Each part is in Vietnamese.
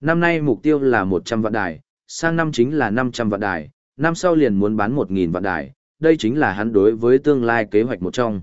Năm nay mục tiêu là 100 vạn đài, sang năm chính là 500 vạn đài, năm sau liền muốn bán 1.000 vạn đài, đây chính là hắn đối với tương lai kế hoạch một trong.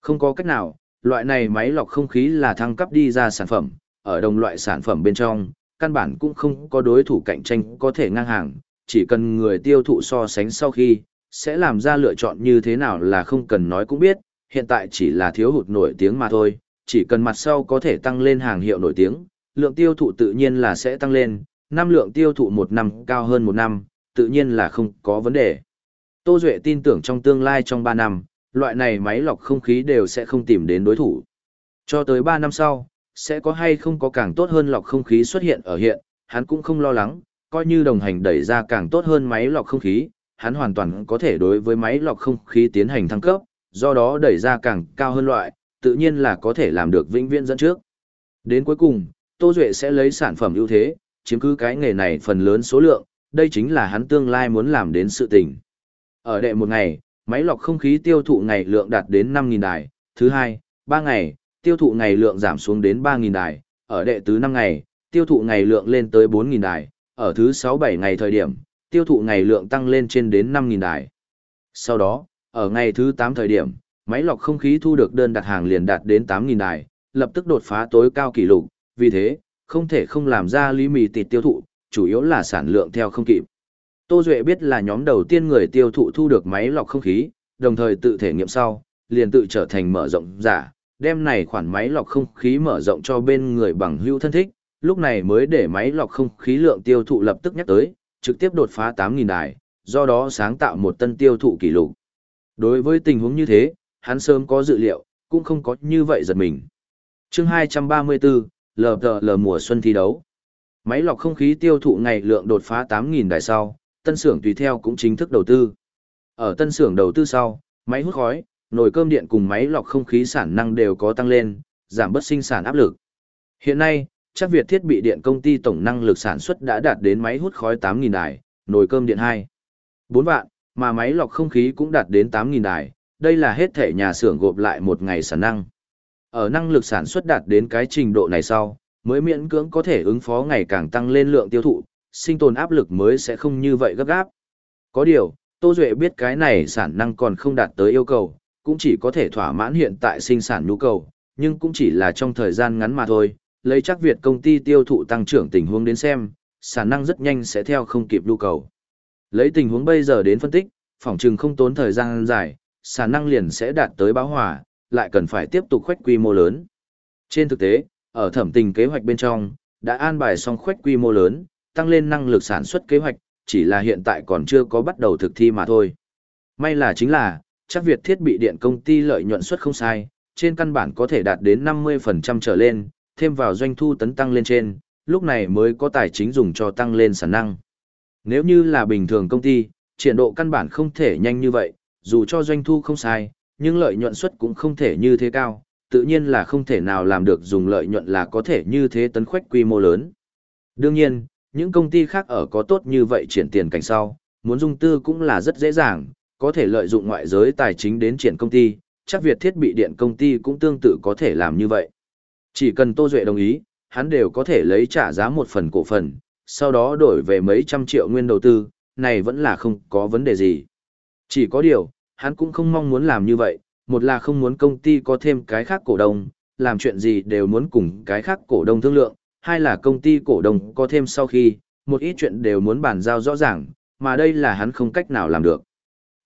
Không có cách nào, loại này máy lọc không khí là thăng cấp đi ra sản phẩm, ở đồng loại sản phẩm bên trong, căn bản cũng không có đối thủ cạnh tranh có thể ngang hàng, chỉ cần người tiêu thụ so sánh sau khi, sẽ làm ra lựa chọn như thế nào là không cần nói cũng biết, hiện tại chỉ là thiếu hụt nổi tiếng mà thôi, chỉ cần mặt sau có thể tăng lên hàng hiệu nổi tiếng, lượng tiêu thụ tự nhiên là sẽ tăng lên, năm lượng tiêu thụ một năm cao hơn một năm, tự nhiên là không có vấn đề. Tô Duệ tin tưởng trong tương lai trong 3 năm, loại này máy lọc không khí đều sẽ không tìm đến đối thủ. Cho tới 3 năm sau, sẽ có hay không có càng tốt hơn lọc không khí xuất hiện ở hiện, hắn cũng không lo lắng, coi như đồng hành đẩy ra càng tốt hơn máy lọc không khí, hắn hoàn toàn có thể đối với máy lọc không khí tiến hành thăng cấp, do đó đẩy ra càng cao hơn loại, tự nhiên là có thể làm được vĩnh viễn dẫn trước. Đến cuối cùng, Tô Duệ sẽ lấy sản phẩm ưu thế, chiếm cứ cái nghề này phần lớn số lượng, đây chính là hắn tương lai muốn làm đến sự tình. Ở đệ một ngày, máy lọc không khí tiêu thụ ngày lượng đạt đến 5.000 đài, thứ hai, 3 ngày, tiêu thụ ngày lượng giảm xuống đến 3.000 đài, ở đệ tứ 5 ngày, tiêu thụ ngày lượng lên tới 4.000 đài, ở thứ 6-7 ngày thời điểm, tiêu thụ ngày lượng tăng lên trên đến 5.000 đài. Sau đó, ở ngày thứ 8 thời điểm, máy lọc không khí thu được đơn đặt hàng liền đạt đến 8.000 đài, lập tức đột phá tối cao kỷ lục, vì thế, không thể không làm ra lý mì tịt tiêu thụ, chủ yếu là sản lượng theo không kịp. Tô Duệ biết là nhóm đầu tiên người tiêu thụ thu được máy lọc không khí, đồng thời tự thể nghiệm sau, liền tự trở thành mở rộng giả, đem này khoản máy lọc không khí mở rộng cho bên người bằng hữu thân thích, lúc này mới để máy lọc không khí lượng tiêu thụ lập tức nhắc tới, trực tiếp đột phá 8.000 đài, do đó sáng tạo một tân tiêu thụ kỷ lục. Đối với tình huống như thế, hắn sớm có dự liệu, cũng không có như vậy giật mình. chương 234, LPL mùa xuân thi đấu. Máy lọc không khí tiêu thụ ngày lượng đột phá 8.000 đài sau, tân xưởng tùy theo cũng chính thức đầu tư. Ở tân xưởng đầu tư sau, máy hút khói, nồi cơm điện cùng máy lọc không khí sản năng đều có tăng lên, giảm bớt sinh sản áp lực. Hiện nay, chắc Việt thiết bị điện công ty tổng năng lực sản xuất đã đạt đến máy hút khói 8.000 đài, nồi cơm điện 2. 4 vạn, mà máy lọc không khí cũng đạt đến 8.000 đài, đây là hết thể nhà xưởng gộp lại một ngày sản năng. Ở năng lực sản xuất đạt đến cái trình độ này sau, mới miễn cưỡng có thể ứng phó ngày càng tăng lên lượng tiêu thụ, sinh tồn áp lực mới sẽ không như vậy gấp gáp. Có điều, Tô Duệ biết cái này sản năng còn không đạt tới yêu cầu, cũng chỉ có thể thỏa mãn hiện tại sinh sản nhu cầu, nhưng cũng chỉ là trong thời gian ngắn mà thôi, lấy chắc Việt công ty tiêu thụ tăng trưởng tình huống đến xem, sản năng rất nhanh sẽ theo không kịp nhu cầu. Lấy tình huống bây giờ đến phân tích, phòng trừng không tốn thời gian dài, sản năng liền sẽ đạt tới báo hòa, lại cần phải tiếp tục khoách quy mô lớn. Trên thực tế, ở thẩm tình kế hoạch bên trong, đã an bài xong khoách quy mô lớn, tăng lên năng lực sản xuất kế hoạch, chỉ là hiện tại còn chưa có bắt đầu thực thi mà thôi. May là chính là, chắc Việt thiết bị điện công ty lợi nhuận suất không sai, trên căn bản có thể đạt đến 50% trở lên, thêm vào doanh thu tấn tăng lên trên, lúc này mới có tài chính dùng cho tăng lên sản năng. Nếu như là bình thường công ty, triển độ căn bản không thể nhanh như vậy, dù cho doanh thu không sai, nhưng lợi nhuận suất cũng không thể như thế cao, tự nhiên là không thể nào làm được dùng lợi nhuận là có thể như thế tấn khoách quy mô lớn. Đương nhiên, những công ty khác ở có tốt như vậy triển tiền cảnh sau, muốn dung tư cũng là rất dễ dàng, có thể lợi dụng ngoại giới tài chính đến triển công ty, chắc việc thiết bị điện công ty cũng tương tự có thể làm như vậy. Chỉ cần Tô Duệ đồng ý, hắn đều có thể lấy trả giá một phần cổ phần, sau đó đổi về mấy trăm triệu nguyên đầu tư, này vẫn là không có vấn đề gì. Chỉ có điều, hắn cũng không mong muốn làm như vậy, một là không muốn công ty có thêm cái khác cổ đông, làm chuyện gì đều muốn cùng cái khác cổ đông thương lượng, hai là công ty cổ đông có thêm sau khi, một ít chuyện đều muốn bàn giao rõ ràng, mà đây là hắn không cách nào làm được.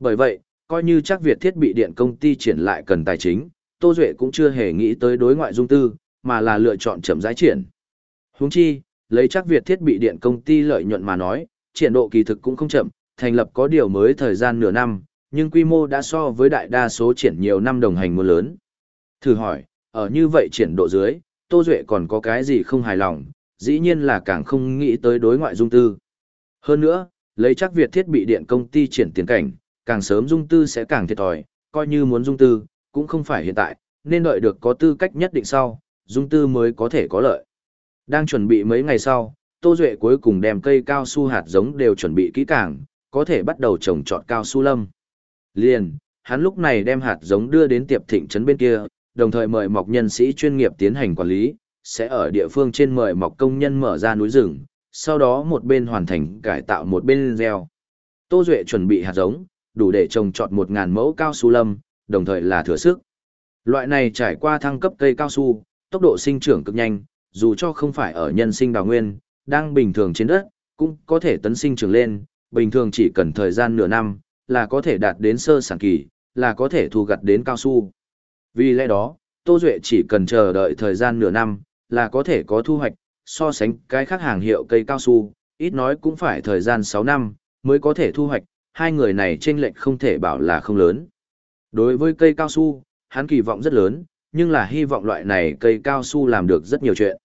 Bởi vậy, coi như chắc Việt thiết bị điện công ty triển lại cần tài chính, Tô Duệ cũng chưa hề nghĩ tới đối ngoại dung tư, mà là lựa chọn chậm rãi triển. Huống chi, lấy chắc Việt thiết bị điện công ty lợi nhuận mà nói, triển độ kỳ thực cũng không chậm, thành lập có điều mới thời gian nửa năm, nhưng quy mô đã so với đại đa số triển nhiều năm đồng hành mua lớn. Thử hỏi, ở như vậy triển độ dưới, Tô Duệ còn có cái gì không hài lòng, dĩ nhiên là càng không nghĩ tới đối ngoại dung tư. Hơn nữa, lấy chắc việc thiết bị điện công ty triển tiền cảnh, càng sớm dung tư sẽ càng thiệt thòi, coi như muốn dung tư, cũng không phải hiện tại, nên đợi được có tư cách nhất định sau, dung tư mới có thể có lợi. Đang chuẩn bị mấy ngày sau, Tô Duệ cuối cùng đem cây cao su hạt giống đều chuẩn bị kỹ càng, có thể bắt đầu trồng trọt cao su lâm. Liền, hắn lúc này đem hạt giống đưa đến tiệp thịnh trấn bên kia, đồng thời mời mọc nhân sĩ chuyên nghiệp tiến hành quản lý, sẽ ở địa phương trên mời mọc công nhân mở ra núi rừng, sau đó một bên hoàn thành cải tạo một bên gieo. Tô Duệ chuẩn bị hạt giống, đủ để trồng trọt 1.000 mẫu cao su lâm, đồng thời là thừa sức. Loại này trải qua thăng cấp cây cao su, tốc độ sinh trưởng cực nhanh, dù cho không phải ở nhân sinh đào nguyên, đang bình thường trên đất, cũng có thể tấn sinh trưởng lên, bình thường chỉ cần thời gian nửa năm, là có thể đạt đến sơ sản kỳ, là có thể thu gặt đến cao su. Vì lẽ đó, Tô Duệ chỉ cần chờ đợi thời gian nửa năm, là có thể có thu hoạch, so sánh cái khác hàng hiệu cây cao su, ít nói cũng phải thời gian 6 năm, mới có thể thu hoạch, hai người này chênh lệch không thể bảo là không lớn. Đối với cây cao su, hắn kỳ vọng rất lớn, nhưng là hy vọng loại này cây cao su làm được rất nhiều chuyện.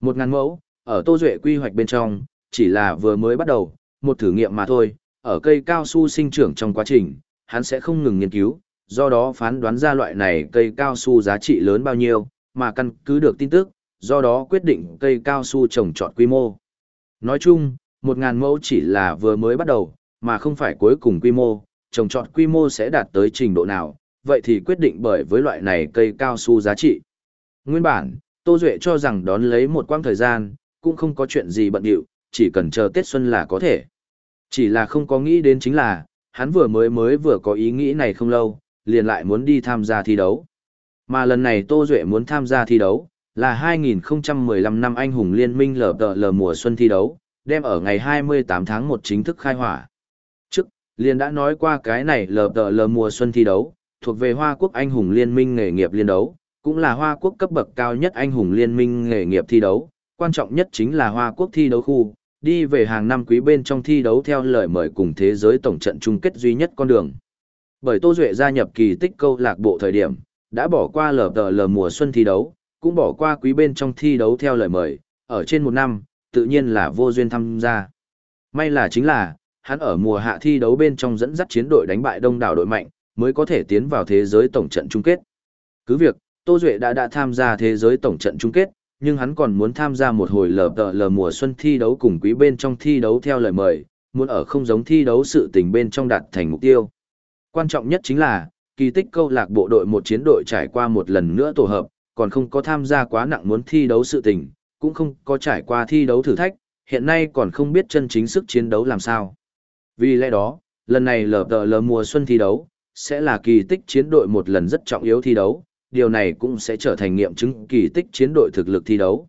Một ngàn mẫu, ở Tô Duệ quy hoạch bên trong, chỉ là vừa mới bắt đầu, một thử nghiệm mà thôi, ở cây cao su sinh trưởng trong quá trình, hắn sẽ không ngừng nghiên cứu, do đó phán đoán ra loại này cây cao su giá trị lớn bao nhiêu, mà căn cứ được tin tức, do đó quyết định cây cao su trồng trọt quy mô. Nói chung, 1.000 mẫu chỉ là vừa mới bắt đầu, mà không phải cuối cùng quy mô, trồng trọt quy mô sẽ đạt tới trình độ nào, vậy thì quyết định bởi với loại này cây cao su giá trị. Nguyên bản, Tô Duệ cho rằng đón lấy một quãng thời gian, cũng không có chuyện gì bận điệu, chỉ cần chờ Tết Xuân là có thể. Chỉ là không có nghĩ đến chính là, hắn vừa mới mới vừa có ý nghĩ này không lâu, liền lại muốn đi tham gia thi đấu. Mà lần này Tô Duệ muốn tham gia thi đấu, là 2015 năm anh hùng liên minh lờ tờ lờ mùa xuân thi đấu, đem ở ngày 28 tháng 1 chính thức khai hỏa. Trước, liền đã nói qua cái này lờ tờ lờ mùa xuân thi đấu, thuộc về Hoa Quốc anh hùng liên minh nghề nghiệp liên đấu, cũng là Hoa Quốc cấp bậc cao nhất anh hùng liên minh nghề nghiệp thi đấu, quan trọng nhất chính là Hoa Quốc thi đấu khu, đi về hàng năm quý bên trong thi đấu theo lời mời cùng thế giới tổng trận chung kết duy nhất con đường. Bởi Tô Duệ gia nhập kỳ tích câu lạc bộ thời điểm, đã bỏ qua lờ tờ lờ mùa xuân thi đấu, cũng bỏ qua quý bên trong thi đấu theo lời mời, ở trên một năm, tự nhiên là vô duyên tham gia. May là chính là, hắn ở mùa hạ thi đấu bên trong dẫn dắt chiến đội đánh bại đông đảo đội mạnh, mới có thể tiến vào thế giới tổng trận chung kết. Cứ việc, Tô Duệ đã đã tham gia thế giới tổng trận chung kết, nhưng hắn còn muốn tham gia một hồi lờ tờ lờ mùa xuân thi đấu cùng quý bên trong thi đấu theo lời mời, muốn ở không giống thi đấu sự tình bên trong đạt thành mục tiêu. Quan trọng nhất chính là, kỳ tích câu lạc bộ đội một chiến đội trải qua một lần nữa tổ hợp, còn không có tham gia quá nặng muốn thi đấu sự tình, cũng không có trải qua thi đấu thử thách, hiện nay còn không biết chân chính sức chiến đấu làm sao. Vì lẽ đó, lần này lờ tờ lờ mùa xuân thi đấu, sẽ là kỳ tích chiến đội một lần rất trọng yếu thi đấu, điều này cũng sẽ trở thành nghiệm chứng kỳ tích chiến đội thực lực thi đấu.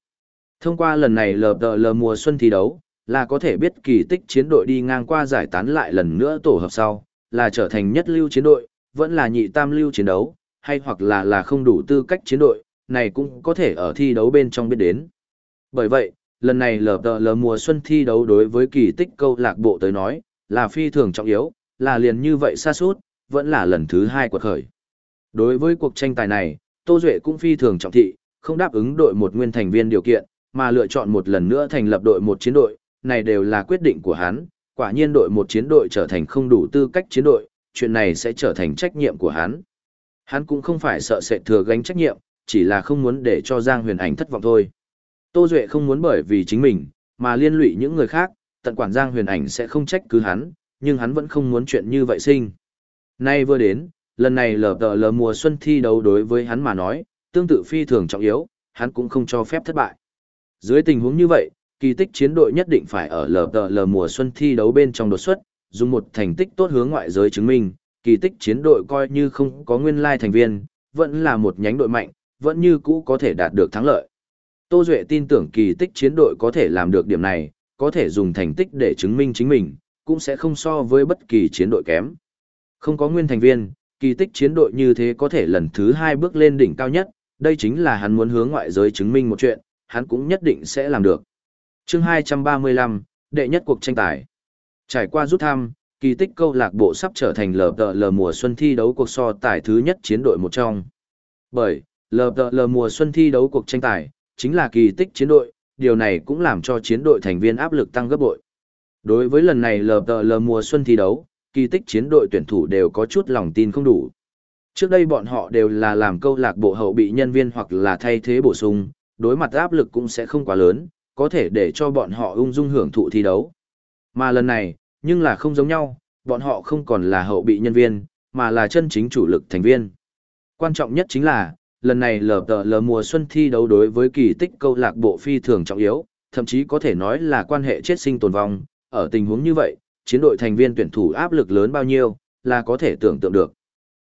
Thông qua lần này lờ tờ lờ mùa xuân thi đấu, là có thể biết kỳ tích chiến đội đi ngang qua giải tán lại lần nữa tổ hợp sau, là trở thành nhất lưu chiến đội, vẫn là nhị tam lưu chiến đấu, hay hoặc là là không đủ tư cách chiến đội, này cũng có thể ở thi đấu bên trong biết đến. Bởi vậy, lần này lờ tờ lờ mùa xuân thi đấu đối với kỳ tích câu lạc bộ tới nói, là phi thường trọng yếu, là liền như vậy xa suốt, vẫn là lần thứ hai quật khởi. Đối với cuộc tranh tài này, Tô Duệ cũng phi thường trọng thị, không đáp ứng đội một nguyên thành viên điều kiện, mà lựa chọn một lần nữa thành lập đội một chiến đội, này đều là quyết định của hắn, quả nhiên đội một chiến đội trở thành không đủ tư cách chiến đội, chuyện này sẽ trở thành trách nhiệm của hắn. Hắn cũng không phải sợ sẽ thừa gánh trách nhiệm, chỉ là không muốn để cho Giang Huyền Ảnh thất vọng thôi. Tô Duệ không muốn bởi vì chính mình, mà liên lụy những người khác, tận quản Giang Huyền Ảnh sẽ không trách cứ hắn, nhưng hắn vẫn không muốn chuyện như vậy sinh. Nay vừa đến, lần này lờ tờ lờ mùa xuân thi đấu đối với hắn mà nói, tương tự phi thường trọng yếu, hắn cũng không cho phép thất bại. Dưới tình huống như vậy, kỳ tích chiến đội nhất định phải ở lờ tờ lờ mùa xuân thi đấu bên trong đột xuất, dùng một thành tích tốt hướng ngoại giới chứng minh, kỳ tích chiến đội coi như không có nguyên lai thành viên, vẫn là một nhánh đội mạnh, vẫn như cũ có thể đạt được thắng lợi. Tô Duệ tin tưởng kỳ tích chiến đội có thể làm được điểm này, có thể dùng thành tích để chứng minh chính mình, cũng sẽ không so với bất kỳ chiến đội kém. Không có nguyên thành viên, kỳ tích chiến đội như thế có thể lần thứ hai bước lên đỉnh cao nhất, đây chính là hắn muốn hướng ngoại giới chứng minh một chuyện, hắn cũng nhất định sẽ làm được. chương 235, đệ nhất cuộc tranh tài. Trải qua rút thăm, kỳ tích câu lạc bộ sắp trở thành LPL lờ mùa xuân thi đấu cuộc so tài thứ nhất chiến đội một trong. Bởi, LPL lờ mùa xuân thi đấu cuộc tranh tài, chính là kỳ tích chiến đội, điều này cũng làm cho chiến đội thành viên áp lực tăng gấp bội. Đối với lần này LPL lờ mùa xuân thi đấu, kỳ tích chiến đội tuyển thủ đều có chút lòng tin không đủ. Trước đây bọn họ đều là làm câu lạc bộ hậu bị nhân viên hoặc là thay thế bổ sung, đối mặt áp lực cũng sẽ không quá lớn, có thể để cho bọn họ ung dung hưởng thụ thi đấu. Mà lần này, nhưng là không giống nhau, bọn họ không còn là hậu bị nhân viên, mà là chân chính chủ lực thành viên. Quan trọng nhất chính là, lần này lờ tờ lờ mùa xuân thi đấu đối với kỳ tích câu lạc bộ phi thường trọng yếu, thậm chí có thể nói là quan hệ chết sinh tồn vong, ở tình huống như vậy, chiến đội thành viên tuyển thủ áp lực lớn bao nhiêu, là có thể tưởng tượng được.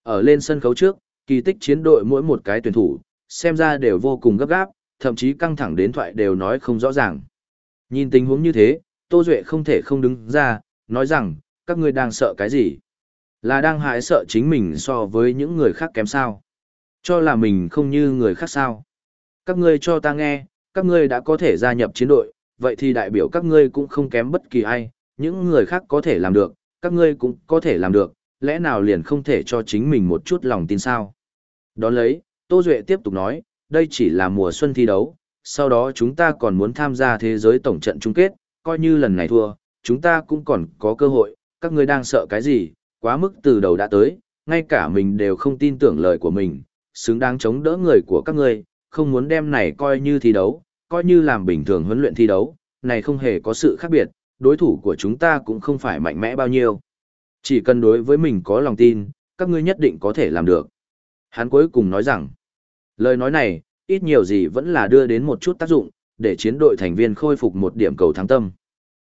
Ở lên sân khấu trước, kỳ tích chiến đội mỗi một cái tuyển thủ, xem ra đều vô cùng gấp gáp, thậm chí căng thẳng đến thoại đều nói không rõ ràng. Nhìn tình huống như thế, Tô Duệ không thể không đứng ra, nói rằng, các ngươi đang sợ cái gì? Là đang hại sợ chính mình so với những người khác kém sao? Cho là mình không như người khác sao? Các ngươi cho ta nghe, các ngươi đã có thể gia nhập chiến đội, vậy thì đại biểu các ngươi cũng không kém bất kỳ ai, những người khác có thể làm được, các ngươi cũng có thể làm được, lẽ nào liền không thể cho chính mình một chút lòng tin sao? Đón lấy, Tô Duệ tiếp tục nói, đây chỉ là mùa xuân thi đấu, sau đó chúng ta còn muốn tham gia thế giới tổng trận chung kết, coi như lần này thua, chúng ta cũng còn có cơ hội, các ngươi đang sợ cái gì, quá mức từ đầu đã tới, ngay cả mình đều không tin tưởng lời của mình, xứng đáng chống đỡ người của các ngươi, không muốn đem này coi như thi đấu, coi như làm bình thường huấn luyện thi đấu, này không hề có sự khác biệt, đối thủ của chúng ta cũng không phải mạnh mẽ bao nhiêu. Chỉ cần đối với mình có lòng tin, các ngươi nhất định có thể làm được. Hắn cuối cùng nói rằng, lời nói này, ít nhiều gì vẫn là đưa đến một chút tác dụng, để chiến đội thành viên khôi phục một điểm cầu thắng tâm.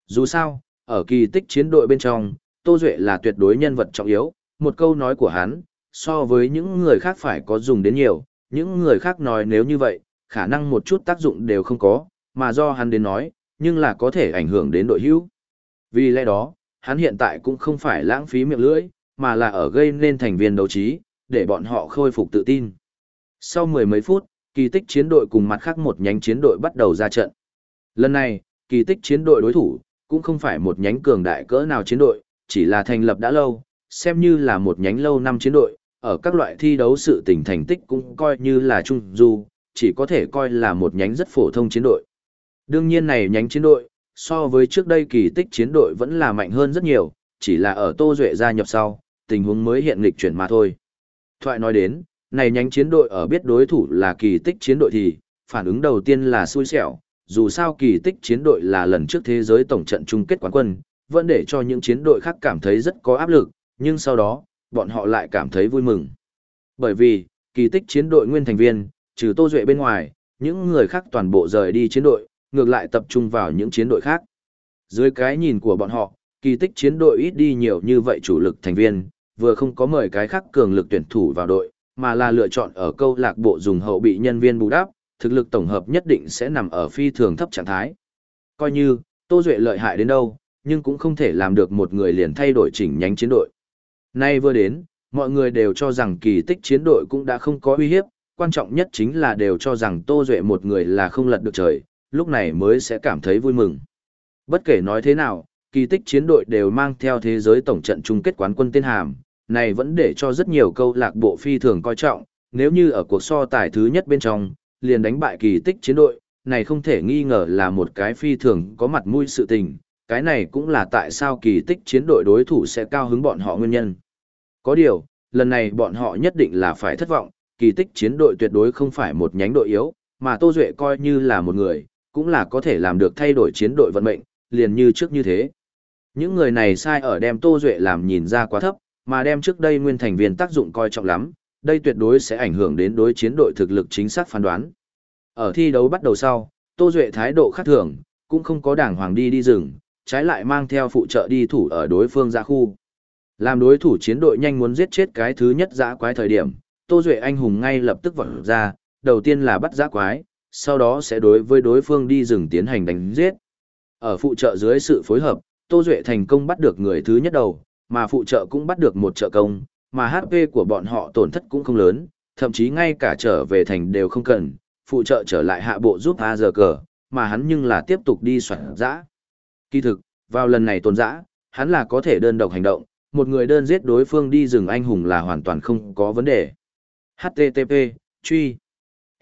Dù sao, ở kỳ tích chiến đội bên trong, Tô Duệ là tuyệt đối nhân vật trọng yếu, một câu nói của hắn, so với những người khác phải có dùng đến nhiều, những người khác nói nếu như vậy, khả năng một chút tác dụng đều không có, mà do hắn đến nói, nhưng là có thể ảnh hưởng đến đội hữu. Vì lẽ đó, hắn hiện tại cũng không phải lãng phí miệng lưỡi, mà là ở gây nên thành viên đấu trí, để bọn họ khôi phục tự tin. Sau mười mấy phút, kỳ tích chiến đội cùng mặt khác một nhánh chiến đội bắt đầu ra trận. Lần này, kỳ tích chiến đội đối thủ, cũng không phải một nhánh cường đại cỡ nào chiến đội, chỉ là thành lập đã lâu, xem như là một nhánh lâu năm chiến đội, ở các loại thi đấu sự tình thành tích cũng coi như là trung du, chỉ có thể coi là một nhánh rất phổ thông chiến đội. Đương nhiên này nhánh chiến đội, so với trước đây kỳ tích chiến đội vẫn là mạnh hơn rất nhiều, chỉ là ở Tô Duệ gia nhập sau, tình huống mới hiện lịch chuyển mà thôi. Thoại nói đến, này nhánh chiến đội ở biết đối thủ là kỳ tích chiến đội thì, phản ứng đầu tiên là xui xẻo, dù sao kỳ tích chiến đội là lần trước thế giới tổng trận chung kết quán quân, vẫn để cho những chiến đội khác cảm thấy rất có áp lực, nhưng sau đó, bọn họ lại cảm thấy vui mừng. Bởi vì, kỳ tích chiến đội nguyên thành viên, trừ Tô Duệ bên ngoài, những người khác toàn bộ rời đi chiến đội, ngược lại tập trung vào những chiến đội khác. Dưới cái nhìn của bọn họ, kỳ tích chiến đội ít đi nhiều như vậy chủ lực thành viên, vừa không có mời cái khác cường lực tuyển thủ vào đội, mà là lựa chọn ở câu lạc bộ dùng hậu bị nhân viên bù đắp, thực lực tổng hợp nhất định sẽ nằm ở phi thường thấp trạng thái. Coi như, Tô Duệ lợi hại đến đâu, nhưng cũng không thể làm được một người liền thay đổi chỉnh nhánh chiến đội. Nay vừa đến, mọi người đều cho rằng kỳ tích chiến đội cũng đã không có uy hiếp, quan trọng nhất chính là đều cho rằng Tô Duệ một người là không lật được trời, lúc này mới sẽ cảm thấy vui mừng. Bất kể nói thế nào, kỳ tích chiến đội đều mang theo thế giới tổng trận chung kết quán quân tên hàm, này vẫn để cho rất nhiều câu lạc bộ phi thường coi trọng, nếu như ở cuộc so tài thứ nhất bên trong, liền đánh bại kỳ tích chiến đội, này không thể nghi ngờ là một cái phi thường có mặt mũi sự tình, cái này cũng là tại sao kỳ tích chiến đội đối thủ sẽ cao hứng bọn họ nguyên nhân. Có điều, lần này bọn họ nhất định là phải thất vọng, kỳ tích chiến đội tuyệt đối không phải một nhánh đội yếu, mà Tô Duệ coi như là một người, cũng là có thể làm được thay đổi chiến đội vận mệnh, liền như trước như thế. Những người này sai ở đem Tô Duệ làm nhìn ra quá thấp, mà đem trước đây nguyên thành viên tác dụng coi trọng lắm, đây tuyệt đối sẽ ảnh hưởng đến đối chiến đội thực lực chính xác phán đoán. Ở thi đấu bắt đầu sau, Tô Duệ thái độ khác thường, cũng không có đảng hoàng đi đi rừng, trái lại mang theo phụ trợ đi thủ ở đối phương ra khu. Làm đối thủ chiến đội nhanh muốn giết chết cái thứ nhất dã quái thời điểm, Tô Duệ anh hùng ngay lập tức vọt ra, đầu tiên là bắt dã quái, sau đó sẽ đối với đối phương đi rừng tiến hành đánh giết. Ở phụ trợ dưới sự phối hợp, Tô Duệ thành công bắt được người thứ nhất đầu, mà phụ trợ cũng bắt được một trợ công, mà HP của bọn họ tổn thất cũng không lớn, thậm chí ngay cả trở về thành đều không cần, phụ trợ trở lại hạ bộ giúp A giờ cờ, mà hắn nhưng là tiếp tục đi soạn dã. Kỳ thực, vào lần này tồn dã, hắn là có thể đơn độc hành động, một người đơn giết đối phương đi rừng anh hùng là hoàn toàn không có vấn đề. HTTP, truy.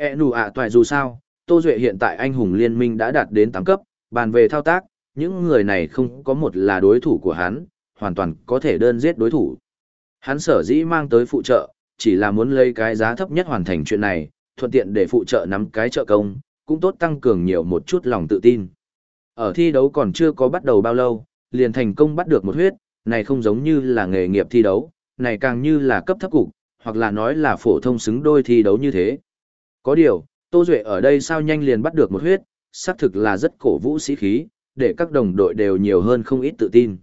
E nù ạ toại dù sao, Tô Duệ hiện tại anh hùng liên minh đã đạt đến 8 cấp, bàn về thao tác, những người này không có một là đối thủ của hắn, hoàn toàn có thể đơn giết đối thủ. Hắn sở dĩ mang tới phụ trợ, chỉ là muốn lấy cái giá thấp nhất hoàn thành chuyện này, thuận tiện để phụ trợ nắm cái trợ công, cũng tốt tăng cường nhiều một chút lòng tự tin. Ở thi đấu còn chưa có bắt đầu bao lâu, liền thành công bắt được một huyết, này không giống như là nghề nghiệp thi đấu, này càng như là cấp thấp cục, hoặc là nói là phổ thông xứng đôi thi đấu như thế. Có điều, Tô Duệ ở đây sao nhanh liền bắt được một huyết, xác thực là rất cổ vũ sĩ khí, để các đồng đội đều nhiều hơn không ít tự tin.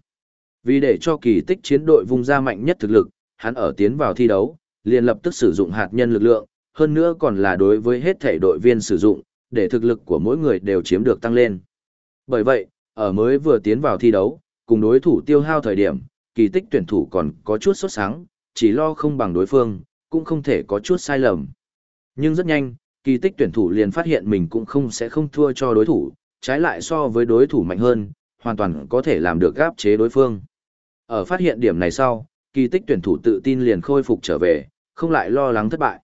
Vì để cho kỳ tích chiến đội vùng ra mạnh nhất thực lực, hắn ở tiến vào thi đấu, liền lập tức sử dụng hạt nhân lực lượng, hơn nữa còn là đối với hết thể đội viên sử dụng, để thực lực của mỗi người đều chiếm được tăng lên. Bởi vậy, ở mới vừa tiến vào thi đấu, cùng đối thủ tiêu hao thời điểm, kỳ tích tuyển thủ còn có chút sốt sáng, chỉ lo không bằng đối phương, cũng không thể có chút sai lầm. Nhưng rất nhanh, kỳ tích tuyển thủ liền phát hiện mình cũng không sẽ không thua cho đối thủ, trái lại so với đối thủ mạnh hơn, hoàn toàn có thể làm được gáp chế đối phương. Ở phát hiện điểm này sau, kỳ tích tuyển thủ tự tin liền khôi phục trở về, không lại lo lắng thất bại.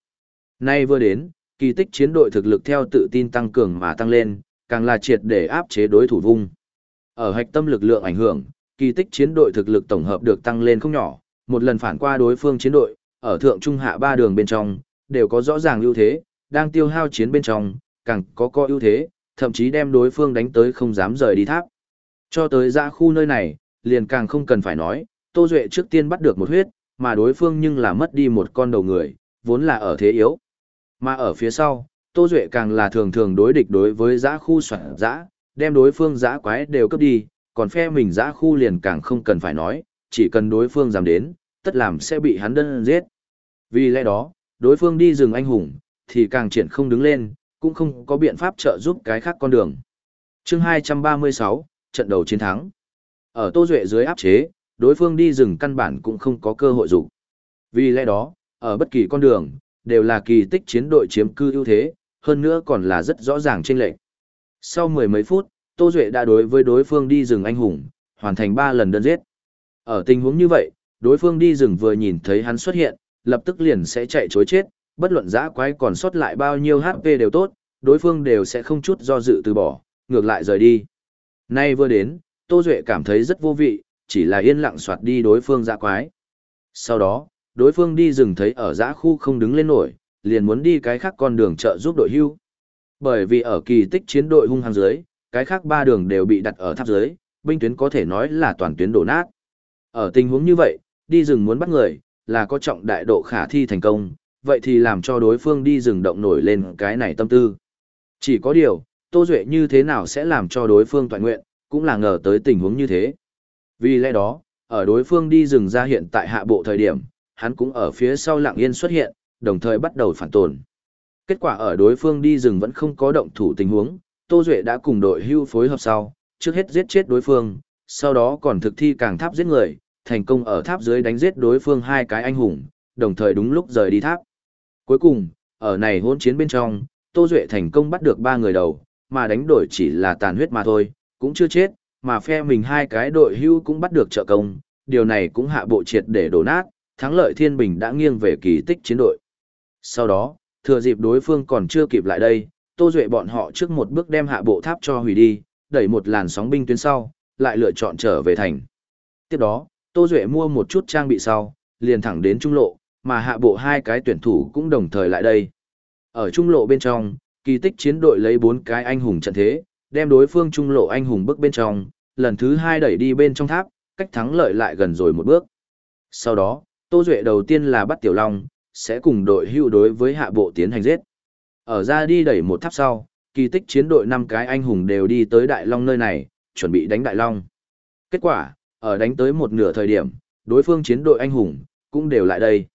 Nay vừa đến, kỳ tích chiến đội thực lực theo tự tin tăng cường mà tăng lên, càng là triệt để áp chế đối thủ vung. Ở hạch tâm lực lượng ảnh hưởng, kỳ tích chiến đội thực lực tổng hợp được tăng lên không nhỏ, một lần phản qua đối phương chiến đội, ở thượng trung hạ ba đường bên trong, đều có rõ ràng ưu thế, đang tiêu hao chiến bên trong, càng có có ưu thế, thậm chí đem đối phương đánh tới không dám rời đi tháp. Cho tới ra khu nơi này, liền càng không cần phải nói, Tô Duệ trước tiên bắt được một huyết, mà đối phương nhưng là mất đi một con đầu người, vốn là ở thế yếu. Mà ở phía sau, Tô Duệ càng là thường thường đối địch đối với giã khu soạn giã, đem đối phương giã quái đều cấp đi, còn phe mình giã khu liền càng không cần phải nói, chỉ cần đối phương dám đến, tất làm sẽ bị hắn đơn giết. Vì lẽ đó, đối phương đi rừng anh hùng, thì càng triển không đứng lên, cũng không có biện pháp trợ giúp cái khác con đường. chương 236, trận đầu chiến thắng. Ở Tô Duệ dưới áp chế, đối phương đi rừng căn bản cũng không có cơ hội dụng. Vì lẽ đó, ở bất kỳ con đường, đều là kỳ tích chiến đội chiếm cư ưu thế, hơn nữa còn là rất rõ ràng trên lệnh. Sau mười mấy phút, Tô Duệ đã đối với đối phương đi rừng anh hùng, hoàn thành 3 lần đơn giết. Ở tình huống như vậy, đối phương đi rừng vừa nhìn thấy hắn xuất hiện, lập tức liền sẽ chạy chối chết, bất luận giã quái còn sót lại bao nhiêu HP đều tốt, đối phương đều sẽ không chút do dự từ bỏ, ngược lại rời đi. Nay vừa đến, Tô Duệ cảm thấy rất vô vị, chỉ là yên lặng soạt đi đối phương giã quái. Sau đó, đối phương đi rừng thấy ở giã khu không đứng lên nổi, liền muốn đi cái khác con đường trợ giúp đội hưu. Bởi vì ở kỳ tích chiến đội hung hăng dưới, cái khác ba đường đều bị đặt ở tháp dưới, binh tuyến có thể nói là toàn tuyến đổ nát. Ở tình huống như vậy, đi rừng muốn bắt người, là có trọng đại độ khả thi thành công, vậy thì làm cho đối phương đi rừng động nổi lên cái này tâm tư. Chỉ có điều, Tô Duệ như thế nào sẽ làm cho đối phương toàn nguyện, cũng là ngờ tới tình huống như thế. Vì lẽ đó, ở đối phương đi rừng ra hiện tại hạ bộ thời điểm, hắn cũng ở phía sau lặng yên xuất hiện, đồng thời bắt đầu phản tồn. Kết quả ở đối phương đi rừng vẫn không có động thủ tình huống, Tô Duệ đã cùng đội hưu phối hợp sau, trước hết giết chết đối phương, sau đó còn thực thi càng tháp giết người, thành công ở tháp dưới đánh giết đối phương hai cái anh hùng, đồng thời đúng lúc rời đi tháp. Cuối cùng, ở này hỗn chiến bên trong, Tô Duệ thành công bắt được ba người đầu, mà đánh đổi chỉ là tàn huyết mà thôi, cũng chưa chết, mà phe mình hai cái đội hưu cũng bắt được trợ công, điều này cũng hạ bộ triệt để đổ nát, thắng lợi thiên bình đã nghiêng về kỳ tích chiến đội. Sau đó, thừa dịp đối phương còn chưa kịp lại đây, Tô Duệ bọn họ trước một bước đem hạ bộ tháp cho hủy đi, đẩy một làn sóng binh tuyến sau, lại lựa chọn trở về thành. Tiếp đó, Tô Duệ mua một chút trang bị sau, liền thẳng đến trung lộ, mà hạ bộ hai cái tuyển thủ cũng đồng thời lại đây. Ở trung lộ bên trong, kỳ tích chiến đội lấy bốn cái anh hùng trận thế, đem đối phương trung lộ anh hùng bước bên trong, lần thứ hai đẩy đi bên trong tháp, cách thắng lợi lại gần rồi một bước. Sau đó, Tô Duệ đầu tiên là bắt Tiểu Long, sẽ cùng đội hưu đối với hạ bộ tiến hành giết. Ở ra đi đẩy một tháp sau, kỳ tích chiến đội năm cái anh hùng đều đi tới Đại Long nơi này, chuẩn bị đánh Đại Long. Kết quả, ở đánh tới một nửa thời điểm, đối phương chiến đội anh hùng, cũng đều lại đây.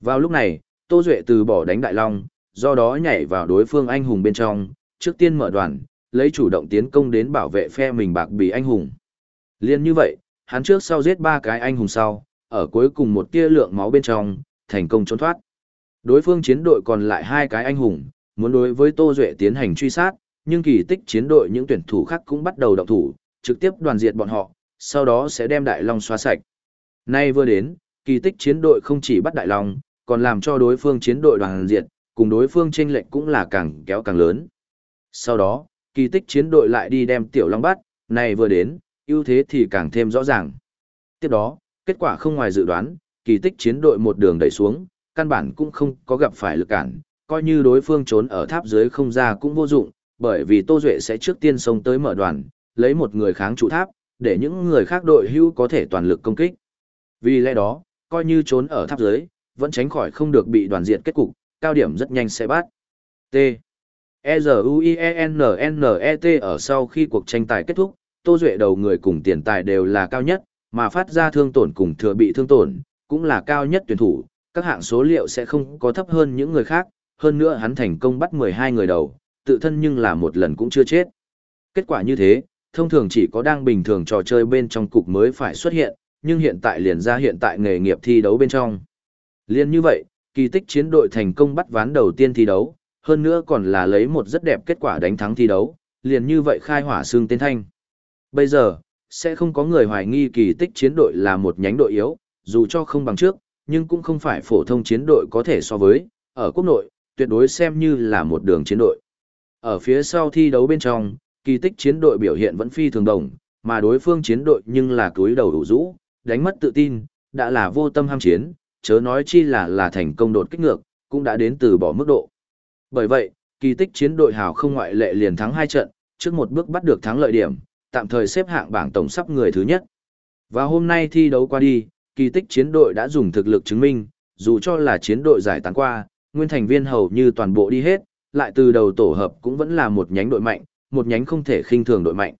Vào lúc này, Tô Duệ từ bỏ đánh Đại Long, do đó nhảy vào đối phương anh hùng bên trong, trước tiên mở đoàn, lấy chủ động tiến công đến bảo vệ phe mình bạc bì anh hùng. Liên như vậy, hắn trước sau giết ba cái anh hùng sau, ở cuối cùng một tia lượng máu bên trong, thành công trốn thoát. Đối phương chiến đội còn lại hai cái anh hùng, muốn đối với Tô Duệ tiến hành truy sát, nhưng kỳ tích chiến đội những tuyển thủ khác cũng bắt đầu động thủ, trực tiếp đoàn diệt bọn họ, sau đó sẽ đem Đại Long xóa sạch. Nay vừa đến, kỳ tích chiến đội không chỉ bắt Đại Long, còn làm cho đối phương chiến đội đoàn diệt, cùng đối phương chênh lệch cũng là càng kéo càng lớn. Sau đó, kỳ tích chiến đội lại đi đem Tiểu Long bắt, này vừa đến, ưu thế thì càng thêm rõ ràng. Tiếp đó, kết quả không ngoài dự đoán, kỳ tích chiến đội một đường đẩy xuống, căn bản cũng không có gặp phải lực cản, coi như đối phương trốn ở tháp dưới không ra cũng vô dụng, bởi vì Tô Duệ sẽ trước tiên xông tới mở đoàn, lấy một người kháng trụ tháp, để những người khác đội hưu có thể toàn lực công kích. Vì lẽ đó, coi như trốn ở tháp dưới, vẫn tránh khỏi không được bị đoàn diệt kết cục, cao điểm rất nhanh sẽ bắt. T. E-Z-U-I-E-N-N-E-T ở sau khi cuộc tranh tài kết thúc, Tô Duệ đầu người cùng tiền tài đều là cao nhất, mà phát ra thương tổn cùng thừa bị thương tổn, cũng là cao nhất tuyển thủ, các hạng số liệu sẽ không có thấp hơn những người khác, hơn nữa hắn thành công bắt 12 người đầu, tự thân nhưng là một lần cũng chưa chết. Kết quả như thế, thông thường chỉ có đang bình thường trò chơi bên trong cục mới phải xuất hiện, nhưng hiện tại liền ra hiện tại nghề nghiệp thi đấu bên trong. Liên như vậy, kỳ tích chiến đội thành công bắt ván đầu tiên thi đấu, hơn nữa còn là lấy một rất đẹp kết quả đánh thắng thi đấu, liền như vậy khai hỏa xương tên thanh. Bây giờ, sẽ không có người hoài nghi kỳ tích chiến đội là một nhánh đội yếu, dù cho không bằng trước, nhưng cũng không phải phổ thông chiến đội có thể so với, ở quốc nội, tuyệt đối xem như là một đường chiến đội. Ở phía sau thi đấu bên trong, kỳ tích chiến đội biểu hiện vẫn phi thường đồng, mà đối phương chiến đội nhưng là túi đầu đủ rũ, đánh mất tự tin, đã là vô tâm ham chiến, chớ nói chi là là thành công đột kích ngược, cũng đã đến từ bỏ mức độ. Bởi vậy, kỳ tích chiến đội hào không ngoại lệ liền thắng hai trận, trước một bước bắt được thắng lợi điểm, tạm thời xếp hạng bảng tổng sắp người thứ nhất. Và hôm nay thi đấu qua đi, kỳ tích chiến đội đã dùng thực lực chứng minh, dù cho là chiến đội giải tán qua, nguyên thành viên hầu như toàn bộ đi hết, lại từ đầu tổ hợp cũng vẫn là một nhánh đội mạnh, một nhánh không thể khinh thường đội mạnh.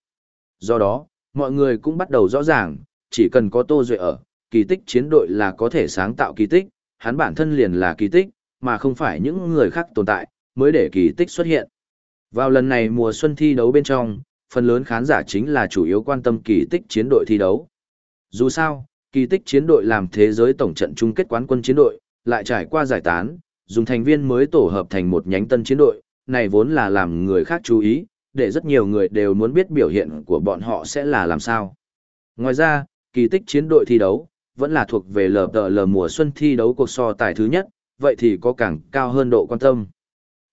Do đó, mọi người cũng bắt đầu rõ ràng, chỉ cần có Tô Duệ ở, kỳ tích chiến đội là có thể sáng tạo kỳ tích, hắn bản thân liền là kỳ tích, mà không phải những người khác tồn tại, mới để kỳ tích xuất hiện. Vào lần này mùa xuân thi đấu bên trong, phần lớn khán giả chính là chủ yếu quan tâm kỳ tích chiến đội thi đấu. Dù sao, kỳ tích chiến đội làm thế giới tổng trận chung kết quán quân chiến đội, lại trải qua giải tán, dùng thành viên mới tổ hợp thành một nhánh tân chiến đội, này vốn là làm người khác chú ý, để rất nhiều người đều muốn biết biểu hiện của bọn họ sẽ là làm sao. Ngoài ra, kỳ tích chiến đội thi đấu, vẫn là thuộc về lờ tờ lờ mùa xuân thi đấu cuộc so tài thứ nhất, vậy thì có càng cao hơn độ quan tâm.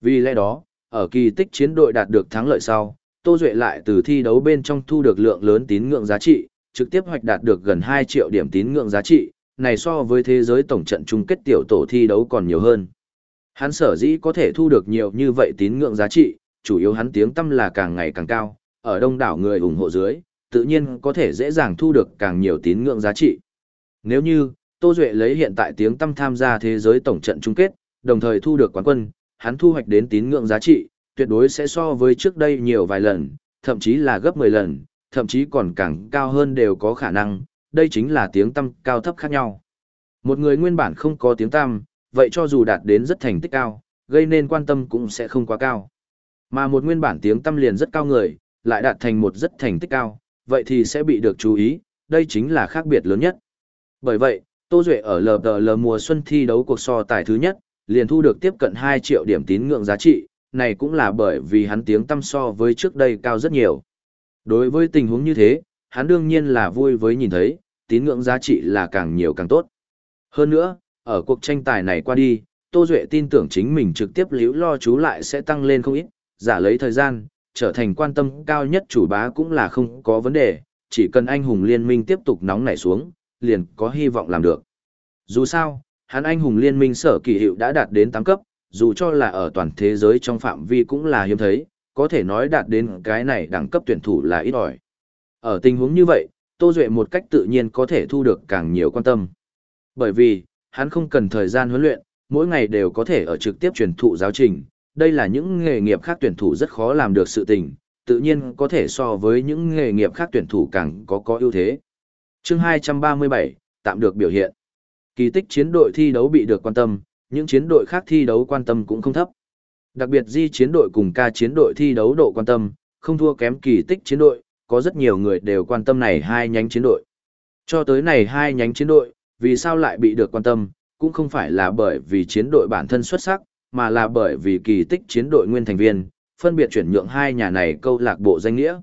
Vì lẽ đó, ở kỳ tích chiến đội đạt được thắng lợi sau, Tô Duệ lại từ thi đấu bên trong thu được lượng lớn tín ngưỡng giá trị, trực tiếp hoạch đạt được gần 2 triệu điểm tín ngưỡng giá trị, này so với thế giới tổng trận chung kết tiểu tổ thi đấu còn nhiều hơn. Hắn sở dĩ có thể thu được nhiều như vậy tín ngưỡng giá trị, chủ yếu hắn tiếng tâm là càng ngày càng cao, ở đông đảo người ủng hộ dưới, tự nhiên có thể dễ dàng thu được càng nhiều tín ngưỡng giá trị. Nếu như, Tô Duệ lấy hiện tại tiếng tâm tham gia thế giới tổng trận chung kết, đồng thời thu được quán quân, hắn thu hoạch đến tín ngưỡng giá trị, tuyệt đối sẽ so với trước đây nhiều vài lần, thậm chí là gấp 10 lần, thậm chí còn càng cao hơn đều có khả năng, đây chính là tiếng tâm cao thấp khác nhau. Một người nguyên bản không có tiếng tâm, vậy cho dù đạt đến rất thành tích cao, gây nên quan tâm cũng sẽ không quá cao. Mà một nguyên bản tiếng tâm liền rất cao người, lại đạt thành một rất thành tích cao, vậy thì sẽ bị được chú ý, đây chính là khác biệt lớn nhất. Bởi vậy, Tô Duệ ở LPL mùa xuân thi đấu cuộc so tài thứ nhất, liền thu được tiếp cận 2 triệu điểm tín ngưỡng giá trị, này cũng là bởi vì hắn tiếng tâm so với trước đây cao rất nhiều. Đối với tình huống như thế, hắn đương nhiên là vui với nhìn thấy, tín ngưỡng giá trị là càng nhiều càng tốt. Hơn nữa, ở cuộc tranh tài này qua đi, Tô Duệ tin tưởng chính mình trực tiếp liễu lo chú lại sẽ tăng lên không ít, giả lấy thời gian, trở thành quan tâm cao nhất chủ bá cũng là không có vấn đề, chỉ cần anh hùng liên minh tiếp tục nóng nảy xuống, liền có hy vọng làm được. Dù sao, hắn anh hùng liên minh sở kỳ hiệu đã đạt đến 8 cấp, dù cho là ở toàn thế giới trong phạm vi cũng là hiếm thấy, có thể nói đạt đến cái này đẳng cấp tuyển thủ là ít ỏi. Ở tình huống như vậy, Tô Duệ một cách tự nhiên có thể thu được càng nhiều quan tâm. Bởi vì, hắn không cần thời gian huấn luyện, mỗi ngày đều có thể ở trực tiếp truyền thụ giáo trình, đây là những nghề nghiệp khác tuyển thủ rất khó làm được sự tình, tự nhiên có thể so với những nghề nghiệp khác tuyển thủ càng có có ưu thế. chương 237, tạm được biểu hiện. Kỳ tích chiến đội thi đấu bị được quan tâm, những chiến đội khác thi đấu quan tâm cũng không thấp. Đặc biệt di chiến đội cùng ca chiến đội thi đấu độ quan tâm, không thua kém kỳ tích chiến đội, có rất nhiều người đều quan tâm này hai nhánh chiến đội. Cho tới này hai nhánh chiến đội, vì sao lại bị được quan tâm, cũng không phải là bởi vì chiến đội bản thân xuất sắc, mà là bởi vì kỳ tích chiến đội nguyên thành viên, phân biệt chuyển nhượng hai nhà này câu lạc bộ danh nghĩa.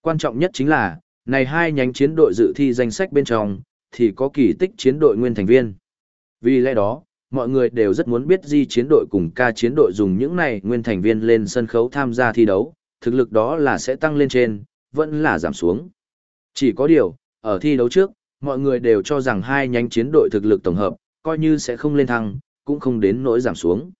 Quan trọng nhất chính là, này hai nhánh chiến đội dự thi danh sách bên trong, thì có kỳ tích chiến đội nguyên thành viên. Vì lẽ đó, mọi người đều rất muốn biết di chiến đội cùng ca chiến đội dùng những này nguyên thành viên lên sân khấu tham gia thi đấu, thực lực đó là sẽ tăng lên trên, vẫn là giảm xuống. Chỉ có điều, ở thi đấu trước, mọi người đều cho rằng hai nhánh chiến đội thực lực tổng hợp, coi như sẽ không lên thăng, cũng không đến nỗi giảm xuống.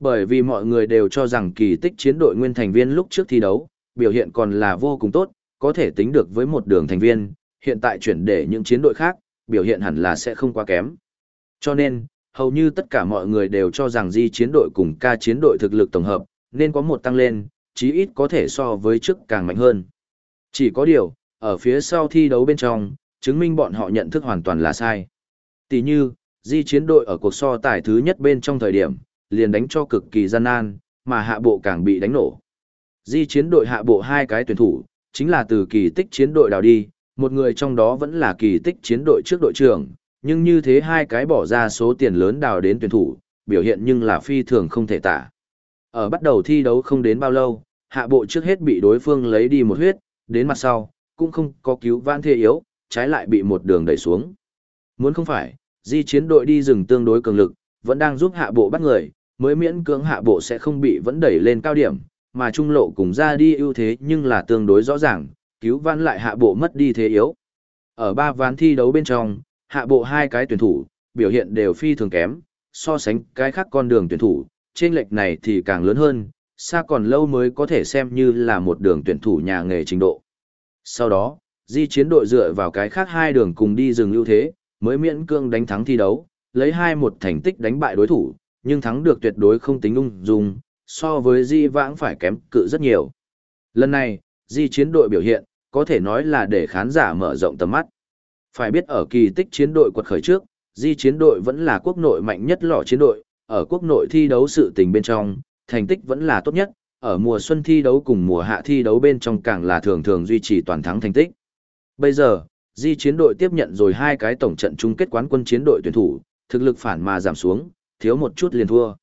Bởi vì mọi người đều cho rằng kỳ tích chiến đội nguyên thành viên lúc trước thi đấu, biểu hiện còn là vô cùng tốt, có thể tính được với một đường thành viên, hiện tại chuyển để những chiến đội khác, biểu hiện hẳn là sẽ không quá kém. Cho nên, hầu như tất cả mọi người đều cho rằng di chiến đội cùng ca chiến đội thực lực tổng hợp, nên có một tăng lên, chí ít có thể so với trước càng mạnh hơn. Chỉ có điều, ở phía sau thi đấu bên trong, chứng minh bọn họ nhận thức hoàn toàn là sai. Tỷ như, di chiến đội ở cuộc so tài thứ nhất bên trong thời điểm, liền đánh cho cực kỳ gian nan, mà hạ bộ càng bị đánh nổ. Di chiến đội hạ bộ hai cái tuyển thủ, chính là từ kỳ tích chiến đội đào đi, một người trong đó vẫn là kỳ tích chiến đội trước đội trưởng, nhưng như thế hai cái bỏ ra số tiền lớn đào đến tuyển thủ, biểu hiện nhưng là phi thường không thể tả. Ở bắt đầu thi đấu không đến bao lâu, hạ bộ trước hết bị đối phương lấy đi một huyết, đến mặt sau, cũng không có cứu vãn thê yếu, trái lại bị một đường đẩy xuống. Muốn không phải, di chiến đội đi rừng tương đối cường lực, vẫn đang giúp hạ bộ bắt người, mới miễn cưỡng hạ bộ sẽ không bị vẫn đẩy lên cao điểm, mà trung lộ cùng ra đi ưu thế nhưng là tương đối rõ ràng, cứu vãn lại hạ bộ mất đi thế yếu. Ở ba ván thi đấu bên trong, hạ bộ hai cái tuyển thủ, biểu hiện đều phi thường kém, so sánh cái khác con đường tuyển thủ, trên lệch này thì càng lớn hơn, xa còn lâu mới có thể xem như là một đường tuyển thủ nhà nghề trình độ. Sau đó, di chiến đội dựa vào cái khác hai đường cùng đi rừng ưu thế, mới miễn cương đánh thắng thi đấu, lấy hai một thành tích đánh bại đối thủ, nhưng thắng được tuyệt đối không tính ung dung, so với di vãng phải kém cự rất nhiều. Lần này, di chiến đội biểu hiện, có thể nói là để khán giả mở rộng tầm mắt. Phải biết ở kỳ tích chiến đội quật khởi trước, di chiến đội vẫn là quốc nội mạnh nhất lọ chiến đội, ở quốc nội thi đấu sự tình bên trong, thành tích vẫn là tốt nhất, ở mùa xuân thi đấu cùng mùa hạ thi đấu bên trong càng là thường thường duy trì toàn thắng thành tích. Bây giờ, di chiến đội tiếp nhận rồi hai cái tổng trận chung kết quán quân chiến đội tuyển thủ, thực lực phản mà giảm xuống, thiếu một chút liền thua.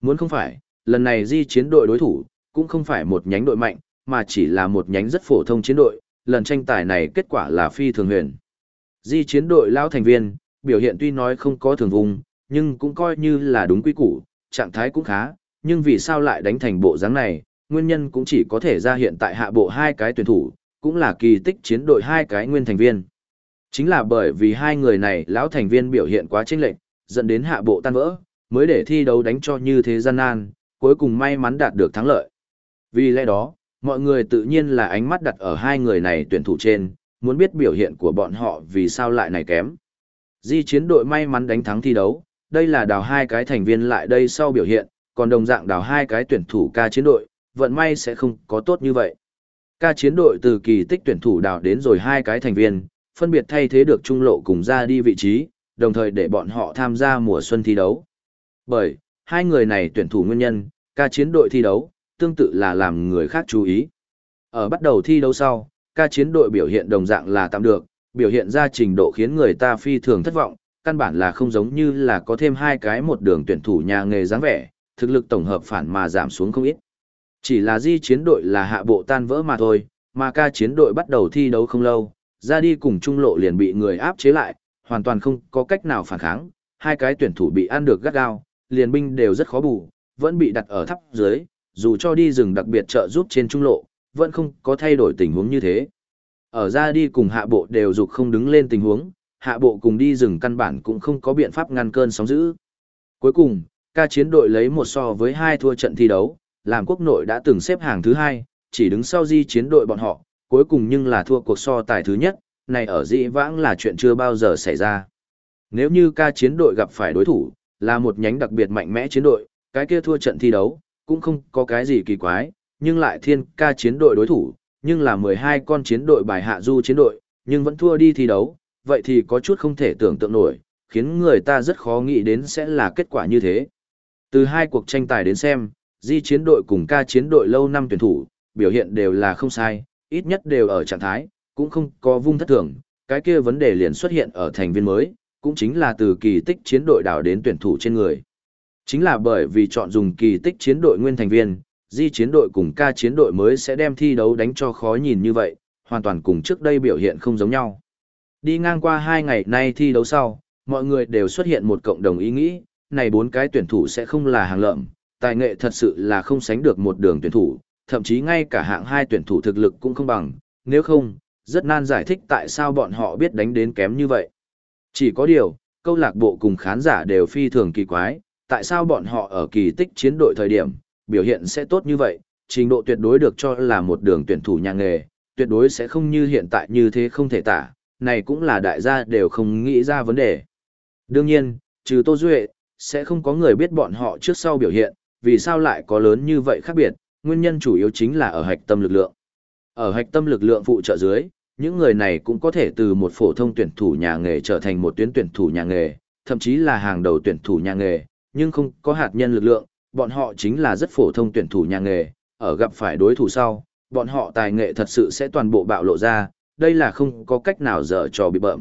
Muốn không phải, lần này di chiến đội đối thủ, cũng không phải một nhánh đội mạnh, mà chỉ là một nhánh rất phổ thông chiến đội, lần tranh tài này kết quả là phi thường huyền. Di chiến đội lao thành viên, biểu hiện tuy nói không có thường vùng, nhưng cũng coi như là đúng quy củ, trạng thái cũng khá, nhưng vì sao lại đánh thành bộ dáng này, nguyên nhân cũng chỉ có thể ra hiện tại hạ bộ hai cái tuyển thủ, cũng là kỳ tích chiến đội hai cái nguyên thành viên. Chính là bởi vì hai người này lão thành viên biểu hiện quá chênh lệch, dẫn đến hạ bộ tan vỡ, mới để thi đấu đánh cho như thế gian nan, cuối cùng may mắn đạt được thắng lợi. Vì lẽ đó, mọi người tự nhiên là ánh mắt đặt ở hai người này tuyển thủ trên, muốn biết biểu hiện của bọn họ vì sao lại này kém. Di chiến đội may mắn đánh thắng thi đấu, đây là đào hai cái thành viên lại đây sau biểu hiện, còn đồng dạng đào hai cái tuyển thủ ca chiến đội, vận may sẽ không có tốt như vậy. Ca chiến đội từ kỳ tích tuyển thủ đào đến rồi hai cái thành viên, phân biệt thay thế được trung lộ cùng ra đi vị trí, đồng thời để bọn họ tham gia mùa xuân thi đấu. Bởi, hai người này tuyển thủ nguyên nhân, ca chiến đội thi đấu, tương tự là làm người khác chú ý. Ở bắt đầu thi đấu sau, ca chiến đội biểu hiện đồng dạng là tạm được, biểu hiện ra trình độ khiến người ta phi thường thất vọng, căn bản là không giống như là có thêm hai cái một đường tuyển thủ nhà nghề dáng vẻ, thực lực tổng hợp phản mà giảm xuống không ít. Chỉ là di chiến đội là hạ bộ tan vỡ mà thôi, mà ca chiến đội bắt đầu thi đấu không lâu, ra đi cùng trung lộ liền bị người áp chế lại, hoàn toàn không có cách nào phản kháng, hai cái tuyển thủ bị ăn được gắt gao, liền binh đều rất khó bù, vẫn bị đặt ở thấp dưới, dù cho đi rừng đặc biệt trợ giúp trên trung lộ, vẫn không có thay đổi tình huống như thế. Ở ra đi cùng hạ bộ đều dục không đứng lên tình huống, hạ bộ cùng đi rừng căn bản cũng không có biện pháp ngăn cơn sóng dữ. Cuối cùng, ca chiến đội lấy một so với hai thua trận thi đấu, làm quốc nội đã từng xếp hàng thứ hai, chỉ đứng sau di chiến đội bọn họ, cuối cùng nhưng là thua cuộc so tài thứ nhất, này ở dĩ vãng là chuyện chưa bao giờ xảy ra. Nếu như ca chiến đội gặp phải đối thủ, là một nhánh đặc biệt mạnh mẽ chiến đội, cái kia thua trận thi đấu, cũng không có cái gì kỳ quái, nhưng lại thiên ca chiến đội đối thủ, nhưng là 12 con chiến đội bài hạ du chiến đội, nhưng vẫn thua đi thi đấu, vậy thì có chút không thể tưởng tượng nổi, khiến người ta rất khó nghĩ đến sẽ là kết quả như thế. Từ hai cuộc tranh tài đến xem, di chiến đội cùng ca chiến đội lâu năm tuyển thủ, biểu hiện đều là không sai, ít nhất đều ở trạng thái, cũng không có vung thất thường, cái kia vấn đề liền xuất hiện ở thành viên mới, cũng chính là từ kỳ tích chiến đội đảo đến tuyển thủ trên người. Chính là bởi vì chọn dùng kỳ tích chiến đội nguyên thành viên, di chiến đội cùng ca chiến đội mới sẽ đem thi đấu đánh cho khó nhìn như vậy, hoàn toàn cùng trước đây biểu hiện không giống nhau. Đi ngang qua hai ngày nay thi đấu sau, mọi người đều xuất hiện một cộng đồng ý nghĩ, này bốn cái tuyển thủ sẽ không là hàng lợm, tài nghệ thật sự là không sánh được một đường tuyển thủ, thậm chí ngay cả hạng hai tuyển thủ thực lực cũng không bằng, nếu không, rất nan giải thích tại sao bọn họ biết đánh đến kém như vậy. Chỉ có điều, câu lạc bộ cùng khán giả đều phi thường kỳ quái, tại sao bọn họ ở kỳ tích chiến đội thời điểm, biểu hiện sẽ tốt như vậy, trình độ tuyệt đối được cho là một đường tuyển thủ nhà nghề, tuyệt đối sẽ không như hiện tại như thế không thể tả, này cũng là đại gia đều không nghĩ ra vấn đề. Đương nhiên, trừ Tô Duệ, sẽ không có người biết bọn họ trước sau biểu hiện, vì sao lại có lớn như vậy khác biệt, nguyên nhân chủ yếu chính là ở hạch tâm lực lượng. Ở hạch tâm lực lượng phụ trợ dưới, những người này cũng có thể từ một phổ thông tuyển thủ nhà nghề trở thành một tuyến tuyển thủ nhà nghề, thậm chí là hàng đầu tuyển thủ nhà nghề, nhưng không có hạt nhân lực lượng, bọn họ chính là rất phổ thông tuyển thủ nhà nghề, ở gặp phải đối thủ sau, bọn họ tài nghệ thật sự sẽ toàn bộ bạo lộ ra, đây là không có cách nào dở trò bị bợm.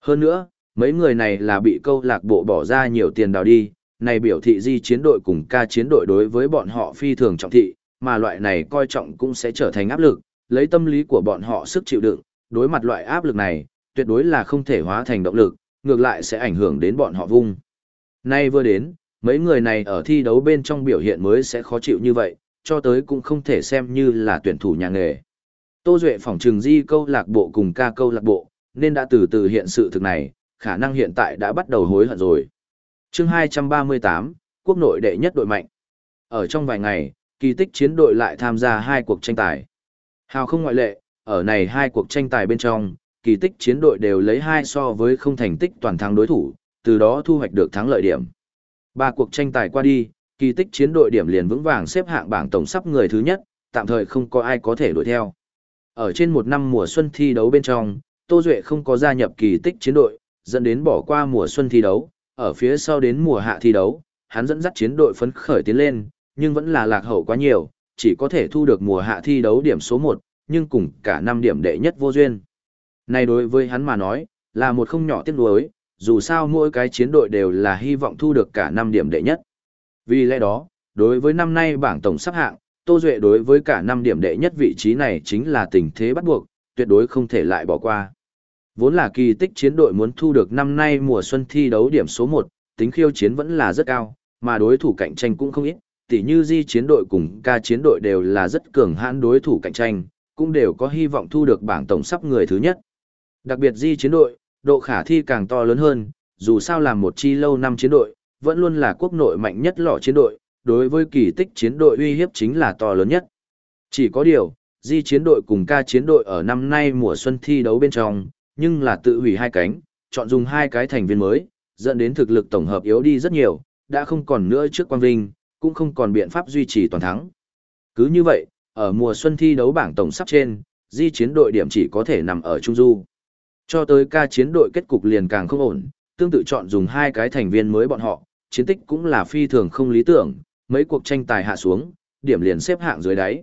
Hơn nữa, mấy người này là bị câu lạc bộ bỏ ra nhiều tiền đào đi, này biểu thị di chiến đội cùng ca chiến đội đối với bọn họ phi thường trọng thị, mà loại này coi trọng cũng sẽ trở thành áp lực, lấy tâm lý của bọn họ sức chịu đựng, đối mặt loại áp lực này, tuyệt đối là không thể hóa thành động lực, ngược lại sẽ ảnh hưởng đến bọn họ vung. Nay vừa đến, mấy người này ở thi đấu bên trong biểu hiện mới sẽ khó chịu như vậy, cho tới cũng không thể xem như là tuyển thủ nhà nghề. Tô Duệ phòng trừng di câu lạc bộ cùng ca câu lạc bộ, nên đã từ từ hiện sự thực này, khả năng hiện tại đã bắt đầu hối hận rồi. chương 238, quốc nội đệ nhất đội mạnh. Ở trong vài ngày, kỳ tích chiến đội lại tham gia hai cuộc tranh tài. Hào không ngoại lệ, ở này hai cuộc tranh tài bên trong, kỳ tích chiến đội đều lấy hai so với không thành tích toàn thắng đối thủ, từ đó thu hoạch được thắng lợi điểm. Ba cuộc tranh tài qua đi, kỳ tích chiến đội điểm liền vững vàng xếp hạng bảng tổng sắp người thứ nhất, tạm thời không có ai có thể đuổi theo. Ở trên một năm mùa xuân thi đấu bên trong, Tô Duệ không có gia nhập kỳ tích chiến đội, dẫn đến bỏ qua mùa xuân thi đấu, ở phía sau đến mùa hạ thi đấu, hắn dẫn dắt chiến đội phấn khởi tiến lên, nhưng vẫn là lạc hậu quá nhiều, chỉ có thể thu được mùa hạ thi đấu điểm số 1, nhưng cùng cả năm điểm đệ nhất vô duyên. Này đối với hắn mà nói, là một không nhỏ tiếc nuối, dù sao mỗi cái chiến đội đều là hy vọng thu được cả năm điểm đệ nhất. Vì lẽ đó, đối với năm nay bảng tổng sắp hạng, Tô Duệ đối với cả năm điểm đệ nhất vị trí này chính là tình thế bắt buộc, tuyệt đối không thể lại bỏ qua. Vốn là kỳ tích chiến đội muốn thu được năm nay mùa xuân thi đấu điểm số 1, tính khiêu chiến vẫn là rất cao, mà đối thủ cạnh tranh cũng không ít, tỉ như di chiến đội cùng ca chiến đội đều là rất cường hãn đối thủ cạnh tranh, cũng đều có hy vọng thu được bảng tổng sắp người thứ nhất. Đặc biệt di chiến đội, độ khả thi càng to lớn hơn, dù sao làm một chi lâu năm chiến đội, vẫn luôn là quốc nội mạnh nhất lọ chiến đội, đối với kỳ tích chiến đội uy hiếp chính là to lớn nhất. Chỉ có điều, di chiến đội cùng ca chiến đội ở năm nay mùa xuân thi đấu bên trong, nhưng là tự hủy hai cánh, chọn dùng hai cái thành viên mới, dẫn đến thực lực tổng hợp yếu đi rất nhiều, đã không còn nữa trước quang vinh, cũng không còn biện pháp duy trì toàn thắng. Cứ như vậy, ở mùa xuân thi đấu bảng tổng sắp trên, di chiến đội điểm chỉ có thể nằm ở Trung Du. Cho tới ca chiến đội kết cục liền càng không ổn, tương tự chọn dùng hai cái thành viên mới bọn họ, chiến tích cũng là phi thường không lý tưởng, mấy cuộc tranh tài hạ xuống, điểm liền xếp hạng dưới đáy.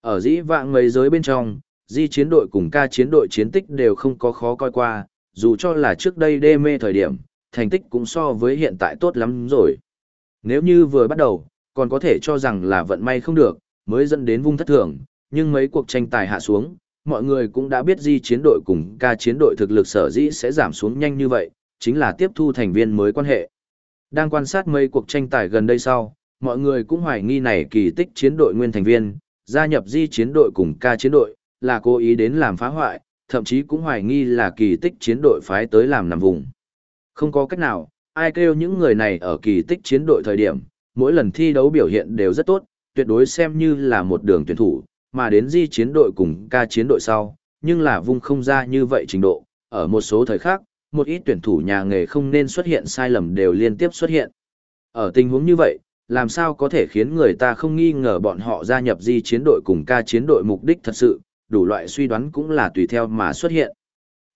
Ở dĩ vạng mấy giới bên trong, di chiến đội cùng ca chiến đội chiến tích đều không có khó coi qua, dù cho là trước đây đê mê thời điểm, thành tích cũng so với hiện tại tốt lắm rồi. Nếu như vừa bắt đầu, còn có thể cho rằng là vận may không được, mới dẫn đến vung thất thường, nhưng mấy cuộc tranh tài hạ xuống, mọi người cũng đã biết di chiến đội cùng ca chiến đội thực lực sở dĩ sẽ giảm xuống nhanh như vậy, chính là tiếp thu thành viên mới quan hệ. Đang quan sát mấy cuộc tranh tài gần đây sau, mọi người cũng hoài nghi này kỳ tích chiến đội nguyên thành viên, gia nhập di chiến đội cùng ca chiến đội, là cố ý đến làm phá hoại, thậm chí cũng hoài nghi là kỳ tích chiến đội phái tới làm nằm vùng. Không có cách nào, ai kêu những người này ở kỳ tích chiến đội thời điểm, mỗi lần thi đấu biểu hiện đều rất tốt, tuyệt đối xem như là một đường tuyển thủ, mà đến di chiến đội cùng ca chiến đội sau, nhưng là vung không ra như vậy trình độ, ở một số thời khác, một ít tuyển thủ nhà nghề không nên xuất hiện sai lầm đều liên tiếp xuất hiện. Ở tình huống như vậy, làm sao có thể khiến người ta không nghi ngờ bọn họ gia nhập di chiến đội cùng ca chiến đội mục đích thật sự, đủ loại suy đoán cũng là tùy theo mà xuất hiện.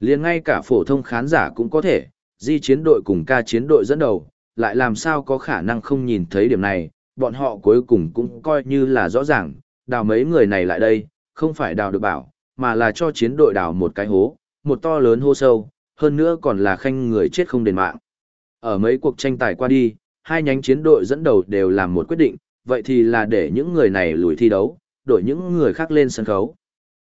liền ngay cả phổ thông khán giả cũng có thể, di chiến đội cùng ca chiến đội dẫn đầu, lại làm sao có khả năng không nhìn thấy điểm này, bọn họ cuối cùng cũng coi như là rõ ràng, đào mấy người này lại đây, không phải đào được bảo, mà là cho chiến đội đào một cái hố, một to lớn hô sâu, hơn nữa còn là khanh người chết không đền mạng. Ở mấy cuộc tranh tài qua đi, hai nhánh chiến đội dẫn đầu đều làm một quyết định, vậy thì là để những người này lùi thi đấu, đổi những người khác lên sân khấu.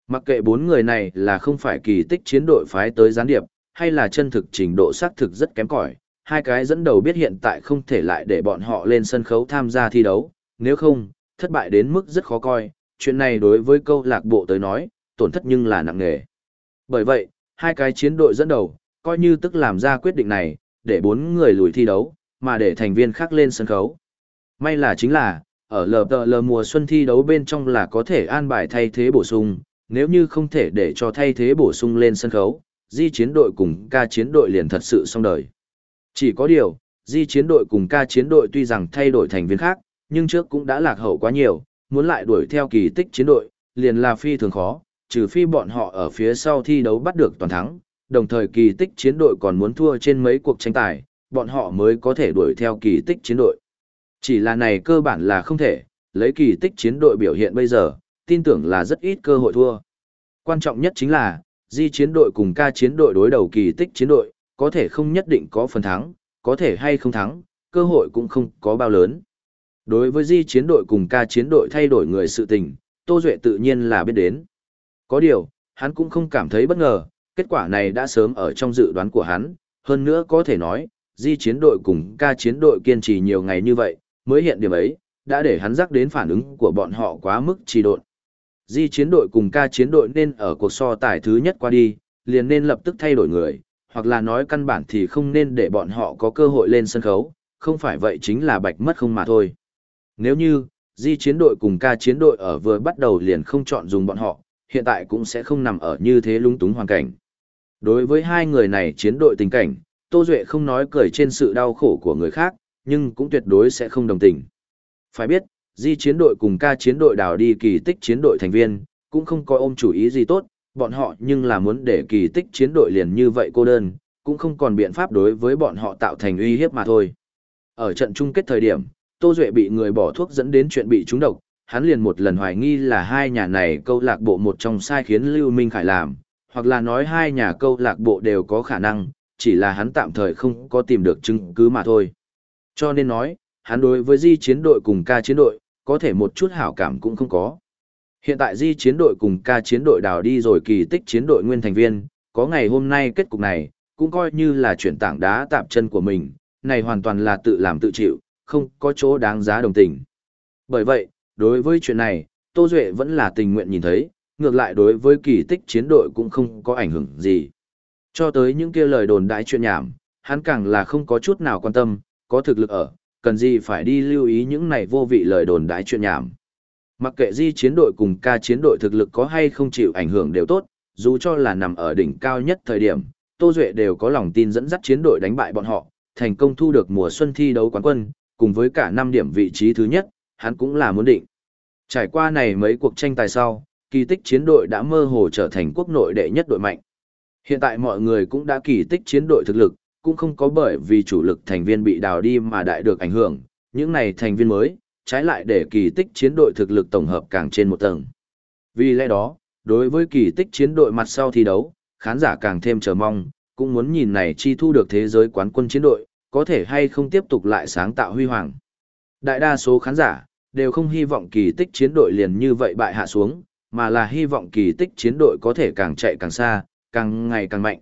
Mặc kệ bốn người này là không phải kỳ tích chiến đội phái tới gián điệp, hay là chân thực trình độ xác thực rất kém cỏi, hai cái dẫn đầu biết hiện tại không thể lại để bọn họ lên sân khấu tham gia thi đấu, nếu không, thất bại đến mức rất khó coi, chuyện này đối với câu lạc bộ tới nói, tổn thất nhưng là nặng nề. Bởi vậy, hai cái chiến đội dẫn đầu, coi như tức làm ra quyết định này, để bốn người lùi thi đấu, mà để thành viên khác lên sân khấu. May là chính là, ở LPL mùa xuân thi đấu bên trong là có thể an bài thay thế bổ sung, nếu như không thể để cho thay thế bổ sung lên sân khấu, di chiến đội cùng ca chiến đội liền thật sự xong đời. Chỉ có điều, Di chiến đội cùng ca chiến đội tuy rằng thay đổi thành viên khác, nhưng trước cũng đã lạc hậu quá nhiều, muốn lại đuổi theo kỳ tích chiến đội, liền là phi thường khó, trừ phi bọn họ ở phía sau thi đấu bắt được toàn thắng, đồng thời kỳ tích chiến đội còn muốn thua trên mấy cuộc tranh tài, bọn họ mới có thể đuổi theo kỳ tích chiến đội. Chỉ là này cơ bản là không thể, lấy kỳ tích chiến đội biểu hiện bây giờ, tin tưởng là rất ít cơ hội thua. Quan trọng nhất chính là, di chiến đội cùng ca chiến đội đối đầu kỳ tích chiến đội, có thể không nhất định có phần thắng, có thể hay không thắng, cơ hội cũng không có bao lớn. Đối với di chiến đội cùng ca chiến đội thay đổi người sự tình, Tô Duệ tự nhiên là biết đến. Có điều, hắn cũng không cảm thấy bất ngờ, kết quả này đã sớm ở trong dự đoán của hắn, hơn nữa có thể nói, di chiến đội cùng ca chiến đội kiên trì nhiều ngày như vậy, mới hiện điểm ấy, đã để hắn rắc đến phản ứng của bọn họ quá mức trì độn. Di chiến đội cùng ca chiến đội nên ở cuộc so tài thứ nhất qua đi, liền nên lập tức thay đổi người, hoặc là nói căn bản thì không nên để bọn họ có cơ hội lên sân khấu, không phải vậy chính là bạch mất không mà thôi. Nếu như, di chiến đội cùng ca chiến đội ở vừa bắt đầu liền không chọn dùng bọn họ, hiện tại cũng sẽ không nằm ở như thế lung túng hoàn cảnh. Đối với hai người này chiến đội tình cảnh, Tô Duệ không nói cười trên sự đau khổ của người khác, nhưng cũng tuyệt đối sẽ không đồng tình. Phải biết, di chiến đội cùng ca chiến đội đào đi kỳ tích chiến đội thành viên, cũng không coi ôm chủ ý gì tốt, bọn họ nhưng là muốn để kỳ tích chiến đội liền như vậy cô đơn, cũng không còn biện pháp đối với bọn họ tạo thành uy hiếp mà thôi. Ở trận chung kết thời điểm, Tô Duệ bị người bỏ thuốc dẫn đến chuyện bị trúng độc, hắn liền một lần hoài nghi là hai nhà này câu lạc bộ một trong sai khiến Lưu Minh Khải làm, hoặc là nói hai nhà câu lạc bộ đều có khả năng, chỉ là hắn tạm thời không có tìm được chứng cứ mà thôi. Cho nên nói, hắn đối với di chiến đội cùng ca chiến đội, có thể một chút hảo cảm cũng không có. Hiện tại di chiến đội cùng ca chiến đội đào đi rồi kỳ tích chiến đội nguyên thành viên, có ngày hôm nay kết cục này, cũng coi như là chuyển tảng đá tạm chân của mình, này hoàn toàn là tự làm tự chịu, không có chỗ đáng giá đồng tình. Bởi vậy, đối với chuyện này, Tô Duệ vẫn là tình nguyện nhìn thấy, ngược lại đối với kỳ tích chiến đội cũng không có ảnh hưởng gì. Cho tới những kia lời đồn đại chuyện nhảm, hắn càng là không có chút nào quan tâm, có thực lực ở, cần gì phải đi lưu ý những này vô vị lời đồn đại chuyện nhảm. Mặc kệ di chiến đội cùng ca chiến đội thực lực có hay không chịu ảnh hưởng đều tốt, dù cho là nằm ở đỉnh cao nhất thời điểm, Tô Duệ đều có lòng tin dẫn dắt chiến đội đánh bại bọn họ, thành công thu được mùa xuân thi đấu quán quân, cùng với cả 5 điểm vị trí thứ nhất, hắn cũng là muốn định. Trải qua này mấy cuộc tranh tài sau, kỳ tích chiến đội đã mơ hồ trở thành quốc nội đệ nhất đội mạnh. Hiện tại mọi người cũng đã kỳ tích chiến đội thực lực, cũng không có bởi vì chủ lực thành viên bị đào đi mà đại được ảnh hưởng, những này thành viên mới, trái lại để kỳ tích chiến đội thực lực tổng hợp càng trên một tầng. Vì lẽ đó, đối với kỳ tích chiến đội mặt sau thi đấu, khán giả càng thêm chờ mong, cũng muốn nhìn này chi thu được thế giới quán quân chiến đội, có thể hay không tiếp tục lại sáng tạo huy hoàng. Đại đa số khán giả, đều không hy vọng kỳ tích chiến đội liền như vậy bại hạ xuống, mà là hy vọng kỳ tích chiến đội có thể càng chạy càng xa, càng ngày càng mạnh.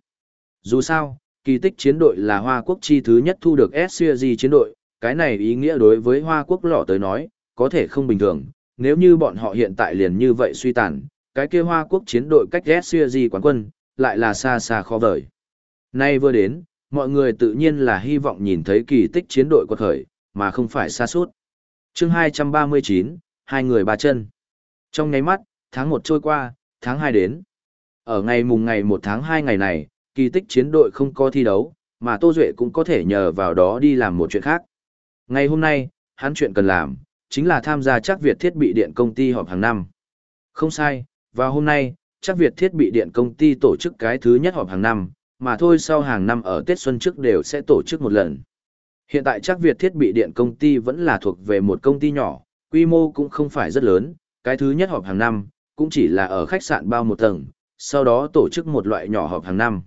Dù sao, kỳ tích chiến đội là Hoa Quốc chi thứ nhất thu được SCG chiến đội, cái này ý nghĩa đối với Hoa Quốc lọ tới nói, có thể không bình thường, nếu như bọn họ hiện tại liền như vậy suy tàn, cái kia Hoa Quốc chiến đội cách SCG quán quân, lại là xa xa khó vời. Nay vừa đến, mọi người tự nhiên là hy vọng nhìn thấy kỳ tích chiến đội quật khởi, mà không phải xa suốt. chương 239, hai người ba chân. Trong nháy mắt, tháng 1 trôi qua, tháng 2 đến. Ở ngày mùng ngày 1 tháng 2 ngày này, kỳ tích chiến đội không có thi đấu, mà Tô Duệ cũng có thể nhờ vào đó đi làm một chuyện khác. Ngày hôm nay, hắn chuyện cần làm, chính là tham gia chắc Việt thiết bị điện công ty họp hàng năm. Không sai, Và hôm nay, chắc Việt thiết bị điện công ty tổ chức cái thứ nhất họp hàng năm, mà thôi sau hàng năm ở Tết Xuân trước đều sẽ tổ chức một lần. Hiện tại chắc Việt thiết bị điện công ty vẫn là thuộc về một công ty nhỏ, quy mô cũng không phải rất lớn, cái thứ nhất họp hàng năm, cũng chỉ là ở khách sạn bao một tầng, sau đó tổ chức một loại nhỏ họp hàng năm.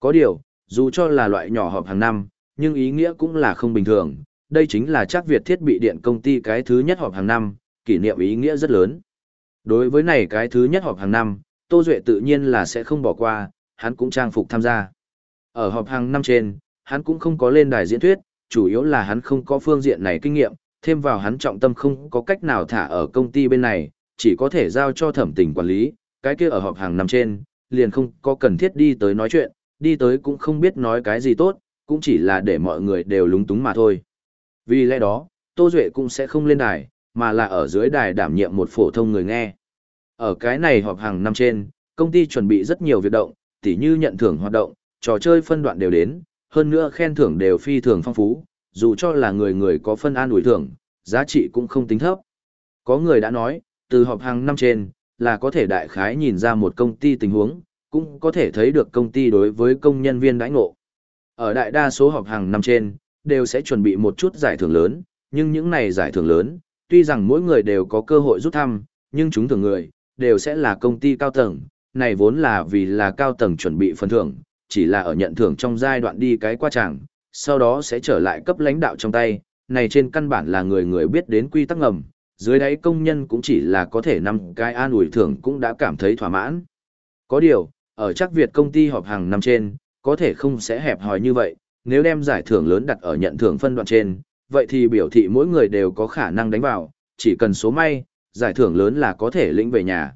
Có điều, dù cho là loại nhỏ họp hàng năm, nhưng ý nghĩa cũng là không bình thường, đây chính là chắc Việt thiết bị điện công ty cái thứ nhất họp hàng năm, kỷ niệm ý nghĩa rất lớn. Đối với này cái thứ nhất họp hàng năm, Tô Duệ tự nhiên là sẽ không bỏ qua, hắn cũng trang phục tham gia. Ở họp hàng năm trên, hắn cũng không có lên đài diễn thuyết, chủ yếu là hắn không có phương diện này kinh nghiệm, thêm vào hắn trọng tâm không có cách nào thả ở công ty bên này, chỉ có thể giao cho thẩm tình quản lý, cái kia ở họp hàng năm trên, liền không có cần thiết đi tới nói chuyện, đi tới cũng không biết nói cái gì tốt, cũng chỉ là để mọi người đều lúng túng mà thôi. Vì lẽ đó, Tô Duệ cũng sẽ không lên đài, mà là ở dưới đài đảm nhiệm một phổ thông người nghe. Ở cái này họp hàng năm trên, công ty chuẩn bị rất nhiều việc động, tỉ như nhận thưởng hoạt động, trò chơi phân đoạn đều đến, hơn nữa khen thưởng đều phi thường phong phú, dù cho là người người có phân an ủi thưởng, giá trị cũng không tính thấp. Có người đã nói, từ họp hàng năm trên, là có thể đại khái nhìn ra một công ty tình huống, cũng có thể thấy được công ty đối với công nhân viên đãi ngộ. Ở đại đa số họp hàng năm trên, đều sẽ chuẩn bị một chút giải thưởng lớn, nhưng những này giải thưởng lớn, tuy rằng mỗi người đều có cơ hội rút thăm, nhưng chúng thường người, đều sẽ là công ty cao tầng, này vốn là vì là cao tầng chuẩn bị phần thưởng, chỉ là ở nhận thưởng trong giai đoạn đi cái qua chẳng, sau đó sẽ trở lại cấp lãnh đạo trong tay, này trên căn bản là người người biết đến quy tắc ngầm, dưới đáy công nhân cũng chỉ là có thể năm cái an ủi thưởng cũng đã cảm thấy thỏa mãn. Có điều, ở chắc Việt công ty họp hàng năm trên, có thể không sẽ hẹp hòi như vậy, nếu đem giải thưởng lớn đặt ở nhận thưởng phân đoạn trên, vậy thì biểu thị mỗi người đều có khả năng đánh vào, chỉ cần số may, giải thưởng lớn là có thể lĩnh về nhà.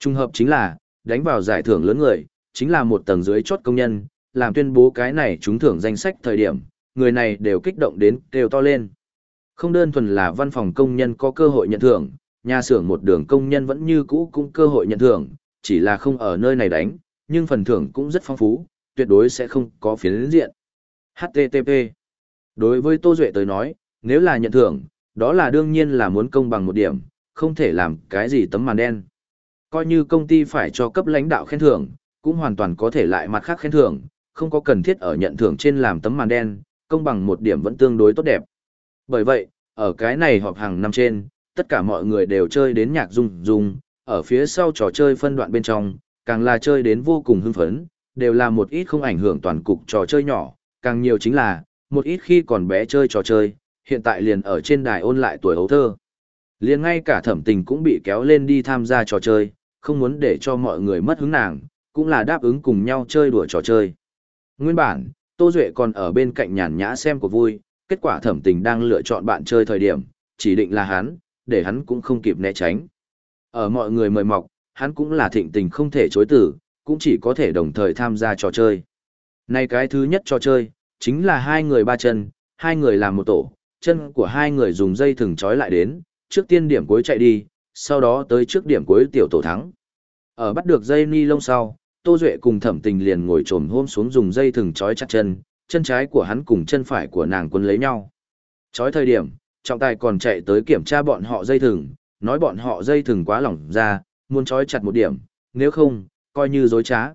Trung hợp chính là, đánh vào giải thưởng lớn người, chính là một tầng dưới chốt công nhân, làm tuyên bố cái này trúng thưởng danh sách thời điểm, người này đều kích động đến kêu to lên. Không đơn thuần là văn phòng công nhân có cơ hội nhận thưởng, nhà xưởng một đường công nhân vẫn như cũ cũng cơ hội nhận thưởng, chỉ là không ở nơi này đánh, nhưng phần thưởng cũng rất phong phú, tuyệt đối sẽ không có phiến diện. HTTP Đối với Tô Duệ tới nói, nếu là nhận thưởng, đó là đương nhiên là muốn công bằng một điểm, không thể làm cái gì tấm màn đen. Coi như công ty phải cho cấp lãnh đạo khen thưởng, cũng hoàn toàn có thể lại mặt khác khen thưởng, không có cần thiết ở nhận thưởng trên làm tấm màn đen, công bằng một điểm vẫn tương đối tốt đẹp. Bởi vậy, ở cái này họp hàng năm trên, tất cả mọi người đều chơi đến nhạc rung rung, ở phía sau trò chơi phân đoạn bên trong, càng là chơi đến vô cùng hưng phấn, đều là một ít không ảnh hưởng toàn cục trò chơi nhỏ, càng nhiều chính là, một ít khi còn bé chơi trò chơi, hiện tại liền ở trên đài ôn lại tuổi hấu thơ. Liền ngay cả thẩm tình cũng bị kéo lên đi tham gia trò chơi, không muốn để cho mọi người mất hứng nàng, cũng là đáp ứng cùng nhau chơi đùa trò chơi. Nguyên bản, Tô Duệ còn ở bên cạnh nhàn nhã xem của vui, kết quả thẩm tình đang lựa chọn bạn chơi thời điểm, chỉ định là hắn, để hắn cũng không kịp né tránh. Ở mọi người mời mọc, hắn cũng là thịnh tình không thể chối tử, cũng chỉ có thể đồng thời tham gia trò chơi. Này cái thứ nhất trò chơi, chính là hai người ba chân, hai người làm một tổ, chân của hai người dùng dây thừng trói lại đến, trước tiên điểm cuối chạy đi, sau đó tới trước điểm cuối tiểu tổ thắng. Ở bắt được dây ni lông sau, Tô Duệ cùng thẩm tình liền ngồi trồm hôm xuống dùng dây thừng trói chặt chân, chân trái của hắn cùng chân phải của nàng quân lấy nhau. trói thời điểm, trọng tài còn chạy tới kiểm tra bọn họ dây thừng, nói bọn họ dây thừng quá lỏng ra, muốn trói chặt một điểm, nếu không, coi như dối trá.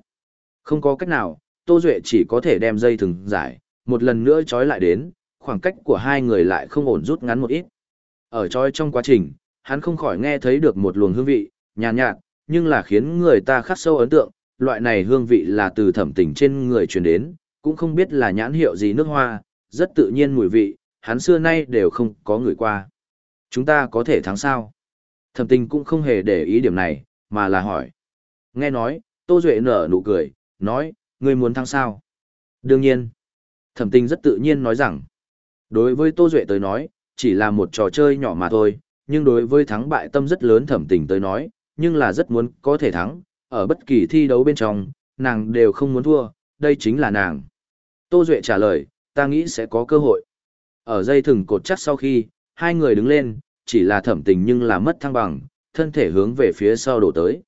Không có cách nào, Tô Duệ chỉ có thể đem dây thừng giải, một lần nữa trói lại đến, khoảng cách của hai người lại không ổn rút ngắn một ít. Ở trói trong quá trình, hắn không khỏi nghe thấy được một luồng hương vị, nhàn nhạt, nhạt, nhưng là khiến người ta khắc sâu ấn tượng, loại này hương vị là từ thẩm tình trên người truyền đến, cũng không biết là nhãn hiệu gì nước hoa, rất tự nhiên mùi vị, hắn xưa nay đều không có người qua. Chúng ta có thể thắng sao? Thẩm tình cũng không hề để ý điểm này, mà là hỏi. Nghe nói, Tô Duệ nở nụ cười, nói, ngươi muốn thắng sao? Đương nhiên. Thẩm tình rất tự nhiên nói rằng, đối với Tô Duệ tới nói, chỉ là một trò chơi nhỏ mà thôi, nhưng đối với thắng bại tâm rất lớn thẩm tình tới nói, nhưng là rất muốn có thể thắng, ở bất kỳ thi đấu bên trong, nàng đều không muốn thua, đây chính là nàng. Tô Duệ trả lời, ta nghĩ sẽ có cơ hội. Ở dây thừng cột chắc sau khi, hai người đứng lên, chỉ là thẩm tình nhưng là mất thăng bằng, thân thể hướng về phía sau đổ tới.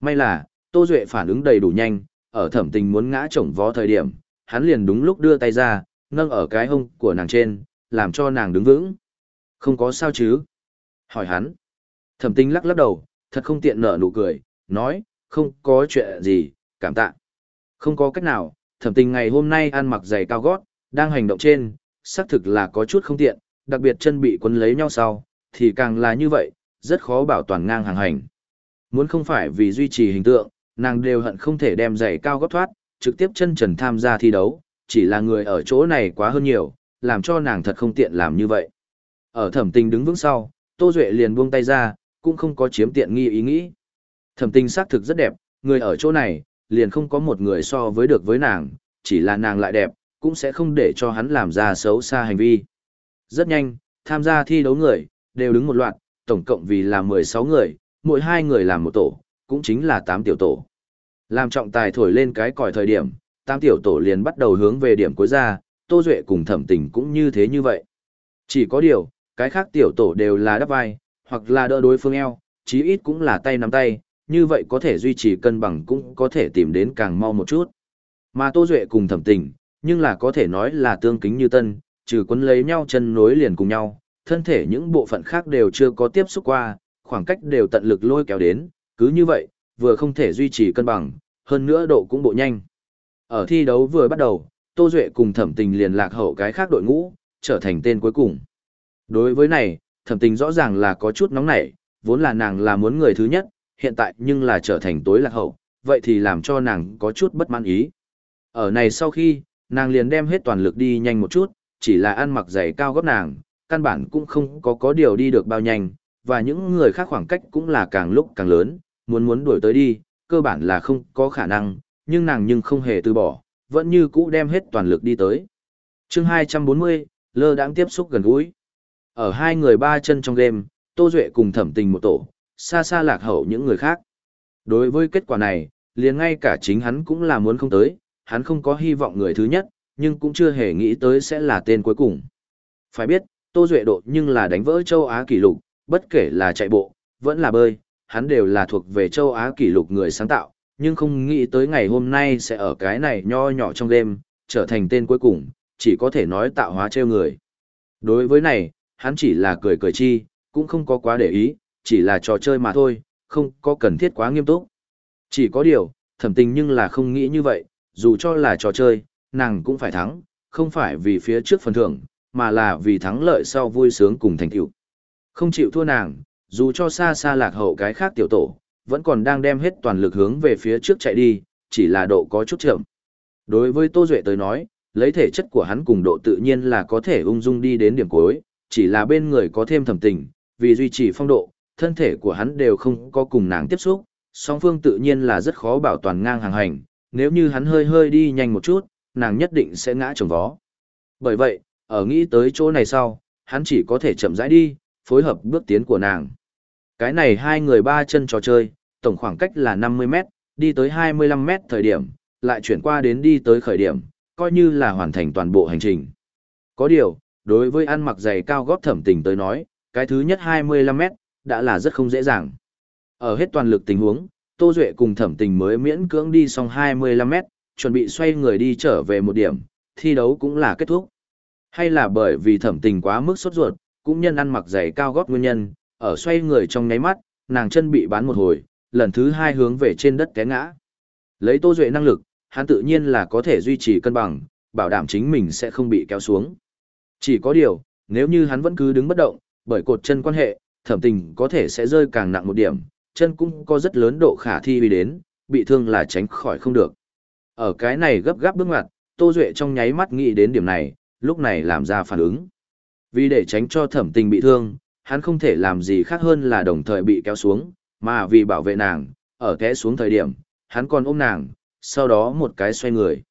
May là, Tô Duệ phản ứng đầy đủ nhanh, ở thẩm tình muốn ngã chổng vó thời điểm, hắn liền đúng lúc đưa tay ra, nâng ở cái hông của nàng trên, làm cho nàng đứng vững. Không có sao chứ? Hỏi hắn. Thẩm tình lắc lắc đầu, thật không tiện nở nụ cười, nói, không có chuyện gì, cảm tạ. Không có cách nào, thẩm tình ngày hôm nay ăn mặc giày cao gót, đang hành động trên, xác thực là có chút không tiện, đặc biệt chân bị quấn lấy nhau sau, thì càng là như vậy, rất khó bảo toàn ngang hàng hành. Muốn không phải vì duy trì hình tượng, nàng đều hận không thể đem giày cao gót thoát, trực tiếp chân trần tham gia thi đấu, chỉ là người ở chỗ này quá hơn nhiều, làm cho nàng thật không tiện làm như vậy. Ở thẩm tình đứng vững sau, Tô Duệ liền buông tay ra, cũng không có chiếm tiện nghi ý nghĩ. Thẩm tình xác thực rất đẹp, người ở chỗ này, liền không có một người so với được với nàng, chỉ là nàng lại đẹp, cũng sẽ không để cho hắn làm ra xấu xa hành vi. Rất nhanh, tham gia thi đấu người, đều đứng một loạt, tổng cộng vì là 16 người, mỗi hai người làm một tổ, cũng chính là tám tiểu tổ. Làm trọng tài thổi lên cái còi thời điểm, tám tiểu tổ liền bắt đầu hướng về điểm cuối ra, Tô Duệ cùng thẩm tình cũng như thế như vậy. Chỉ có điều, cái khác tiểu tổ đều là đắp vai, hoặc là đỡ đối phương eo, chí ít cũng là tay nắm tay, như vậy có thể duy trì cân bằng cũng có thể tìm đến càng mau một chút. Mà Tô Duệ cùng thẩm tình, nhưng là có thể nói là tương kính như tân, trừ quấn lấy nhau chân nối liền cùng nhau, thân thể những bộ phận khác đều chưa có tiếp xúc qua, khoảng cách đều tận lực lôi kéo đến, cứ như vậy, vừa không thể duy trì cân bằng, hơn nữa độ cũng bộ nhanh. Ở thi đấu vừa bắt đầu, Tô Duệ cùng thẩm tình liền lạc hậu cái khác đội ngũ, trở thành tên cuối cùng. Đối với này, thẩm tình rõ ràng là có chút nóng nảy, vốn là nàng là muốn người thứ nhất, hiện tại nhưng là trở thành tối lạc hậu, vậy thì làm cho nàng có chút bất mãn ý. Ở này sau khi, nàng liền đem hết toàn lực đi nhanh một chút, chỉ là ăn mặc giày cao gấp nàng, căn bản cũng không có có điều đi được bao nhanh, và những người khác khoảng cách cũng là càng lúc càng lớn, muốn muốn đuổi tới đi, cơ bản là không có khả năng, nhưng nàng nhưng không hề từ bỏ, vẫn như cũ đem hết toàn lực đi tới. chương 240, lơ đãng tiếp xúc gần gũi. Ở hai người ba chân trong game, Tô Duệ cùng thẩm tình một tổ, xa xa lạc hậu những người khác. Đối với kết quả này, liền ngay cả chính hắn cũng là muốn không tới, hắn không có hy vọng người thứ nhất, nhưng cũng chưa hề nghĩ tới sẽ là tên cuối cùng. Phải biết, Tô Duệ độ nhưng là đánh vỡ châu Á kỷ lục, bất kể là chạy bộ, vẫn là bơi, hắn đều là thuộc về châu Á kỷ lục người sáng tạo, nhưng không nghĩ tới ngày hôm nay sẽ ở cái này nho nhỏ trong đêm, trở thành tên cuối cùng, chỉ có thể nói tạo hóa treo người. Đối với này, hắn chỉ là cười cười chi, cũng không có quá để ý, chỉ là trò chơi mà thôi, không có cần thiết quá nghiêm túc. Chỉ có điều, thẩm tình nhưng là không nghĩ như vậy, dù cho là trò chơi, nàng cũng phải thắng, không phải vì phía trước phần thưởng, mà là vì thắng lợi sau vui sướng cùng thành tựu. Không chịu thua nàng, dù cho xa xa lạc hậu cái khác tiểu tổ, vẫn còn đang đem hết toàn lực hướng về phía trước chạy đi, chỉ là độ có chút chậm. Đối với Tô Duệ tới nói, lấy thể chất của hắn cùng độ tự nhiên là có thể ung dung đi đến điểm cuối, chỉ là bên người có thêm thẩm tình, vì duy trì phong độ, thân thể của hắn đều không có cùng nàng tiếp xúc, song phương tự nhiên là rất khó bảo toàn ngang hàng hành, nếu như hắn hơi hơi đi nhanh một chút, nàng nhất định sẽ ngã trồng vó. Bởi vậy, ở nghĩ tới chỗ này sau, hắn chỉ có thể chậm rãi đi, phối hợp bước tiến của nàng. Cái này hai người ba chân trò chơi, tổng khoảng cách là 50 mét, đi tới 25 mét thời điểm, lại chuyển qua đến đi tới khởi điểm, coi như là hoàn thành toàn bộ hành trình. Có điều, đối với ăn mặc giày cao gót thẩm tình tới nói, cái thứ nhất 25 mét, đã là rất không dễ dàng. Ở hết toàn lực tình huống, Tô Duệ cùng thẩm tình mới miễn cưỡng đi xong 25 mét, chuẩn bị xoay người đi trở về một điểm, thi đấu cũng là kết thúc. Hay là bởi vì thẩm tình quá mức sốt ruột, cũng nhân ăn mặc giày cao gót nguyên nhân, ở xoay người trong nháy mắt, nàng chân bị bán một hồi, lần thứ hai hướng về trên đất té ngã. Lấy Tô Duệ năng lực, hắn tự nhiên là có thể duy trì cân bằng, bảo đảm chính mình sẽ không bị kéo xuống. Chỉ có điều, nếu như hắn vẫn cứ đứng bất động, bởi cột chân quan hệ, thẩm tình có thể sẽ rơi càng nặng một điểm, chân cũng có rất lớn độ khả thi vì đến, bị thương là tránh khỏi không được. Ở cái này gấp gáp bước ngoặt, Tô Duệ trong nháy mắt nghĩ đến điểm này, lúc này làm ra phản ứng. Vì để tránh cho thẩm tình bị thương, hắn không thể làm gì khác hơn là đồng thời bị kéo xuống, mà vì bảo vệ nàng, ở té xuống thời điểm, hắn còn ôm nàng, sau đó một cái xoay người.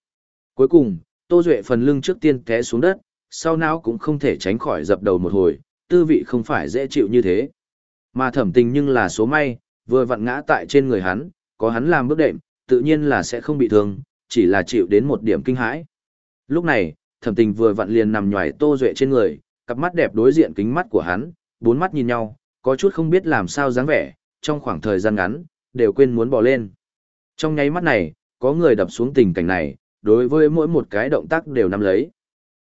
Cuối cùng, Tô Duệ phần lưng trước tiên té xuống đất, sau não cũng không thể tránh khỏi dập đầu một hồi, tư vị không phải dễ chịu như thế. Mà thẩm tình nhưng là số may, vừa vặn ngã tại trên người hắn, có hắn làm bước đệm, tự nhiên là sẽ không bị thương, chỉ là chịu đến một điểm kinh hãi. Lúc này, thẩm tình vừa vặn liền nằm nhòi Tô Duệ trên người, cặp mắt đẹp đối diện kính mắt của hắn, bốn mắt nhìn nhau, có chút không biết làm sao dáng vẻ, trong khoảng thời gian ngắn, đều quên muốn bỏ lên. Trong nháy mắt này, có người đập xuống tình cảnh này, đối với mỗi một cái động tác đều nắm lấy.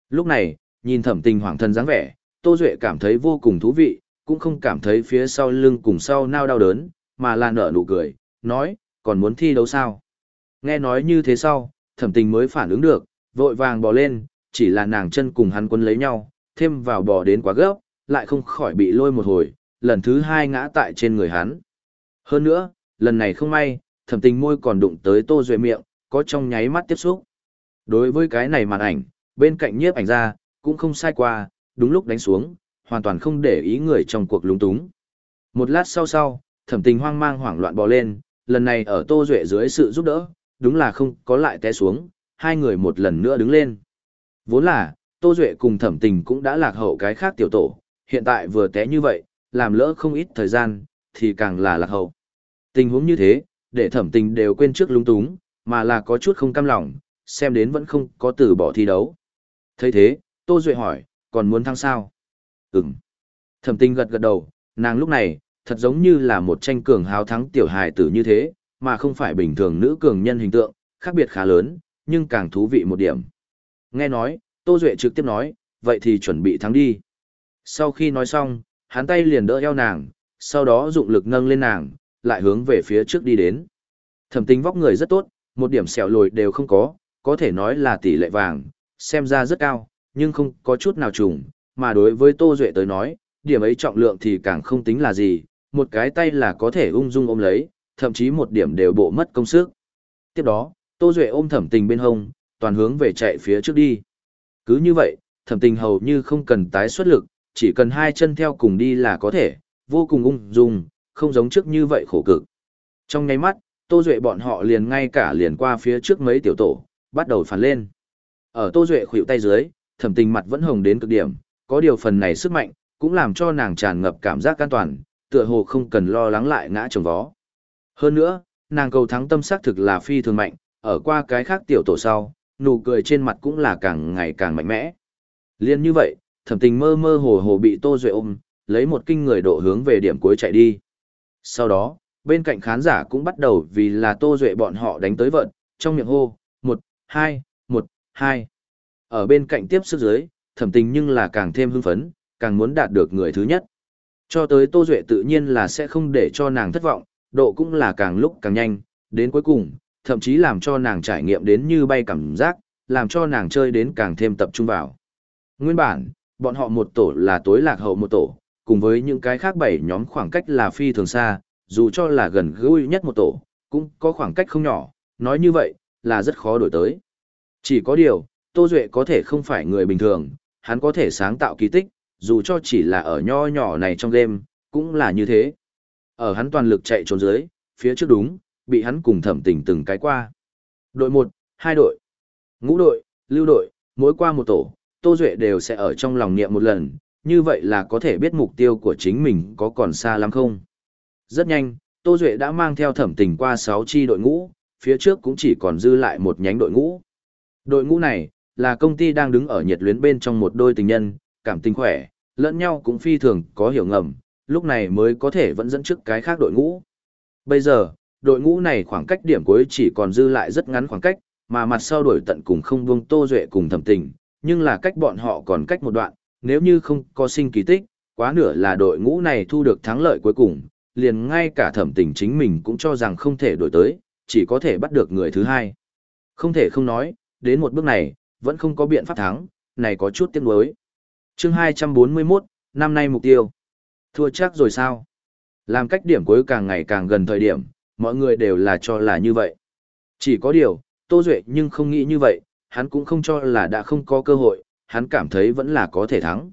Lúc này, nhìn thẩm tình hoàng thân dáng vẻ, Tô Duệ cảm thấy vô cùng thú vị, cũng không cảm thấy phía sau lưng cùng sau nao đau đớn, mà là nở nụ cười, nói, còn muốn thi đấu sao? Nghe nói như thế sau, thẩm tình mới phản ứng được, vội vàng bò lên, chỉ là nàng chân cùng hắn quân lấy nhau, thêm vào bò đến quá gấp, lại không khỏi bị lôi một hồi, lần thứ hai ngã tại trên người hắn. Hơn nữa, lần này không may, thẩm tình môi còn đụng tới tô duệ miệng, có trong nháy mắt tiếp xúc. Đối với cái này màn ảnh, bên cạnh nhiếp ảnh ra, cũng không sai qua, đúng lúc đánh xuống, hoàn toàn không để ý người trong cuộc lúng túng. Một lát sau sau, thẩm tình hoang mang hoảng loạn bò lên, lần này ở tô duệ dưới sự giúp đỡ, đúng là không có lại té xuống, hai người một lần nữa đứng lên. Vốn là, tô duệ cùng thẩm tình cũng đã lạc hậu cái khác tiểu tổ, hiện tại vừa té như vậy, làm lỡ không ít thời gian, thì càng là lạc hậu. Tình huống như thế, để thẩm tình đều quên trước lúng túng, mà là có chút không cam lòng, xem đến vẫn không có từ bỏ thi đấu. thấy thế, Tô Duệ hỏi, còn muốn thắng sao? Ừm. Thẩm tình gật gật đầu, nàng lúc này, thật giống như là một tranh cường hào thắng tiểu hài tử như thế, mà không phải bình thường nữ cường nhân hình tượng, khác biệt khá lớn, nhưng càng thú vị một điểm. Nghe nói, Tô Duệ trực tiếp nói, vậy thì chuẩn bị thắng đi. Sau khi nói xong, hắn tay liền đỡ eo nàng, sau đó dụng lực nâng lên nàng, lại hướng về phía trước đi đến. Thẩm tính vóc người rất tốt, một điểm sẹo lồi đều không có, có thể nói là tỷ lệ vàng, xem ra rất cao, nhưng không có chút nào trùng, mà đối với Tô Duệ tới nói, điểm ấy trọng lượng thì càng không tính là gì, một cái tay là có thể ung dung ôm lấy, thậm chí một điểm đều bộ mất công sức. Tiếp đó, Tô Duệ ôm thẩm tình bên hông, toàn hướng về chạy phía trước đi. Cứ như vậy, thẩm tình hầu như không cần tái xuất lực, chỉ cần hai chân theo cùng đi là có thể, vô cùng ung dung, không giống trước như vậy khổ cực. Trong ngay mắt, Tô Duệ bọn họ liền ngay cả liền qua phía trước mấy tiểu tổ, bắt đầu phản lên. Ở Tô Duệ khuỷu tay dưới, thẩm tình mặt vẫn hồng đến cực điểm, có điều phần này sức mạnh, cũng làm cho nàng tràn ngập cảm giác an toàn, tựa hồ không cần lo lắng lại ngã trồng vó. Hơn nữa, nàng cầu thắng tâm xác thực là phi thường mạnh, ở qua cái khác tiểu tổ sau, nụ cười trên mặt cũng là càng ngày càng mạnh mẽ. Liên như vậy, thẩm tình mơ mơ hồ hồ bị Tô Duệ ôm, lấy một kinh người độ hướng về điểm cuối chạy đi. Sau đó, bên cạnh khán giả cũng bắt đầu vì là Tô Duệ bọn họ đánh tới vận, trong miệng hô, 1, 2, 1, 2. Ở bên cạnh tiếp sức dưới, thẩm tình nhưng là càng thêm hưng phấn, càng muốn đạt được người thứ nhất. Cho tới Tô Duệ tự nhiên là sẽ không để cho nàng thất vọng, độ cũng là càng lúc càng nhanh, đến cuối cùng, thậm chí làm cho nàng trải nghiệm đến như bay cảm giác, làm cho nàng chơi đến càng thêm tập trung vào. Nguyên bản, bọn họ một tổ là tối lạc hậu một tổ, cùng với những cái khác bảy nhóm khoảng cách là phi thường xa, dù cho là gần gũi nhất một tổ, cũng có khoảng cách không nhỏ, nói như vậy, là rất khó đổi tới. Chỉ có điều, Tô Duệ có thể không phải người bình thường, hắn có thể sáng tạo kỳ tích, dù cho chỉ là ở nho nhỏ này trong game, cũng là như thế. Ở hắn toàn lực chạy trốn dưới, phía trước đúng, bị hắn cùng thẩm tình từng cái qua. Đội 1, hai đội, ngũ đội, lưu đội, mỗi qua một tổ, Tô Duệ đều sẽ ở trong lòng niệm một lần, như vậy là có thể biết mục tiêu của chính mình có còn xa lắm không. Rất nhanh, Tô Duệ đã mang theo thẩm tình qua 6 chi đội ngũ, phía trước cũng chỉ còn dư lại một nhánh đội ngũ. Đội ngũ này, là công ty đang đứng ở nhiệt luyến bên trong một đôi tình nhân, cảm tình khỏe, lẫn nhau cũng phi thường có hiểu ngầm, lúc này mới có thể vẫn dẫn trước cái khác đội ngũ. Bây giờ, đội ngũ này khoảng cách điểm cuối chỉ còn dư lại rất ngắn khoảng cách, mà mặt sau đổi tận cùng không buông Tô Duệ cùng thẩm tình, nhưng là cách bọn họ còn cách một đoạn, nếu như không có sinh kỳ tích, quá nửa là đội ngũ này thu được thắng lợi cuối cùng, liền ngay cả thẩm tình chính mình cũng cho rằng không thể đổi tới, chỉ có thể bắt được người thứ hai. Không thể không nói, đến một bước này, vẫn không có biện pháp thắng, này có chút tiếc nuối. Chương 241, năm nay mục tiêu. Thua chắc rồi sao? Làm cách điểm cuối càng ngày càng gần thời điểm, mọi người đều là cho là như vậy. Chỉ có điều, Tô Duệ nhưng không nghĩ như vậy, hắn cũng không cho là đã không có cơ hội, hắn cảm thấy vẫn là có thể thắng.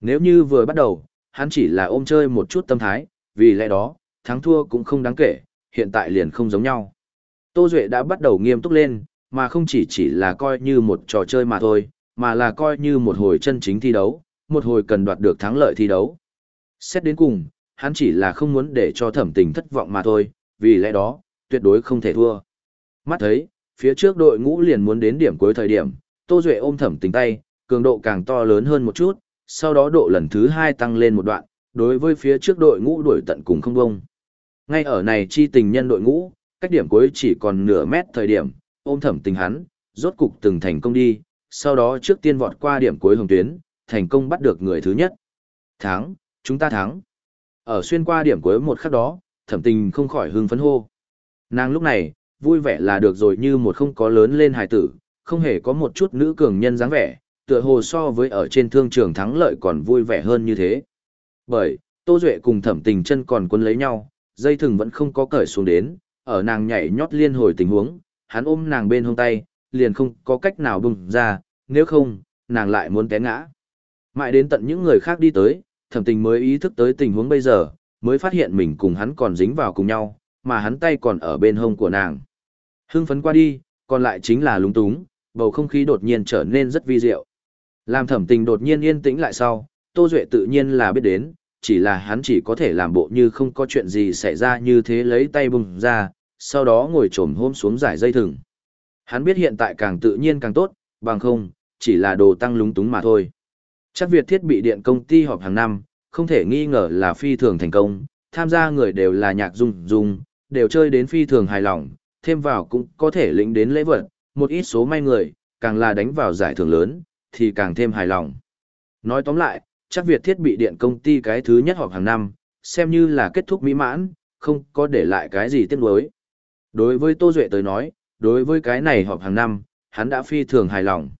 Nếu như vừa bắt đầu, hắn chỉ là ôm chơi một chút tâm thái, vì lẽ đó, thắng thua cũng không đáng kể, hiện tại liền không giống nhau. Tô Duệ đã bắt đầu nghiêm túc lên, mà không chỉ chỉ là coi như một trò chơi mà thôi, mà là coi như một hồi chân chính thi đấu, một hồi cần đoạt được thắng lợi thi đấu. Xét đến cùng, hắn chỉ là không muốn để cho thẩm tình thất vọng mà thôi, vì lẽ đó, tuyệt đối không thể thua. Mắt thấy, phía trước đội ngũ liền muốn đến điểm cuối thời điểm, Tô Duệ ôm thẩm tình tay, cường độ càng to lớn hơn một chút, sau đó độ lần thứ hai tăng lên một đoạn, đối với phía trước đội ngũ đuổi tận cùng không bông. Ngay ở này chi tình nhân đội ngũ, cách điểm cuối chỉ còn nửa mét thời điểm, ôm thẩm tình hắn, rốt cục từng thành công đi, sau đó trước tiên vọt qua điểm cuối hồng tuyến, thành công bắt được người thứ nhất. Thắng, chúng ta thắng. Ở xuyên qua điểm cuối một khắc đó, thẩm tình không khỏi hưng phấn hô. Nàng lúc này, vui vẻ là được rồi như một không có lớn lên hài tử, không hề có một chút nữ cường nhân dáng vẻ, tựa hồ so với ở trên thương trường thắng lợi còn vui vẻ hơn như thế. Bởi, Tô Duệ cùng thẩm tình chân còn quân lấy nhau, dây thừng vẫn không có cởi xuống đến, ở nàng nhảy nhót liên hồi tình huống, hắn ôm nàng bên hông tay, liền không có cách nào bùng ra, nếu không, nàng lại muốn té ngã. Mãi đến tận những người khác đi tới, thẩm tình mới ý thức tới tình huống bây giờ, mới phát hiện mình cùng hắn còn dính vào cùng nhau, mà hắn tay còn ở bên hông của nàng. Hưng phấn qua đi, còn lại chính là lúng túng, bầu không khí đột nhiên trở nên rất vi diệu. Làm thẩm tình đột nhiên yên tĩnh lại sau, Tô Duệ tự nhiên là biết đến, chỉ là hắn chỉ có thể làm bộ như không có chuyện gì xảy ra như thế lấy tay bùng ra, sau đó ngồi trồm hôm xuống giải dây thừng. Hắn biết hiện tại càng tự nhiên càng tốt, bằng không, chỉ là đồ tăng lúng túng mà thôi. Chắc việc thiết bị điện công ty họp hàng năm, không thể nghi ngờ là phi thường thành công, tham gia người đều là nhạc dung dung, đều chơi đến phi thường hài lòng, thêm vào cũng có thể lĩnh đến lễ vật, một ít số may người, càng là đánh vào giải thưởng lớn, thì càng thêm hài lòng. Nói tóm lại, chắc Việt thiết bị điện công ty cái thứ nhất họp hàng năm, xem như là kết thúc mỹ mãn, không có để lại cái gì tiếc nuối. Đối với Tô Duệ tới nói, đối với cái này họp hàng năm, hắn đã phi thường hài lòng.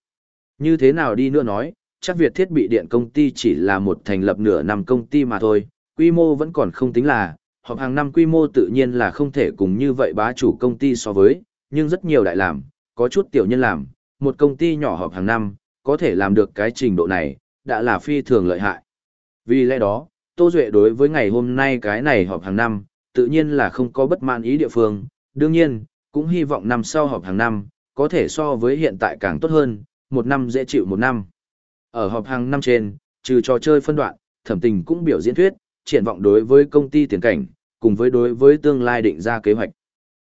Như thế nào đi nữa nói, chắc Việt thiết bị điện công ty chỉ là một thành lập nửa năm công ty mà thôi, quy mô vẫn còn không tính là, họp hàng năm quy mô tự nhiên là không thể cùng như vậy bá chủ công ty so với, nhưng rất nhiều đại làm, có chút tiểu nhân làm, một công ty nhỏ họp hàng năm, có thể làm được cái trình độ này, đã là phi thường lợi hại. Vì lẽ đó, Tô Duệ đối với ngày hôm nay cái này họp hàng năm, tự nhiên là không có bất mãn ý địa phương, đương nhiên, cũng hy vọng năm sau họp hàng năm, có thể so với hiện tại càng tốt hơn, một năm dễ chịu một năm. Ở họp hàng năm trên, trừ trò chơi phân đoạn, thẩm tình cũng biểu diễn thuyết, triển vọng đối với công ty tiền cảnh, cùng với đối với tương lai định ra kế hoạch.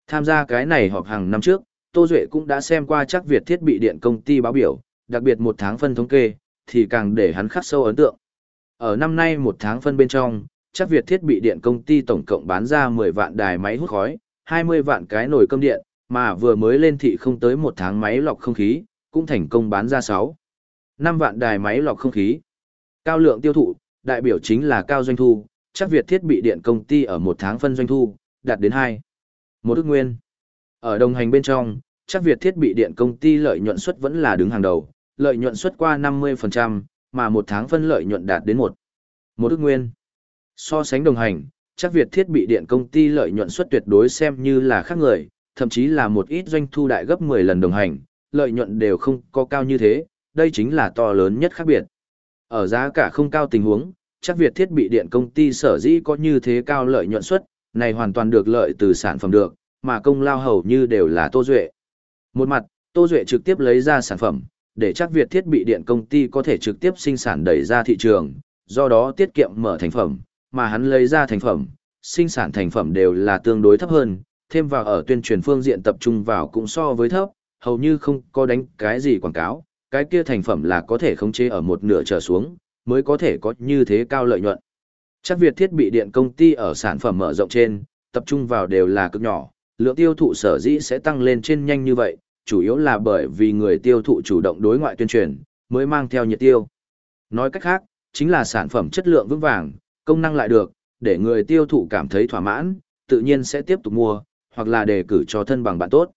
Tham gia cái này họp hàng năm trước, Tô Duệ cũng đã xem qua chắc Việt thiết bị điện công ty báo biểu, đặc biệt một tháng phân thống kê, thì càng để hắn khắc sâu ấn tượng. Ở năm nay một tháng phân bên trong, chắc Việt thiết bị điện công ty tổng cộng bán ra 10 vạn đài máy hút khói, 20 vạn cái nồi cơm điện, mà vừa mới lên thị không tới một tháng máy lọc không khí, cũng thành công bán ra 6. 5 vạn đài máy lọc không khí. Cao lượng tiêu thụ, đại biểu chính là cao doanh thu, chắc Việt thiết bị điện công ty ở một tháng phân doanh thu, đạt đến 2. Một ước nguyên. Ở đồng hành bên trong, chắc Việt thiết bị điện công ty lợi nhuận suất vẫn là đứng hàng đầu, lợi nhuận suất qua 50%, mà một tháng phân lợi nhuận đạt đến 1. Một ước nguyên. So sánh đồng hành, chắc Việt thiết bị điện công ty lợi nhuận suất tuyệt đối xem như là khác người, thậm chí là một ít doanh thu đại gấp 10 lần đồng hành, lợi nhuận đều không có cao như thế, đây chính là to lớn nhất khác biệt. Ở giá cả không cao tình huống, chắc Việt thiết bị điện công ty sở dĩ có như thế cao lợi nhuận suất, này hoàn toàn được lợi từ sản phẩm được, mà công lao hầu như đều là Tô Duệ. Một mặt, Tô Duệ trực tiếp lấy ra sản phẩm, để chắc Việt thiết bị điện công ty có thể trực tiếp sinh sản đẩy ra thị trường, do đó tiết kiệm mở thành phẩm, mà hắn lấy ra thành phẩm, sinh sản thành phẩm đều là tương đối thấp hơn, thêm vào ở tuyên truyền phương diện tập trung vào cũng so với thấp, hầu như không có đánh cái gì quảng cáo, cái kia thành phẩm là có thể khống chế ở một nửa trở xuống, mới có thể có như thế cao lợi nhuận. Chắc Việt thiết bị điện công ty ở sản phẩm mở rộng trên, tập trung vào đều là cực nhỏ, lượng tiêu thụ sở dĩ sẽ tăng lên trên nhanh như vậy, chủ yếu là bởi vì người tiêu thụ chủ động đối ngoại tuyên truyền, mới mang theo nhiệt tiêu. Nói cách khác, chính là sản phẩm chất lượng vững vàng, công năng lại được, để người tiêu thụ cảm thấy thỏa mãn, tự nhiên sẽ tiếp tục mua, hoặc là đề cử cho thân bằng bạn tốt.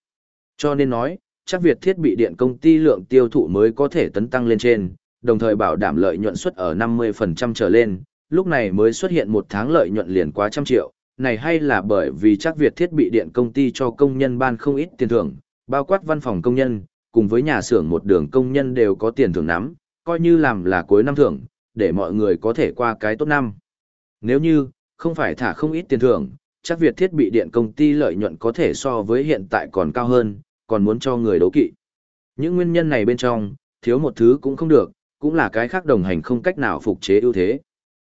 Cho nên nói, chắc Việt thiết bị điện công ty lượng tiêu thụ mới có thể tấn tăng lên trên, đồng thời bảo đảm lợi nhuận suất ở 50% trở lên, lúc này mới xuất hiện một tháng lợi nhuận liền quá trăm triệu, này hay là bởi vì chắc Việt thiết bị điện công ty cho công nhân ban không ít tiền thưởng, bao quát văn phòng công nhân, cùng với nhà xưởng một đường công nhân đều có tiền thưởng nắm, coi như làm là cuối năm thưởng, để mọi người có thể qua cái tốt năm. Nếu như, không phải thả không ít tiền thưởng, chắc Việt thiết bị điện công ty lợi nhuận có thể so với hiện tại còn cao hơn, còn muốn cho người đấu kỵ. Những nguyên nhân này bên trong, thiếu một thứ cũng không được, cũng là cái khác đồng hành không cách nào phục chế ưu thế.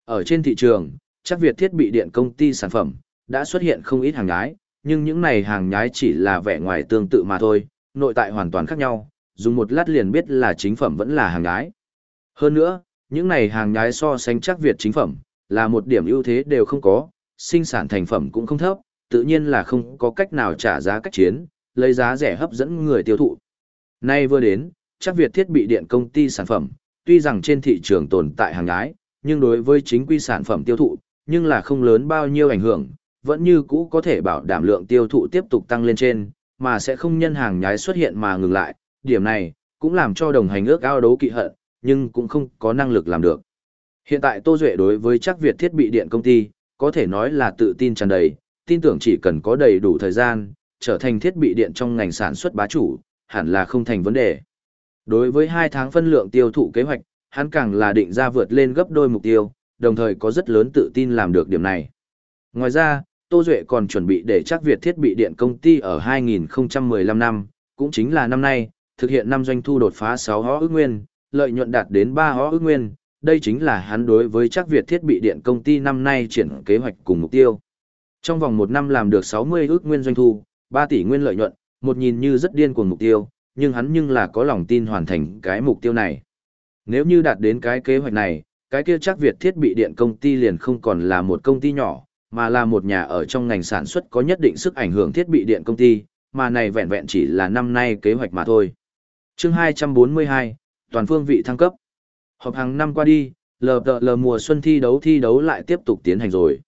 Ở trên thị trường, chắc Việt thiết bị điện công ty sản phẩm, đã xuất hiện không ít hàng nhái, nhưng những này hàng nhái chỉ là vẻ ngoài tương tự mà thôi, nội tại hoàn toàn khác nhau, dùng một lát liền biết là chính phẩm vẫn là hàng nhái. Hơn nữa, những này hàng nhái so sánh chắc Việt chính phẩm, là một điểm ưu thế đều không có, sinh sản thành phẩm cũng không thấp, tự nhiên là không có cách nào trả giá cách chiến, lấy giá rẻ hấp dẫn người tiêu thụ. Nay vừa đến, chắc Việt thiết bị điện công ty sản phẩm, tuy rằng trên thị trường tồn tại hàng nhái, nhưng đối với chính quy sản phẩm tiêu thụ, nhưng là không lớn bao nhiêu ảnh hưởng, vẫn như cũ có thể bảo đảm lượng tiêu thụ tiếp tục tăng lên trên, mà sẽ không nhân hàng nhái xuất hiện mà ngừng lại, điểm này cũng làm cho đồng hành ước ao đấu kỵ hận, nhưng cũng không có năng lực làm được. Hiện tại Tô Duệ đối với chắc Việt thiết bị điện công ty, có thể nói là tự tin tràn đầy, tin tưởng chỉ cần có đầy đủ thời gian, trở thành thiết bị điện trong ngành sản xuất bá chủ, hẳn là không thành vấn đề. Đối với 2 tháng phân lượng tiêu thụ kế hoạch, hắn càng là định ra vượt lên gấp đôi mục tiêu, đồng thời có rất lớn tự tin làm được điểm này. Ngoài ra, Tô Duệ còn chuẩn bị để chắc Việt thiết bị điện công ty ở 2015 năm, cũng chính là năm nay, thực hiện năm doanh thu đột phá 6 hó ước nguyên, lợi nhuận đạt đến 3 hó ước nguyên, đây chính là hắn đối với chắc Việt thiết bị điện công ty năm nay triển kế hoạch cùng mục tiêu. Trong vòng một năm làm được 60 ước nguyên doanh thu, 3 tỷ nguyên lợi nhuận, một nhìn như rất điên cuồng mục tiêu, nhưng hắn nhưng là có lòng tin hoàn thành cái mục tiêu này. Nếu như đạt đến cái kế hoạch này, cái kia chắc Việt thiết bị điện công ty liền không còn là một công ty nhỏ, mà là một nhà ở trong ngành sản xuất có nhất định sức ảnh hưởng thiết bị điện công ty, mà này vẹn vẹn chỉ là năm nay kế hoạch mà thôi. Chương 242, toàn phương vị thăng cấp. Họp hàng năm qua đi, lờ tờ lờ mùa xuân thi đấu thi đấu lại tiếp tục tiến hành rồi.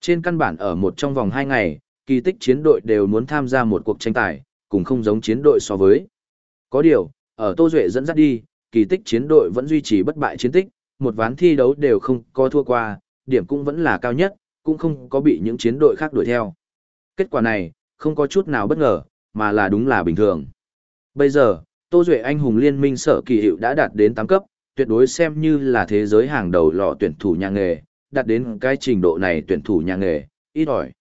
Trên căn bản ở một trong vòng 2 ngày, kỳ tích chiến đội đều muốn tham gia một cuộc tranh tài, cùng không giống chiến đội so với. Có điều, ở Tô Duệ dẫn dắt đi, kỳ tích chiến đội vẫn duy trì bất bại chiến tích, một ván thi đấu đều không có thua qua, điểm cũng vẫn là cao nhất, cũng không có bị những chiến đội khác đuổi theo. Kết quả này, không có chút nào bất ngờ, mà là đúng là bình thường. Bây giờ, Tô Duệ anh hùng liên minh sở kỳ hiệu đã đạt đến 8 cấp, tuyệt đối xem như là thế giới hàng đầu lọ tuyển thủ nhà nghề, đạt đến cái trình độ này tuyển thủ nhà nghề, ít ỏi.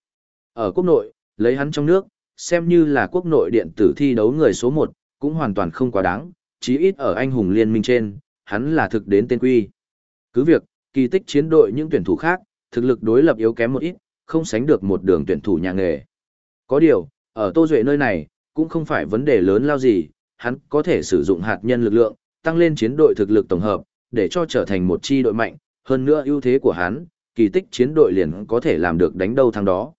Ở quốc nội, lấy hắn trong nước, xem như là quốc nội điện tử thi đấu người số 1, cũng hoàn toàn không quá đáng, chí ít ở anh hùng liên minh trên, hắn là thực đến tên quy. Cứ việc, kỳ tích chiến đội những tuyển thủ khác, thực lực đối lập yếu kém một ít, không sánh được một đường tuyển thủ nhà nghề. Có điều, ở Tô Duệ nơi này, cũng không phải vấn đề lớn lao gì, hắn có thể sử dụng hạt nhân lực lượng, tăng lên chiến đội thực lực tổng hợp, để cho trở thành một chi đội mạnh, hơn nữa ưu thế của hắn, kỳ tích chiến đội liền có thể làm được đánh đâu thắng đó.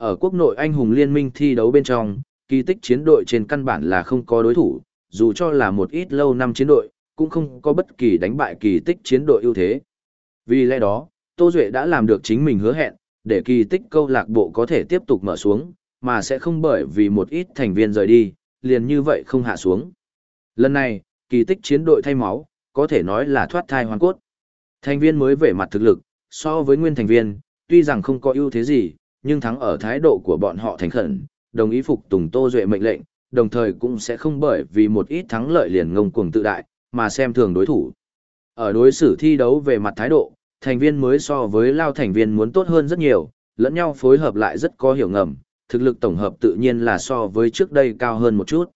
Ở quốc nội anh hùng liên minh thi đấu bên trong, kỳ tích chiến đội trên căn bản là không có đối thủ, dù cho là một ít lâu năm chiến đội, cũng không có bất kỳ đánh bại kỳ tích chiến đội ưu thế. Vì lẽ đó, Tô Duệ đã làm được chính mình hứa hẹn, để kỳ tích câu lạc bộ có thể tiếp tục mở xuống, mà sẽ không bởi vì một ít thành viên rời đi, liền như vậy không hạ xuống. Lần này, kỳ tích chiến đội thay máu, có thể nói là thoát thai hoàn cốt. Thành viên mới về mặt thực lực, so với nguyên thành viên, tuy rằng không có ưu thế gì, nhưng thắng ở thái độ của bọn họ thành khẩn, đồng ý phục tùng Tô Duệ mệnh lệnh, đồng thời cũng sẽ không bởi vì một ít thắng lợi liền ngông cuồng tự đại, mà xem thường đối thủ. Ở đối xử thi đấu về mặt thái độ, thành viên mới so với lao thành viên muốn tốt hơn rất nhiều, lẫn nhau phối hợp lại rất có hiểu ngầm, thực lực tổng hợp tự nhiên là so với trước đây cao hơn một chút.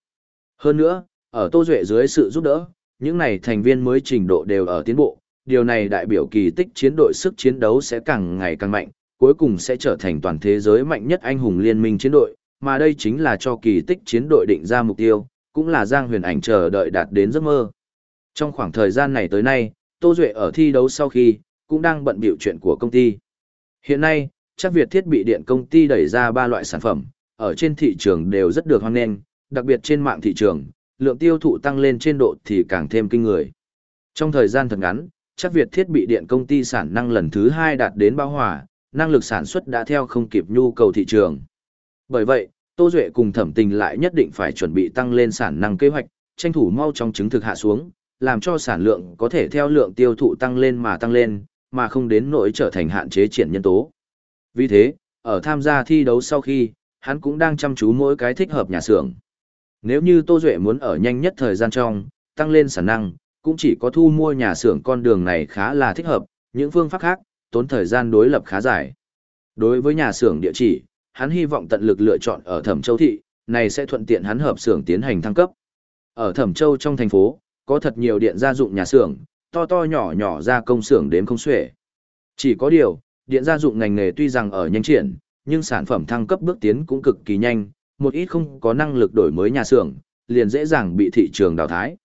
Hơn nữa, ở Tô Duệ dưới sự giúp đỡ, những này thành viên mới trình độ đều ở tiến bộ, điều này đại biểu kỳ tích chiến đội sức chiến đấu sẽ càng ngày càng mạnh, cuối cùng sẽ trở thành toàn thế giới mạnh nhất anh hùng liên minh chiến đội, mà đây chính là cho kỳ tích chiến đội định ra mục tiêu, cũng là Giang Huyền Ảnh chờ đợi đạt đến giấc mơ. Trong khoảng thời gian này tới nay, Tô Duệ ở thi đấu sau khi, cũng đang bận biểu chuyện của công ty. Hiện nay, chắc Việt thiết bị điện công ty đẩy ra ba loại sản phẩm, ở trên thị trường đều rất được hoan nghênh, đặc biệt trên mạng thị trường, lượng tiêu thụ tăng lên trên độ thì càng thêm kinh người. Trong thời gian thật ngắn, chắc Việt thiết bị điện công ty sản năng lần thứ hai đạt đến bao hòa, năng lực sản xuất đã theo không kịp nhu cầu thị trường. Bởi vậy, Tô Duệ cùng thẩm tình lại nhất định phải chuẩn bị tăng lên sản năng kế hoạch, tranh thủ mau trong chứng thực hạ xuống, làm cho sản lượng có thể theo lượng tiêu thụ tăng lên mà tăng lên, mà không đến nỗi trở thành hạn chế triển nhân tố. Vì thế, ở tham gia thi đấu sau khi, hắn cũng đang chăm chú mỗi cái thích hợp nhà xưởng. Nếu như Tô Duệ muốn ở nhanh nhất thời gian trong, tăng lên sản năng, cũng chỉ có thu mua nhà xưởng con đường này khá là thích hợp, những phương pháp khác, tốn thời gian đối lập khá dài. Đối với nhà xưởng địa chỉ, hắn hy vọng tận lực lựa chọn ở Thẩm Châu thị, này sẽ thuận tiện hắn hợp xưởng tiến hành thăng cấp. Ở Thẩm Châu trong thành phố, có thật nhiều điện gia dụng nhà xưởng, to to nhỏ nhỏ ra công xưởng đến không xuể. Chỉ có điều, điện gia dụng ngành nghề tuy rằng ở nhanh triển, nhưng sản phẩm thăng cấp bước tiến cũng cực kỳ nhanh, một ít không có năng lực đổi mới nhà xưởng, liền dễ dàng bị thị trường đào thái.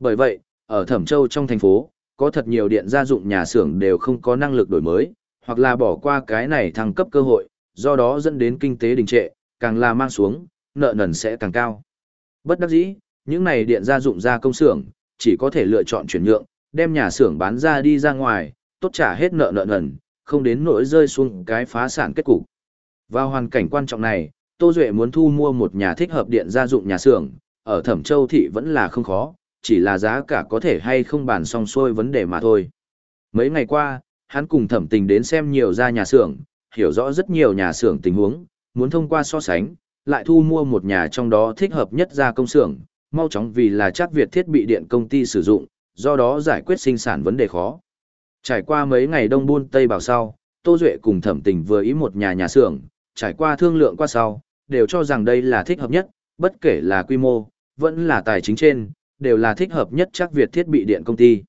Bởi vậy, ở Thẩm Châu trong thành phố, có thật nhiều điện gia dụng nhà xưởng đều không có năng lực đổi mới, hoặc là bỏ qua cái này thăng cấp cơ hội, do đó dẫn đến kinh tế đình trệ, càng là mang xuống, nợ nần sẽ càng cao. Bất đắc dĩ, những này điện gia dụng ra công xưởng, chỉ có thể lựa chọn chuyển nhượng, đem nhà xưởng bán ra đi ra ngoài, tốt trả hết nợ nợ nần, không đến nỗi rơi xuống cái phá sản kết cục. Vào hoàn cảnh quan trọng này, Tô Duệ muốn thu mua một nhà thích hợp điện gia dụng nhà xưởng, ở Thẩm Châu thị vẫn là không khó, chỉ là giá cả có thể hay không bàn xong xuôi vấn đề mà thôi. Mấy ngày qua, hắn cùng Thẩm Tình đến xem nhiều gia nhà xưởng, hiểu rõ rất nhiều nhà xưởng tình huống, muốn thông qua so sánh, lại thu mua một nhà trong đó thích hợp nhất gia công xưởng, mau chóng vì là chắc Việt thiết bị điện công ty sử dụng, do đó giải quyết sinh sản vấn đề khó. Trải qua mấy ngày đông buôn tây bảo sau, Tô Duệ cùng thẩm tình vừa ý một nhà nhà xưởng, trải qua thương lượng qua sau, đều cho rằng đây là thích hợp nhất, bất kể là quy mô, vẫn là tài chính trên, đều là thích hợp nhất chắc Việt thiết bị điện công ty.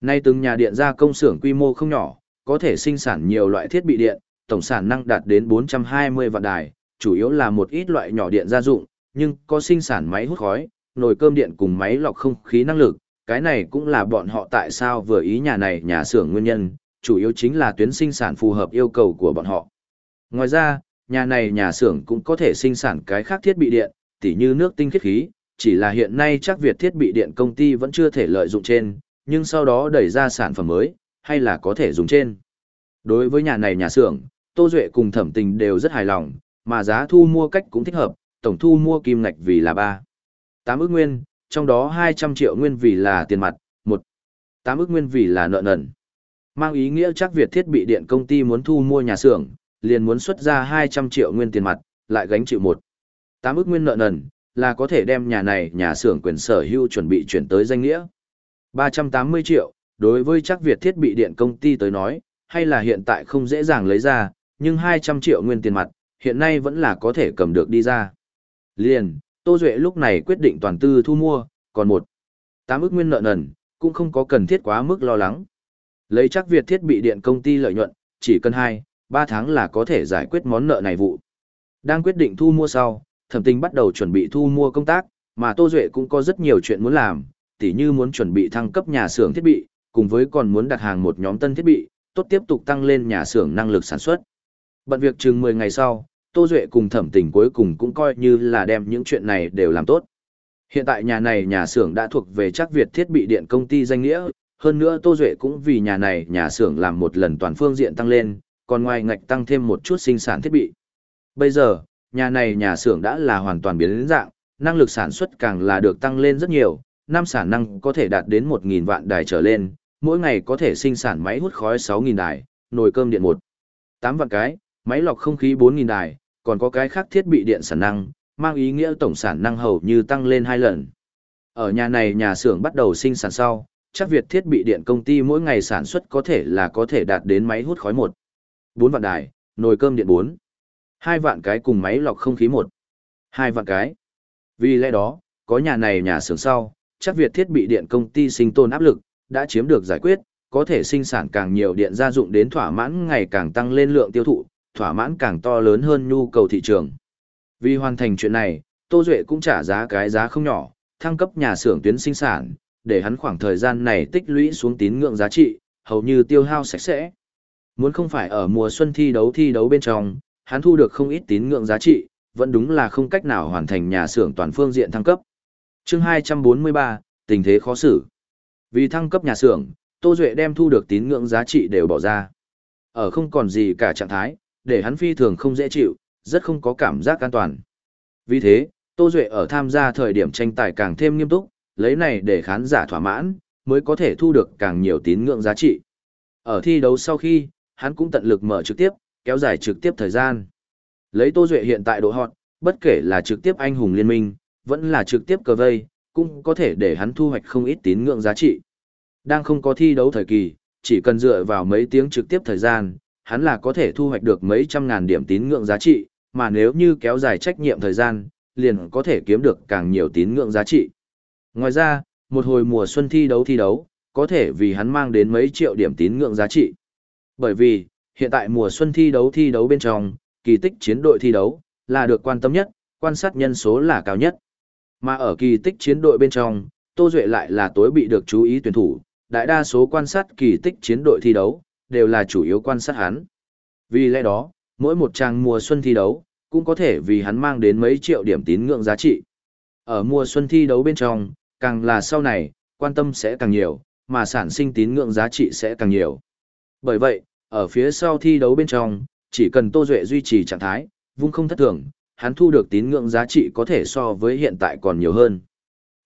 Nay từng nhà điện gia công xưởng quy mô không nhỏ, có thể sinh sản nhiều loại thiết bị điện, tổng sản năng đạt đến 420 vạn đài, chủ yếu là một ít loại nhỏ điện gia dụng, nhưng có sinh sản máy hút khói, nồi cơm điện cùng máy lọc không khí năng lực, cái này cũng là bọn họ tại sao vừa ý nhà này nhà xưởng nguyên nhân, chủ yếu chính là tuyến sinh sản phù hợp yêu cầu của bọn họ. Ngoài ra, nhà này nhà xưởng cũng có thể sinh sản cái khác thiết bị điện, tỉ như nước tinh khiết khí, chỉ là hiện nay chắc Việt thiết bị điện công ty vẫn chưa thể lợi dụng trên, nhưng sau đó đẩy ra sản phẩm mới, hay là có thể dùng trên. Đối với nhà này nhà xưởng, Tô Duệ cùng thẩm tình đều rất hài lòng, mà giá thu mua cách cũng thích hợp, tổng thu mua kim ngạch vì là 3. 8 ước nguyên, trong đó 200 triệu nguyên vì là tiền mặt, 1. 8 ước nguyên vì là nợ nần. Mang ý nghĩa chắc Việt thiết bị điện công ty muốn thu mua nhà xưởng, liền muốn xuất ra 200 triệu nguyên tiền mặt, lại gánh chịu 1. 8 ước nguyên nợ nần, là có thể đem nhà này nhà xưởng quyền sở hữu chuẩn bị chuyển tới danh nghĩa. 380 triệu, đối với chắc Việt thiết bị điện công ty tới nói, hay là hiện tại không dễ dàng lấy ra, nhưng 200 triệu nguyên tiền mặt, hiện nay vẫn là có thể cầm được đi ra. Liền, Tô Duệ lúc này quyết định toàn tư thu mua, còn một, 8 ức nguyên nợ nần, cũng không có cần thiết quá mức lo lắng. Lấy chắc Việt thiết bị điện công ty lợi nhuận, chỉ cần 2, 3 tháng là có thể giải quyết món nợ này vụ. Đang quyết định thu mua sau, thẩm tình bắt đầu chuẩn bị thu mua công tác, mà Tô Duệ cũng có rất nhiều chuyện muốn làm, tỉ như muốn chuẩn bị thăng cấp nhà xưởng thiết bị, cùng với còn muốn đặt hàng một nhóm tân thiết bị, tốt tiếp tục tăng lên nhà xưởng năng lực sản xuất. Bận việc chừng 10 ngày sau, Tô Duệ cùng thẩm tình cuối cùng cũng coi như là đem những chuyện này đều làm tốt. Hiện tại nhà này nhà xưởng đã thuộc về chắc Việt thiết bị điện công ty danh nghĩa, hơn nữa Tô Duệ cũng vì nhà này nhà xưởng làm một lần toàn phương diện tăng lên, còn ngoài ngạch tăng thêm một chút sinh sản thiết bị. Bây giờ, nhà này nhà xưởng đã là hoàn toàn biến dạng, năng lực sản xuất càng là được tăng lên rất nhiều, năm sản năng có thể đạt đến 1.000 vạn đài trở lên, mỗi ngày có thể sinh sản máy hút khói 6.000 đài, nồi cơm điện 1. 8 vạn cái, máy lọc không khí 4.000 đài, còn có cái khác thiết bị điện sản năng, mang ý nghĩa tổng sản năng hầu như tăng lên 2 lần. Ở nhà này nhà xưởng bắt đầu sinh sản sau, chắc Việt thiết bị điện công ty mỗi ngày sản xuất có thể là có thể đạt đến máy hút khói 1. 4 vạn đài, nồi cơm điện 4 hai vạn cái cùng máy lọc không khí 1. 2 vạn cái. Vì lẽ đó, có nhà này nhà xưởng sau, chắc Việt thiết bị điện công ty sinh tồn áp lực, đã chiếm được giải quyết, có thể sinh sản càng nhiều điện gia dụng đến thỏa mãn ngày càng tăng lên lượng tiêu thụ, thỏa mãn càng to lớn hơn nhu cầu thị trường. Vì hoàn thành chuyện này, Tô Duệ cũng trả giá cái giá không nhỏ, thăng cấp nhà xưởng tuyến sinh sản, để hắn khoảng thời gian này tích lũy xuống tín ngưỡng giá trị, hầu như tiêu hao sạch sẽ. Muốn không phải ở mùa xuân thi đấu thi đấu bên trong, hắn thu được không ít tín ngưỡng giá trị, vẫn đúng là không cách nào hoàn thành nhà xưởng toàn phương diện thăng cấp. chương 243, tình thế khó xử. Vì thăng cấp nhà xưởng, Tô Duệ đem thu được tín ngưỡng giá trị đều bỏ ra. Ở không còn gì cả trạng thái, để hắn phi thường không dễ chịu, rất không có cảm giác an toàn. Vì thế, Tô Duệ ở tham gia thời điểm tranh tài càng thêm nghiêm túc, lấy này để khán giả thỏa mãn, mới có thể thu được càng nhiều tín ngưỡng giá trị. Ở thi đấu sau khi, hắn cũng tận lực mở trực tiếp, kéo dài trực tiếp thời gian. Lấy Tô Duệ hiện tại độ hot, bất kể là trực tiếp anh hùng liên minh, vẫn là trực tiếp cờ vây, cũng có thể để hắn thu hoạch không ít tín ngưỡng giá trị. Đang không có thi đấu thời kỳ, chỉ cần dựa vào mấy tiếng trực tiếp thời gian, hắn là có thể thu hoạch được mấy trăm ngàn điểm tín ngưỡng giá trị, mà nếu như kéo dài trách nhiệm thời gian, liền có thể kiếm được càng nhiều tín ngưỡng giá trị. Ngoài ra, một hồi mùa xuân thi đấu thi đấu, có thể vì hắn mang đến mấy triệu điểm tín ngưỡng giá trị. Bởi vì, hiện tại mùa xuân thi đấu thi đấu bên trong, kỳ tích chiến đội thi đấu, là được quan tâm nhất, quan sát nhân số là cao nhất. Mà ở kỳ tích chiến đội bên trong, Tô Duệ lại là tối bị được chú ý tuyển thủ, đại đa số quan sát kỳ tích chiến đội thi đấu, đều là chủ yếu quan sát hắn. Vì lẽ đó, mỗi một trang mùa xuân thi đấu, cũng có thể vì hắn mang đến mấy triệu điểm tín ngưỡng giá trị. Ở mùa xuân thi đấu bên trong, càng là sau này, quan tâm sẽ càng nhiều, mà sản sinh tín ngưỡng giá trị sẽ càng nhiều. Bởi vậy, ở phía sau thi đấu bên trong, chỉ cần Tô Duệ duy trì trạng thái, vung không thất thường, hắn thu được tín ngưỡng giá trị có thể so với hiện tại còn nhiều hơn.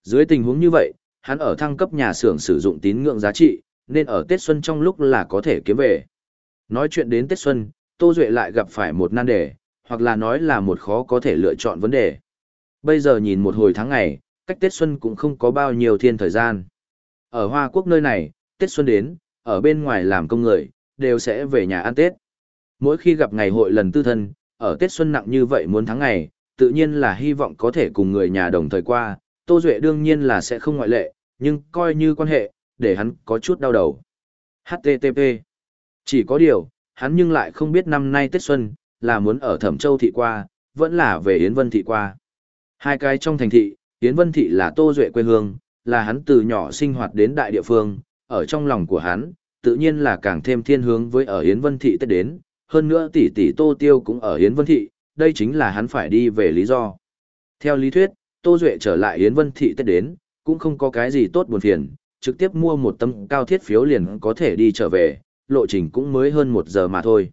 Dưới tình huống như vậy, hắn ở thăng cấp nhà xưởng sử dụng tín ngưỡng giá trị, nên ở Tết Xuân trong lúc là có thể kiếm về. Nói chuyện đến Tết Xuân, Tô Duệ lại gặp phải một nan đề, hoặc là nói là một khó có thể lựa chọn vấn đề. Bây giờ nhìn một hồi tháng ngày, cách Tết Xuân cũng không có bao nhiêu thiên thời gian. Ở Hoa Quốc nơi này, Tết Xuân đến, ở bên ngoài làm công người, đều sẽ về nhà ăn Tết. Mỗi khi gặp ngày hội lần tư thân, ở Tết Xuân nặng như vậy muốn tháng ngày, tự nhiên là hy vọng có thể cùng người nhà đồng thời qua, Tô Duệ đương nhiên là sẽ không ngoại lệ, nhưng coi như quan hệ, để hắn có chút đau đầu. HTTP Chỉ có điều, hắn nhưng lại không biết năm nay Tết Xuân, là muốn ở Thẩm Châu Thị qua, vẫn là về Yến Vân Thị qua. Hai cái trong thành thị, Yến Vân Thị là Tô Duệ quê hương, là hắn từ nhỏ sinh hoạt đến đại địa phương, ở trong lòng của hắn, tự nhiên là càng thêm thiên hướng với ở Yến Vân Thị Tết đến, hơn nữa tỷ tỷ Tô Tiêu cũng ở Yến Vân Thị, đây chính là hắn phải đi về lý do. Theo lý thuyết, Tô Duệ trở lại Yến Vân Thị Tết đến, cũng không có cái gì tốt buồn phiền, trực tiếp mua một tấm cao thiết phiếu liền có thể đi trở về, lộ trình cũng mới hơn một giờ mà thôi.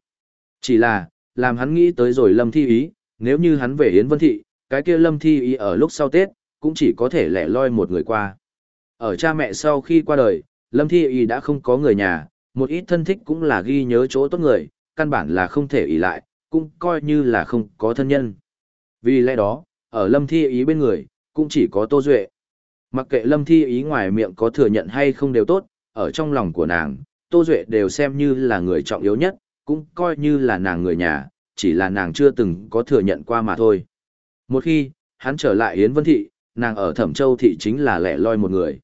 Chỉ là, làm hắn nghĩ tới rồi Lâm Thi Ý, nếu như hắn về Yến Vân Thị, cái kia Lâm Thi Ý ở lúc sau Tết, cũng chỉ có thể lẻ loi một người qua. Ở cha mẹ sau khi qua đời, Lâm Thi Ý đã không có người nhà, một ít thân thích cũng là ghi nhớ chỗ tốt người, căn bản là không thể ỉ lại, cũng coi như là không có thân nhân. Vì lẽ đó, ở Lâm Thi Ý bên người, cũng chỉ có Tô Duệ. Mặc kệ Lâm Thi Ý ngoài miệng có thừa nhận hay không đều tốt, ở trong lòng của nàng, Tô Duệ đều xem như là người trọng yếu nhất, cũng coi như là nàng người nhà, chỉ là nàng chưa từng có thừa nhận qua mà thôi. Một khi, hắn trở lại Yến Vân Thị, nàng ở Thẩm Châu Thị chính là lẻ loi một người.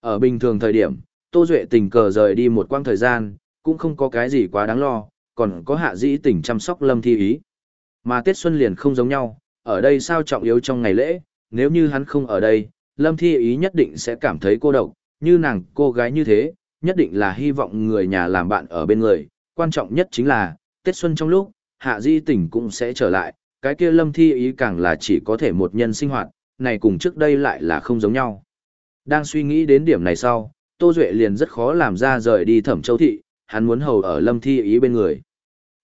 Ở bình thường thời điểm, Tô Duệ tình cờ rời đi một quãng thời gian, cũng không có cái gì quá đáng lo, còn có hạ dĩ tình chăm sóc Lâm Thi Ý. Mà Tết Xuân liền không giống nhau, ở đây sao trọng yếu trong ngày lễ, nếu như hắn không ở đây, Lâm Thi Ý nhất định sẽ cảm thấy cô độc, như nàng cô gái như thế, nhất định là hy vọng người nhà làm bạn ở bên người, quan trọng nhất chính là, Tết Xuân trong lúc, Hạ Di Tỉnh cũng sẽ trở lại, cái kia Lâm Thi Ý càng là chỉ có thể một nhân sinh hoạt, này cùng trước đây lại là không giống nhau. Đang suy nghĩ đến điểm này sau, Tô Duệ liền rất khó làm ra rời đi Thẩm Châu Thị, hắn muốn hầu ở Lâm Thi Ý bên người.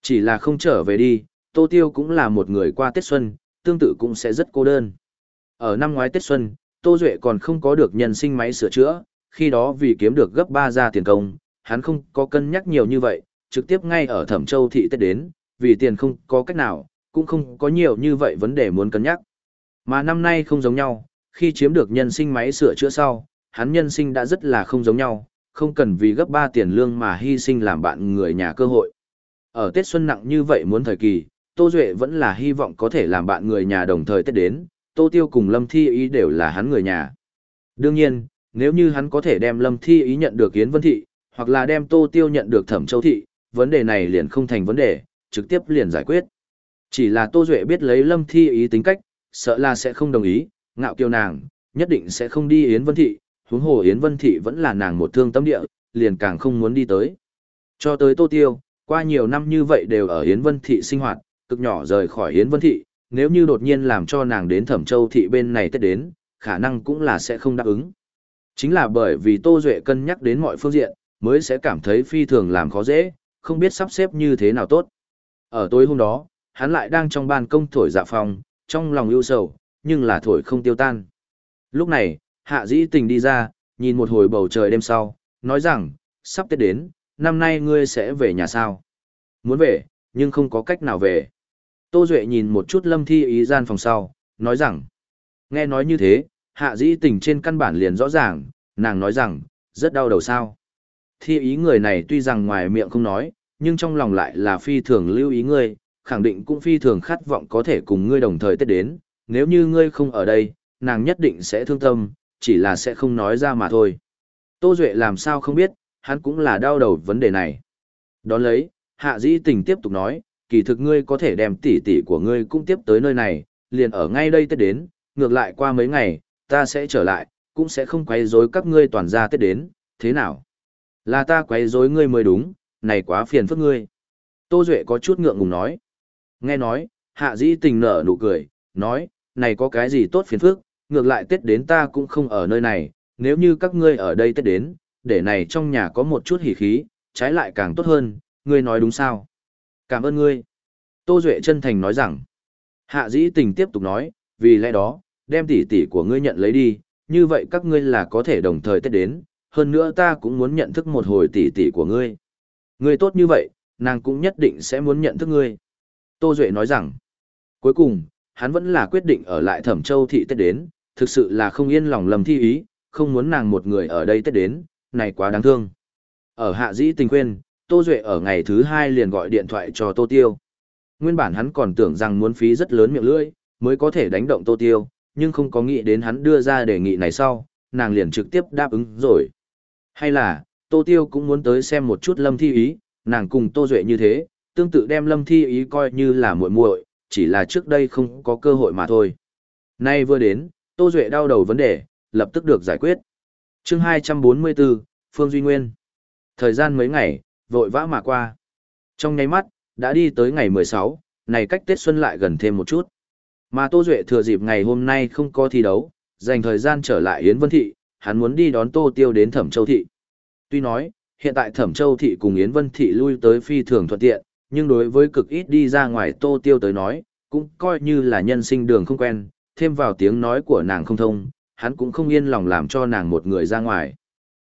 Chỉ là không trở về đi, Tô Tiêu cũng là một người qua Tết Xuân, tương tự cũng sẽ rất cô đơn. Ở năm ngoái Tết Xuân, Tô Duệ còn không có được nhân sinh máy sửa chữa, khi đó vì kiếm được gấp 3 ra tiền công, hắn không có cân nhắc nhiều như vậy, trực tiếp ngay ở Thẩm Châu thị Tết đến, vì tiền không có cách nào, cũng không có nhiều như vậy vấn đề muốn cân nhắc. Mà năm nay không giống nhau, khi chiếm được nhân sinh máy sửa chữa sau, hắn nhân sinh đã rất là không giống nhau, không cần vì gấp 3 tiền lương mà hy sinh làm bạn người nhà cơ hội. Ở Tết Xuân nặng như vậy muốn thời kỳ, Tô Duệ vẫn là hy vọng có thể làm bạn người nhà đồng thời Tết đến, Tô Tiêu cùng Lâm Thi Ý đều là hắn người nhà. Đương nhiên, nếu như hắn có thể đem Lâm Thi Ý nhận được Yến Vân Thị, hoặc là đem Tô Tiêu nhận được Thẩm Châu Thị, vấn đề này liền không thành vấn đề, trực tiếp liền giải quyết. Chỉ là Tô Duệ biết lấy Lâm Thi Ý tính cách, sợ là sẽ không đồng ý, ngạo kiêu nàng, nhất định sẽ không đi Yến Vân Thị, huống hồ Yến Vân Thị vẫn là nàng một thương tâm địa, liền càng không muốn đi tới. Cho tới Tô Tiêu, qua nhiều năm như vậy đều ở Yến Vân Thị sinh hoạt, cực nhỏ rời khỏi Yến Vân Thị, nếu như đột nhiên làm cho nàng đến Thẩm Châu Thị bên này tết đến, khả năng cũng là sẽ không đáp ứng. Chính là bởi vì Tô Duệ cân nhắc đến mọi phương diện, mới sẽ cảm thấy phi thường làm khó dễ, không biết sắp xếp như thế nào tốt. Ở tối hôm đó, hắn lại đang trong ban công thổi dạ phòng, trong lòng ưu sầu, nhưng là thổi không tiêu tan. Lúc này, hạ dĩ tình đi ra, nhìn một hồi bầu trời đêm sau, nói rằng, sắp Tết đến, năm nay ngươi sẽ về nhà sao? Muốn về, nhưng không có cách nào về. Tô Duệ nhìn một chút lâm thi ý gian phòng sau, nói rằng, nghe nói như thế, hạ dĩ tình trên căn bản liền rõ ràng, nàng nói rằng, rất đau đầu sao. Thi ý người này tuy rằng ngoài miệng không nói, nhưng trong lòng lại là phi thường lưu ý ngươi, khẳng định cũng phi thường khát vọng có thể cùng ngươi đồng thời Tết đến, nếu như ngươi không ở đây, nàng nhất định sẽ thương tâm, chỉ là sẽ không nói ra mà thôi. Tô Duệ làm sao không biết, hắn cũng là đau đầu vấn đề này. Đón lấy, hạ dĩ tình tiếp tục nói, kỳ thực ngươi có thể đem tỷ tỷ của ngươi cũng tiếp tới nơi này, liền ở ngay đây Tết đến, ngược lại qua mấy ngày, ta sẽ trở lại, cũng sẽ không quấy rối các ngươi toàn ra Tết đến, thế nào? Là ta quấy rối ngươi mới đúng, này quá phiền phức ngươi. Tô Duệ có chút ngượng ngùng nói. Nghe nói, hạ dĩ tình nở nụ cười, nói, này có cái gì tốt phiền phức, ngược lại Tết đến ta cũng không ở nơi này, nếu như các ngươi ở đây Tết đến, để này trong nhà có một chút hỉ khí, trái lại càng tốt hơn, ngươi nói đúng sao? Cảm ơn ngươi. Tô Duệ chân thành nói rằng, hạ dĩ tình tiếp tục nói, vì lẽ đó, đem tỷ tỷ của ngươi nhận lấy đi, như vậy các ngươi là có thể đồng thời Tết đến, hơn nữa ta cũng muốn nhận thức một hồi tỷ tỷ của ngươi. Ngươi tốt như vậy, nàng cũng nhất định sẽ muốn nhận thức ngươi. Tô Duệ nói rằng, cuối cùng, hắn vẫn là quyết định ở lại Thẩm Châu thị Tết đến, thực sự là không yên lòng lầm thi ý, không muốn nàng một người ở đây Tết đến, này quá đáng thương. Ở hạ dĩ tình quên, Tô Duệ ở ngày thứ hai liền gọi điện thoại cho Tô Tiêu. Nguyên bản hắn còn tưởng rằng muốn phí rất lớn miệng lưỡi, mới có thể đánh động Tô Tiêu, nhưng không có nghĩ đến hắn đưa ra đề nghị này sau, nàng liền trực tiếp đáp ứng rồi. Hay là, Tô Tiêu cũng muốn tới xem một chút Lâm Thi Ý, nàng cùng Tô Duệ như thế, tương tự đem Lâm Thi Ý coi như là muội muội, chỉ là trước đây không có cơ hội mà thôi. Nay vừa đến, Tô Duệ đau đầu vấn đề, lập tức được giải quyết. chương 244, Phương Duy Nguyên. Thời gian mấy ngày, vội vã mà qua. Trong nháy mắt, đã đi tới ngày 16, này cách Tết Xuân lại gần thêm một chút. Mà Tô Duệ thừa dịp ngày hôm nay không có thi đấu, dành thời gian trở lại Yến Vân Thị, hắn muốn đi đón Tô Tiêu đến Thẩm Châu Thị. Tuy nói, hiện tại Thẩm Châu Thị cùng Yến Vân Thị lui tới phi thường thuận tiện, nhưng đối với cực ít đi ra ngoài Tô Tiêu tới nói, cũng coi như là nhân sinh đường không quen, thêm vào tiếng nói của nàng không thông, hắn cũng không yên lòng làm cho nàng một người ra ngoài.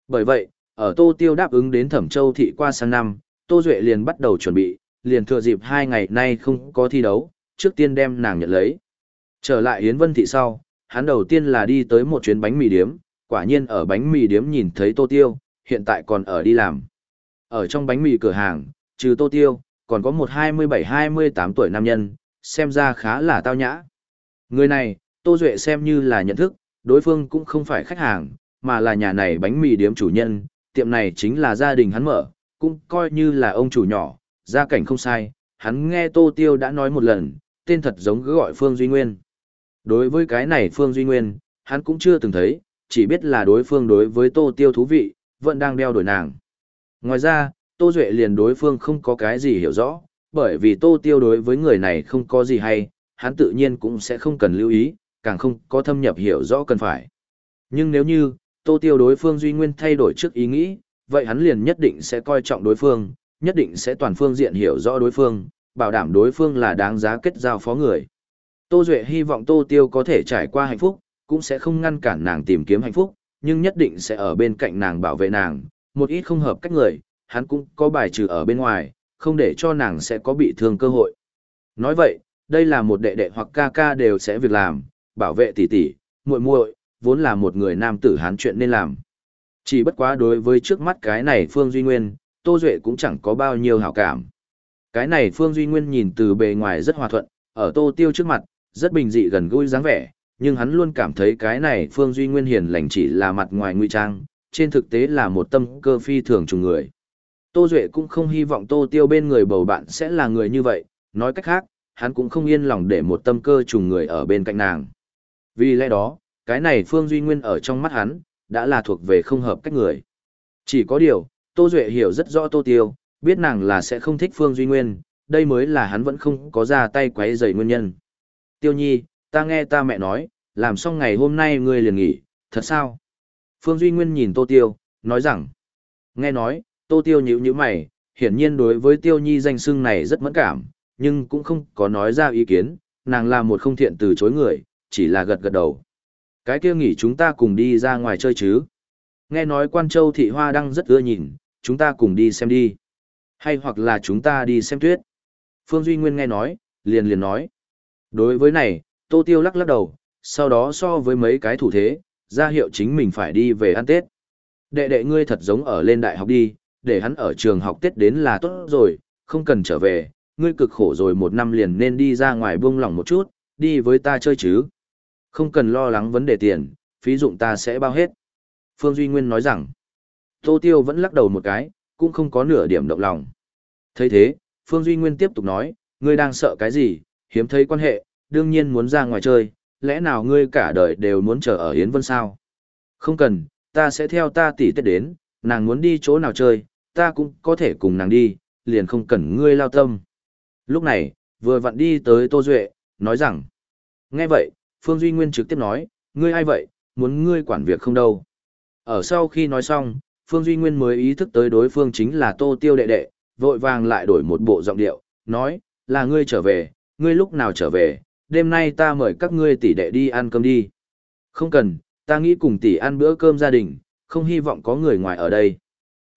Bởi vậy, ở Tô Tiêu đáp ứng đến Thẩm Châu Thị qua sang năm, Tô Duệ liền bắt đầu chuẩn bị, liền thừa dịp hai ngày nay không có thi đấu, trước tiên đem nàng nhận lấy. Trở lại Yến Vân Thị sau, hắn đầu tiên là đi tới một chuyến bánh mì điếm, quả nhiên ở bánh mì điếm nhìn thấy Tô Tiêu, hiện tại còn ở đi làm. Ở trong bánh mì cửa hàng, trừ Tô Tiêu, còn có một 27-28 tuổi nam nhân, xem ra khá là tao nhã. Người này, Tô Duệ xem như là nhận thức, đối phương cũng không phải khách hàng, mà là nhà này bánh mì điếm chủ nhân, tiệm này chính là gia đình hắn mở, cũng coi như là ông chủ nhỏ, gia cảnh không sai, hắn nghe Tô Tiêu đã nói một lần, tên thật giống cứ gọi Phương Duy Nguyên. Đối với cái này Phương Duy Nguyên, hắn cũng chưa từng thấy, chỉ biết là đối phương đối với Tô Tiêu thú vị, vẫn đang đeo đổi nàng. Ngoài ra, Tô Duệ liền đối phương không có cái gì hiểu rõ, bởi vì Tô Tiêu đối với người này không có gì hay, hắn tự nhiên cũng sẽ không cần lưu ý, càng không có thâm nhập hiểu rõ cần phải. Nhưng nếu như, Tô Tiêu đối phương Duy Nguyên thay đổi trước ý nghĩ, vậy hắn liền nhất định sẽ coi trọng đối phương, nhất định sẽ toàn phương diện hiểu rõ đối phương, bảo đảm đối phương là đáng giá kết giao phó người. Tô Duệ hy vọng Tô Tiêu có thể trải qua hạnh phúc, cũng sẽ không ngăn cản nàng tìm kiếm hạnh phúc, nhưng nhất định sẽ ở bên cạnh nàng bảo vệ nàng, một ít không hợp cách người, hắn cũng có bài trừ ở bên ngoài, không để cho nàng sẽ có bị thương cơ hội. Nói vậy, đây là một đệ đệ hoặc ca ca đều sẽ việc làm, bảo vệ tỷ tỷ, muội muội, vốn là một người nam tử hán chuyện nên làm. Chỉ bất quá đối với trước mắt cái này Phương Duy Nguyên, Tô Duệ cũng chẳng có bao nhiêu hảo cảm. Cái này Phương Duy Nguyên nhìn từ bề ngoài rất hòa thuận, ở Tô Tiêu trước mặt, rất bình dị gần gũi dáng vẻ, nhưng hắn luôn cảm thấy cái này Phương Duy Nguyên hiền lành chỉ là mặt ngoài nguy trang, trên thực tế là một tâm cơ phi thường trùng người. Tô Duệ cũng không hy vọng Tô Tiêu bên người bầu bạn sẽ là người như vậy, nói cách khác, hắn cũng không yên lòng để một tâm cơ trùng người ở bên cạnh nàng. Vì lẽ đó, cái này Phương Duy Nguyên ở trong mắt hắn, đã là thuộc về không hợp cách người. Chỉ có điều, Tô Duệ hiểu rất rõ Tô Tiêu, biết nàng là sẽ không thích Phương Duy Nguyên, đây mới là hắn vẫn không có ra tay quấy rầy nguyên nhân. Tiêu Nhi, ta nghe ta mẹ nói, làm xong ngày hôm nay ngươi liền nghỉ, thật sao? Phương Duy Nguyên nhìn Tô Tiêu, nói rằng, nghe nói, Tô Tiêu nhíu nhíu mày, hiển nhiên đối với Tiêu Nhi danh xưng này rất mẫn cảm, nhưng cũng không có nói ra ý kiến, nàng là một không thiện từ chối người, chỉ là gật gật đầu. Cái kia nghỉ chúng ta cùng đi ra ngoài chơi chứ. Nghe nói quan châu thị hoa đang rất ưa nhìn, chúng ta cùng đi xem đi. Hay hoặc là chúng ta đi xem tuyết. Phương Duy Nguyên nghe nói, liền liền nói. Đối với này, Tô Tiêu lắc lắc đầu, sau đó so với mấy cái thủ thế, ra hiệu chính mình phải đi về ăn Tết. Đệ đệ ngươi thật giống ở lên đại học đi, để hắn ở trường học Tết đến là tốt rồi, không cần trở về, ngươi cực khổ rồi một năm liền nên đi ra ngoài buông lỏng một chút, đi với ta chơi chứ. Không cần lo lắng vấn đề tiền, phí dụng ta sẽ bao hết. Phương Duy Nguyên nói rằng, Tô Tiêu vẫn lắc đầu một cái, cũng không có nửa điểm động lòng. thấy thế, Phương Duy Nguyên tiếp tục nói, ngươi đang sợ cái gì, hiếm thấy quan hệ, đương nhiên muốn ra ngoài chơi, lẽ nào ngươi cả đời đều muốn chờ ở Yến Vân sao? Không cần, ta sẽ theo ta tỷ tết đến, nàng muốn đi chỗ nào chơi, ta cũng có thể cùng nàng đi, liền không cần ngươi lao tâm. Lúc này, vừa vặn đi tới Tô Duệ, nói rằng, nghe vậy, Phương Duy Nguyên trực tiếp nói, ngươi ai vậy, muốn ngươi quản việc không đâu. Ở sau khi nói xong, Phương Duy Nguyên mới ý thức tới đối phương chính là Tô Tiêu đệ đệ, vội vàng lại đổi một bộ giọng điệu, nói, là ngươi trở về, ngươi lúc nào trở về, đêm nay ta mời các ngươi tỷ đệ đi ăn cơm đi. Không cần, ta nghĩ cùng tỷ ăn bữa cơm gia đình, không hy vọng có người ngoài ở đây.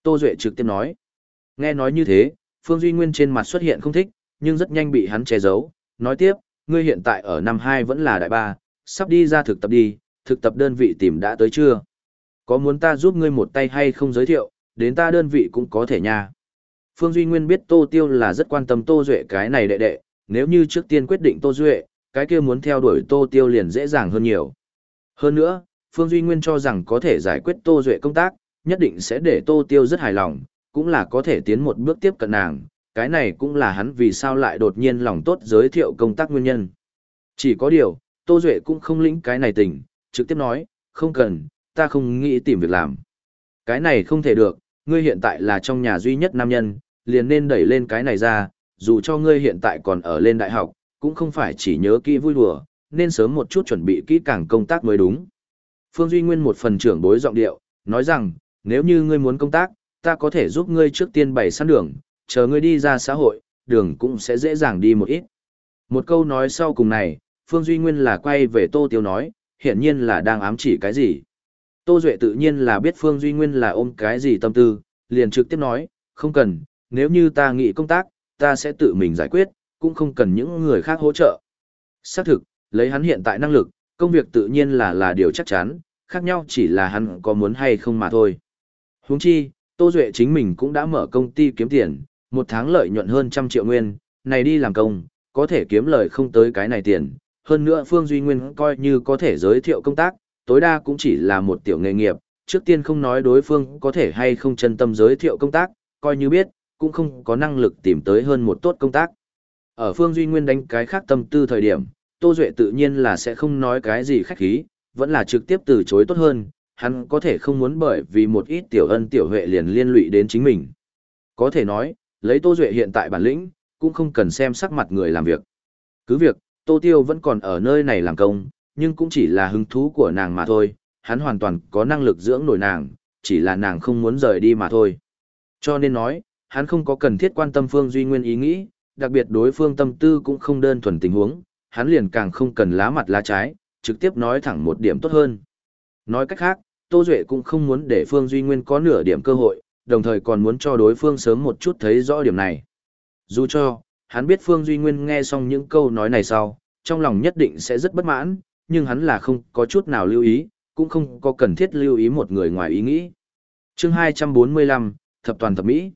Tô Duệ trực tiếp nói. Nghe nói như thế, Phương Duy Nguyên trên mặt xuất hiện không thích, nhưng rất nhanh bị hắn che giấu. Nói tiếp, ngươi hiện tại ở năm 2 vẫn là đại ba, sắp đi ra thực tập đi, thực tập đơn vị tìm đã tới chưa? Có muốn ta giúp ngươi một tay hay không giới thiệu, đến ta đơn vị cũng có thể nha. Phương Duy Nguyên biết Tô Tiêu là rất quan tâm Tô Duệ cái này đệ đệ, nếu như trước tiên quyết định Tô Duệ, cái kia muốn theo đuổi Tô Tiêu liền dễ dàng hơn nhiều. Hơn nữa, Phương Duy Nguyên cho rằng có thể giải quyết Tô Duệ công tác, nhất định sẽ để Tô Tiêu rất hài lòng, cũng là có thể tiến một bước tiếp cận nàng, cái này cũng là hắn vì sao lại đột nhiên lòng tốt giới thiệu công tác nguyên nhân. Chỉ có điều, Tô Duệ cũng không lĩnh cái này tình, trực tiếp nói, không cần, ta không nghĩ tìm việc làm. Cái này không thể được, ngươi hiện tại là trong nhà duy nhất nam nhân, liền nên đẩy lên cái này ra, dù cho ngươi hiện tại còn ở lên đại học, cũng không phải chỉ nhớ kỹ vui đùa, nên sớm một chút chuẩn bị kỹ càng công tác mới đúng. Phương Duy Nguyên một phần trưởng bối giọng điệu, nói rằng, nếu như ngươi muốn công tác, ta có thể giúp ngươi trước tiên bày sẵn đường, chờ ngươi đi ra xã hội, đường cũng sẽ dễ dàng đi một ít. Một câu nói sau cùng này, Phương Duy Nguyên là quay về Tô Tiêu nói, hiện nhiên là đang ám chỉ cái gì. Tô Duệ tự nhiên là biết Phương Duy Nguyên là ôm cái gì tâm tư, liền trực tiếp nói, không cần, nếu như ta nghĩ công tác, ta sẽ tự mình giải quyết, cũng không cần những người khác hỗ trợ. Xác thực, lấy hắn hiện tại năng lực, công việc tự nhiên là là điều chắc chắn, khác nhau chỉ là hắn có muốn hay không mà thôi. Huống chi, Tô Duệ chính mình cũng đã mở công ty kiếm tiền, một tháng lợi nhuận hơn trăm triệu nguyên, này đi làm công, có thể kiếm lời không tới cái này tiền. Hơn nữa Phương Duy Nguyên coi như có thể giới thiệu công tác, tối đa cũng chỉ là một tiểu nghề nghiệp, trước tiên không nói đối phương có thể hay không chân tâm giới thiệu công tác, coi như biết, cũng không có năng lực tìm tới hơn một tốt công tác. Ở Phương Duy Nguyên đánh cái khác tâm tư thời điểm, Tô Duệ tự nhiên là sẽ không nói cái gì khách khí, vẫn là trực tiếp từ chối tốt hơn, hắn có thể không muốn bởi vì một ít tiểu ân tiểu huệ liền liên lụy đến chính mình. Có thể nói, lấy Tô Duệ hiện tại bản lĩnh, cũng không cần xem sắc mặt người làm việc. Cứ việc, Tô Tiêu vẫn còn ở nơi này làm công, nhưng cũng chỉ là hứng thú của nàng mà thôi, hắn hoàn toàn có năng lực dưỡng nổi nàng, chỉ là nàng không muốn rời đi mà thôi. Cho nên nói, hắn không có cần thiết quan tâm Phương Duy Nguyên ý nghĩ, đặc biệt đối phương tâm tư cũng không đơn thuần tình huống, hắn liền càng không cần lá mặt lá trái, trực tiếp nói thẳng một điểm tốt hơn. Nói cách khác, Tô Duệ cũng không muốn để Phương Duy Nguyên có nửa điểm cơ hội, đồng thời còn muốn cho đối phương sớm một chút thấy rõ điểm này. Dù cho, hắn biết Phương Duy Nguyên nghe xong những câu nói này sau, trong lòng nhất định sẽ rất bất mãn, nhưng hắn là không có chút nào lưu ý, cũng không có cần thiết lưu ý một người ngoài ý nghĩ. chương 245, Thập toàn thập Mỹ.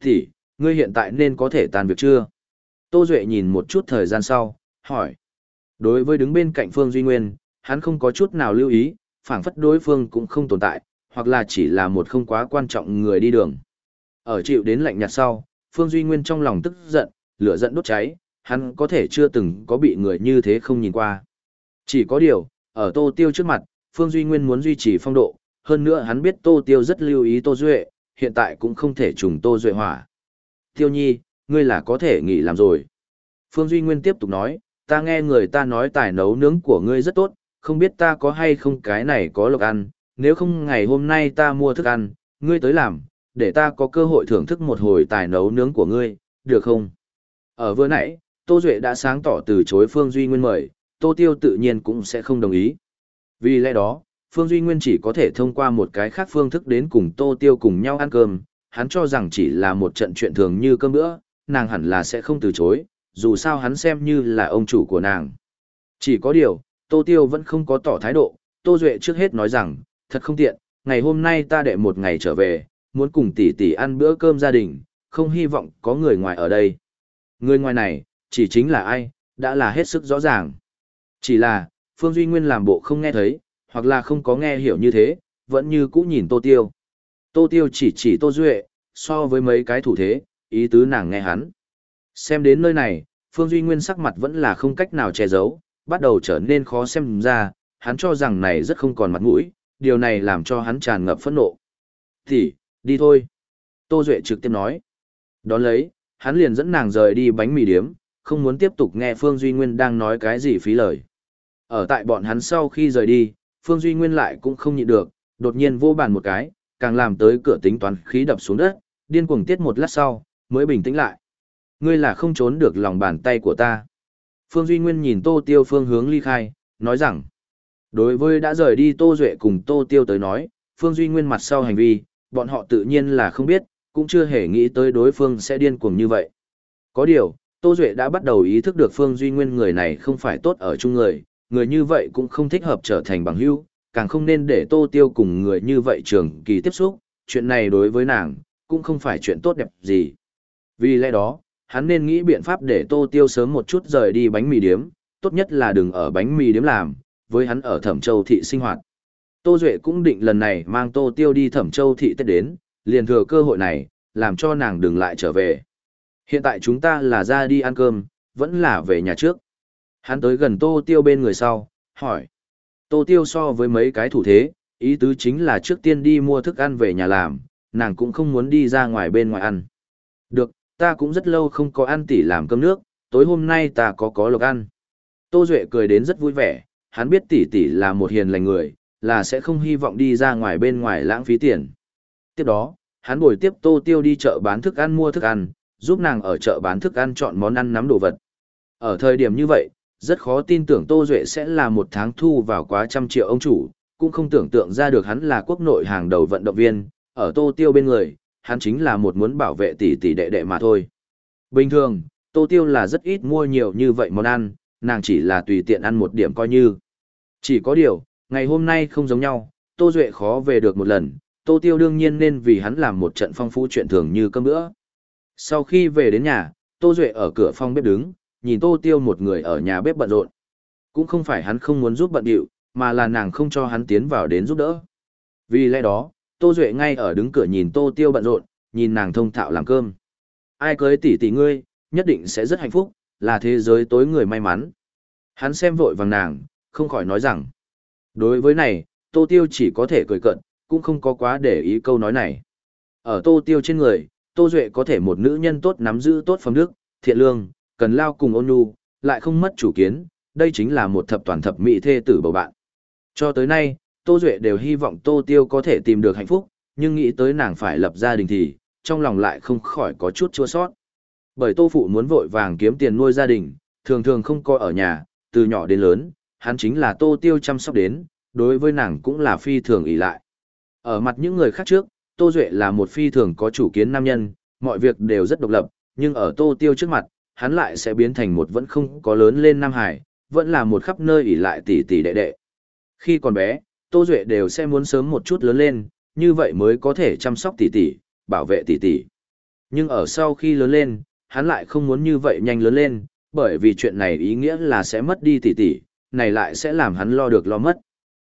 Thì, ngươi hiện tại nên có thể tàn việc chưa? Tô Duệ nhìn một chút thời gian sau, hỏi. Đối với đứng bên cạnh Phương Duy Nguyên, hắn không có chút nào lưu ý, phảng phất đối phương cũng không tồn tại, hoặc là chỉ là một không quá quan trọng người đi đường. Ở chịu đến lạnh nhạt sau, Phương Duy Nguyên trong lòng tức giận, lửa giận đốt cháy, hắn có thể chưa từng có bị người như thế không nhìn qua. Chỉ có điều, ở Tô Tiêu trước mặt, Phương Duy Nguyên muốn duy trì phong độ, hơn nữa hắn biết Tô Tiêu rất lưu ý Tô Duệ, hiện tại cũng không thể trùng Tô Duệ hỏa. Tiêu Nhi, ngươi là có thể nghỉ làm rồi. Phương Duy Nguyên tiếp tục nói, ta nghe người ta nói tài nấu nướng của ngươi rất tốt, không biết ta có hay không cái này có lộc ăn, nếu không ngày hôm nay ta mua thức ăn, ngươi tới làm, để ta có cơ hội thưởng thức một hồi tài nấu nướng của ngươi, được không? Ở vừa nãy, Tô Duệ đã sáng tỏ từ chối Phương Duy Nguyên mời, Tô Tiêu tự nhiên cũng sẽ không đồng ý. Vì lẽ đó, Phương Duy Nguyên chỉ có thể thông qua một cái khác phương thức đến cùng Tô Tiêu cùng nhau ăn cơm, hắn cho rằng chỉ là một trận chuyện thường như cơm bữa, nàng hẳn là sẽ không từ chối, dù sao hắn xem như là ông chủ của nàng. Chỉ có điều, Tô Tiêu vẫn không có tỏ thái độ, Tô Duệ trước hết nói rằng, thật không tiện, ngày hôm nay ta đệ một ngày trở về, muốn cùng tỷ tỷ ăn bữa cơm gia đình, không hy vọng có người ngoài ở đây. Người ngoài này, chỉ chính là ai, đã là hết sức rõ ràng. Chỉ là, Phương Duy Nguyên làm bộ không nghe thấy, hoặc là không có nghe hiểu như thế, vẫn như cũ nhìn Tô Tiêu. Tô Tiêu chỉ chỉ Tô Duệ, so với mấy cái thủ thế, ý tứ nàng nghe hắn. Xem đến nơi này, Phương Duy Nguyên sắc mặt vẫn là không cách nào che giấu, bắt đầu trở nên khó xem ra, hắn cho rằng này rất không còn mặt mũi, điều này làm cho hắn tràn ngập phẫn nộ. Thì, đi thôi. Tô Duệ trực tiếp nói. Đón lấy, hắn liền dẫn nàng rời đi bánh mì điếm, không muốn tiếp tục nghe Phương Duy Nguyên đang nói cái gì phí lời. Ở tại bọn hắn sau khi rời đi, Phương Duy Nguyên lại cũng không nhịn được, đột nhiên vô bàn một cái, càng làm tới cửa tính toán khí đập xuống đất, điên cuồng tiết một lát sau, mới bình tĩnh lại. Ngươi là không trốn được lòng bàn tay của ta. Phương Duy Nguyên nhìn Tô Tiêu phương hướng ly khai, nói rằng, đối với đã rời đi Tô Duệ cùng Tô Tiêu tới nói, Phương Duy Nguyên mặt sau hành vi, bọn họ tự nhiên là không biết, cũng chưa hề nghĩ tới đối phương sẽ điên cuồng như vậy. Có điều, Tô Duệ đã bắt đầu ý thức được Phương Duy Nguyên người này không phải tốt ở chung người, người như vậy cũng không thích hợp trở thành bằng hữu, càng không nên để Tô Tiêu cùng người như vậy trường kỳ tiếp xúc, chuyện này đối với nàng, cũng không phải chuyện tốt đẹp gì. Vì lẽ đó, hắn nên nghĩ biện pháp để Tô Tiêu sớm một chút rời đi bánh mì điếm, tốt nhất là đừng ở bánh mì điếm làm, với hắn ở Thẩm Châu thị sinh hoạt. Tô Duệ cũng định lần này mang Tô Tiêu đi Thẩm Châu thị Tết đến, liền thừa cơ hội này, làm cho nàng đừng lại trở về. Hiện tại chúng ta là ra đi ăn cơm, vẫn là về nhà trước. Hắn tới gần Tô Tiêu bên người sau, hỏi. Tô Tiêu so với mấy cái thủ thế, ý tứ chính là trước tiên đi mua thức ăn về nhà làm, nàng cũng không muốn đi ra ngoài bên ngoài ăn. Được, ta cũng rất lâu không có ăn tỉ làm cơm nước, tối hôm nay ta có có lộc ăn. Tô Duệ cười đến rất vui vẻ, hắn biết tỷ tỷ là một hiền lành người, là sẽ không hy vọng đi ra ngoài bên ngoài lãng phí tiền. Tiếp đó, hắn bồi tiếp Tô Tiêu đi chợ bán thức ăn mua thức ăn, giúp nàng ở chợ bán thức ăn chọn món ăn nắm đồ vật. Ở thời điểm như vậy, rất khó tin tưởng Tô Duệ sẽ là một tháng thu vào quá trăm triệu ông chủ, cũng không tưởng tượng ra được hắn là quốc nội hàng đầu vận động viên, ở Tô Tiêu bên người, hắn chính là một muốn bảo vệ tỷ tỷ đệ đệ mà thôi. Bình thường, Tô Tiêu là rất ít mua nhiều như vậy món ăn, nàng chỉ là tùy tiện ăn một điểm coi như. Chỉ có điều, ngày hôm nay không giống nhau, Tô Duệ khó về được một lần, Tô Tiêu đương nhiên nên vì hắn làm một trận phong phú chuyện thường như cơm bữa. Sau khi về đến nhà, Tô Duệ ở cửa phòng bếp đứng, nhìn Tô Tiêu một người ở nhà bếp bận rộn. Cũng không phải hắn không muốn giúp bận điệu, mà là nàng không cho hắn tiến vào đến giúp đỡ. Vì lẽ đó, Tô Duệ ngay ở đứng cửa nhìn Tô Tiêu bận rộn, nhìn nàng thông thạo làm cơm. Ai cưới tỷ tỷ ngươi, nhất định sẽ rất hạnh phúc, là thế giới tối người may mắn. Hắn xem vội vàng nàng, không khỏi nói rằng. Đối với này, Tô Tiêu chỉ có thể cười cận, cũng không có quá để ý câu nói này. Ở Tô Tiêu trên người, Tô Duệ có thể một nữ nhân tốt nắm giữ tốt phẩm đức, thiện lương, cần lao cùng ôn nhu, lại không mất chủ kiến, đây chính là một thập toàn thập mỹ thê tử bầu bạn. Cho tới nay, Tô Duệ đều hy vọng Tô Tiêu có thể tìm được hạnh phúc, nhưng nghĩ tới nàng phải lập gia đình thì, trong lòng lại không khỏi có chút chua sót. Bởi Tô Phụ muốn vội vàng kiếm tiền nuôi gia đình, thường thường không coi ở nhà, từ nhỏ đến lớn, hắn chính là Tô Tiêu chăm sóc đến, đối với nàng cũng là phi thường ỷ lại. Ở mặt những người khác trước, Tô Duệ là một phi thường có chủ kiến nam nhân, mọi việc đều rất độc lập, nhưng ở Tô Tiêu trước mặt, hắn lại sẽ biến thành một vẫn không có lớn lên Nam Hải, vẫn là một khắp nơi ỉ lại tỷ tỷ đệ đệ. Khi còn bé, Tô Duệ đều sẽ muốn sớm một chút lớn lên, như vậy mới có thể chăm sóc tỷ tỷ, bảo vệ tỷ tỷ. Nhưng ở sau khi lớn lên, hắn lại không muốn như vậy nhanh lớn lên, bởi vì chuyện này ý nghĩa là sẽ mất đi tỷ tỷ, này lại sẽ làm hắn lo được lo mất.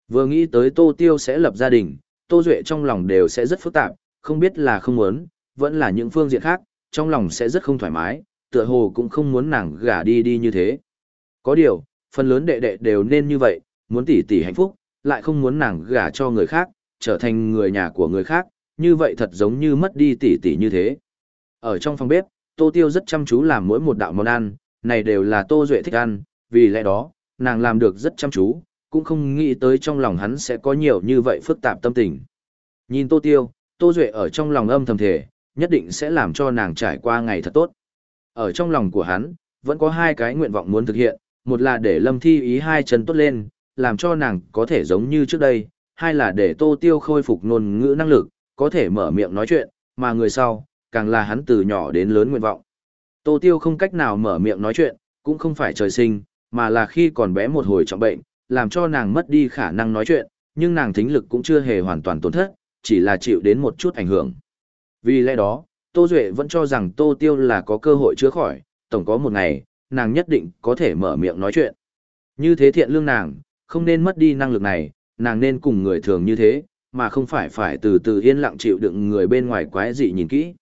Vừa nghĩ tới Tô Tiêu sẽ lập gia đình, Tô Duệ trong lòng đều sẽ rất phức tạp, không biết là không muốn, vẫn là những phương diện khác, trong lòng sẽ rất không thoải mái, tựa hồ cũng không muốn nàng gả đi đi như thế. Có điều, phần lớn đệ đệ đều nên như vậy, muốn tỷ tỷ hạnh phúc, lại không muốn nàng gả cho người khác, trở thành người nhà của người khác, như vậy thật giống như mất đi tỷ tỷ như thế. Ở trong phòng bếp, Tô Tiêu rất chăm chú làm mỗi một đạo món ăn, này đều là Tô Duệ thích ăn, vì lẽ đó, nàng làm được rất chăm chú, cũng không nghĩ tới trong lòng hắn sẽ có nhiều như vậy phức tạp tâm tình. Nhìn Tô Tiêu, Tô Duệ ở trong lòng âm thầm thể, nhất định sẽ làm cho nàng trải qua ngày thật tốt. Ở trong lòng của hắn, vẫn có hai cái nguyện vọng muốn thực hiện, một là để Lâm Thi ý hai chân tốt lên, làm cho nàng có thể giống như trước đây, hai là để Tô Tiêu khôi phục ngôn ngữ năng lực, có thể mở miệng nói chuyện, mà người sau, càng là hắn từ nhỏ đến lớn nguyện vọng. Tô Tiêu không cách nào mở miệng nói chuyện, cũng không phải trời sinh, mà là khi còn bé một hồi trọng bệnh, làm cho nàng mất đi khả năng nói chuyện, nhưng nàng thính lực cũng chưa hề hoàn toàn tổn thất, chỉ là chịu đến một chút ảnh hưởng. Vì lẽ đó, Tô Duệ vẫn cho rằng Tô Tiêu là có cơ hội chữa khỏi, tổng có một ngày, nàng nhất định có thể mở miệng nói chuyện. Như thế thiện lương nàng, không nên mất đi năng lực này, nàng nên cùng người thường như thế, mà không phải phải từ từ yên lặng chịu đựng người bên ngoài quái dị nhìn kỹ.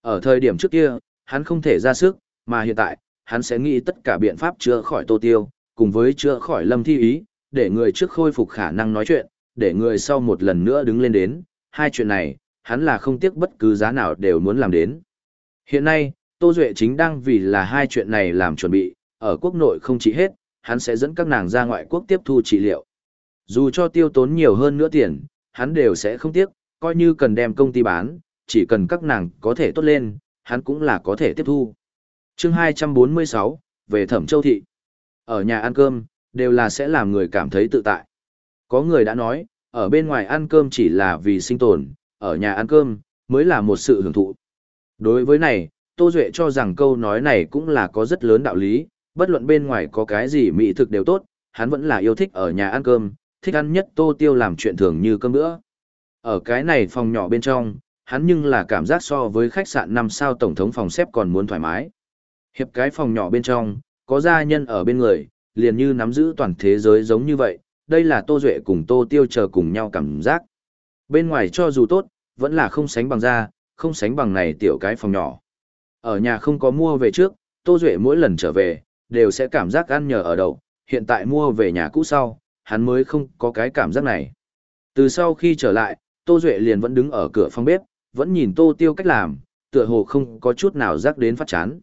Ở thời điểm trước kia, hắn không thể ra sức, mà hiện tại, hắn sẽ nghĩ tất cả biện pháp chữa khỏi Tô Tiêu, cùng với chữa khỏi Lâm Thi Ý, để người trước khôi phục khả năng nói chuyện, để người sau một lần nữa đứng lên đến, hai chuyện này, hắn là không tiếc bất cứ giá nào đều muốn làm đến. Hiện nay, Tô Duệ chính đang vì là hai chuyện này làm chuẩn bị, ở quốc nội không chỉ hết, hắn sẽ dẫn các nàng ra ngoại quốc tiếp thu trị liệu. Dù cho tiêu tốn nhiều hơn nữa tiền, hắn đều sẽ không tiếc, coi như cần đem công ty bán, chỉ cần các nàng có thể tốt lên, hắn cũng là có thể tiếp thu chương 246, về Thẩm Châu Thị. Ở nhà ăn cơm, đều là sẽ làm người cảm thấy tự tại. Có người đã nói, ở bên ngoài ăn cơm chỉ là vì sinh tồn, ở nhà ăn cơm, mới là một sự hưởng thụ. Đối với này, Tô Duệ cho rằng câu nói này cũng là có rất lớn đạo lý, bất luận bên ngoài có cái gì mỹ thực đều tốt, hắn vẫn là yêu thích ở nhà ăn cơm, thích ăn nhất Tô Tiêu làm chuyện thường như cơm bữa. Ở cái này phòng nhỏ bên trong, hắn nhưng là cảm giác so với khách sạn 5 sao tổng thống phòng xếp còn muốn thoải mái. Hiệp cái phòng nhỏ bên trong, có gia nhân ở bên người, liền như nắm giữ toàn thế giới giống như vậy, đây là Tô Duệ cùng Tô Tiêu chờ cùng nhau cảm giác. Bên ngoài cho dù tốt, vẫn là không sánh bằng ra, không sánh bằng này tiểu cái phòng nhỏ. Ở nhà không có mua về trước, Tô Duệ mỗi lần trở về, đều sẽ cảm giác ăn nhờ ở đầu, hiện tại mua về nhà cũ sau, hắn mới không có cái cảm giác này. Từ sau khi trở lại, Tô Duệ liền vẫn đứng ở cửa phòng bếp, vẫn nhìn Tô Tiêu cách làm, tựa hồ không có chút nào rắc đến phát chán.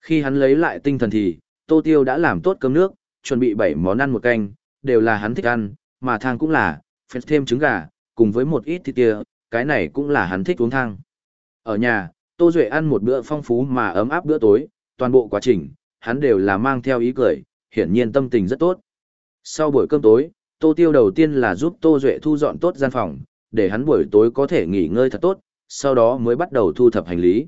Khi hắn lấy lại tinh thần thì, Tô Tiêu đã làm tốt cơm nước, chuẩn bị 7 món ăn một canh, đều là hắn thích ăn, mà thang cũng là, phết thêm trứng gà, cùng với một ít thịt tia, cái này cũng là hắn thích uống thang. Ở nhà, Tô Duệ ăn một bữa phong phú mà ấm áp bữa tối, toàn bộ quá trình, hắn đều là mang theo ý cười, hiển nhiên tâm tình rất tốt. Sau buổi cơm tối, Tô Tiêu đầu tiên là giúp Tô Duệ thu dọn tốt gian phòng, để hắn buổi tối có thể nghỉ ngơi thật tốt, sau đó mới bắt đầu thu thập hành lý.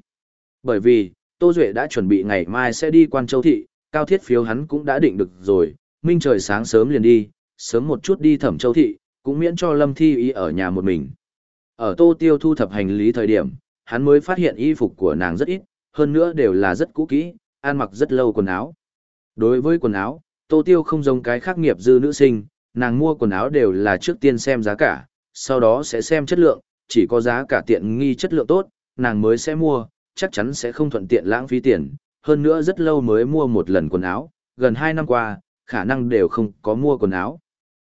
Bởi vì, Tô Duệ đã chuẩn bị ngày mai sẽ đi quan châu thị, cao thiết phiếu hắn cũng đã định được rồi, minh trời sáng sớm liền đi, sớm một chút đi thẩm châu thị, cũng miễn cho Lâm Thi Y ở nhà một mình. Ở Tô Tiêu thu thập hành lý thời điểm, hắn mới phát hiện y phục của nàng rất ít, hơn nữa đều là rất cũ kỹ, ăn mặc rất lâu quần áo. Đối với quần áo, Tô Tiêu không giống cái khác nghiệp dư nữ sinh, nàng mua quần áo đều là trước tiên xem giá cả, sau đó sẽ xem chất lượng, chỉ có giá cả tiện nghi chất lượng tốt, nàng mới sẽ mua, chắc chắn sẽ không thuận tiện lãng phí tiền, hơn nữa rất lâu mới mua một lần quần áo, gần 2 năm qua, khả năng đều không có mua quần áo.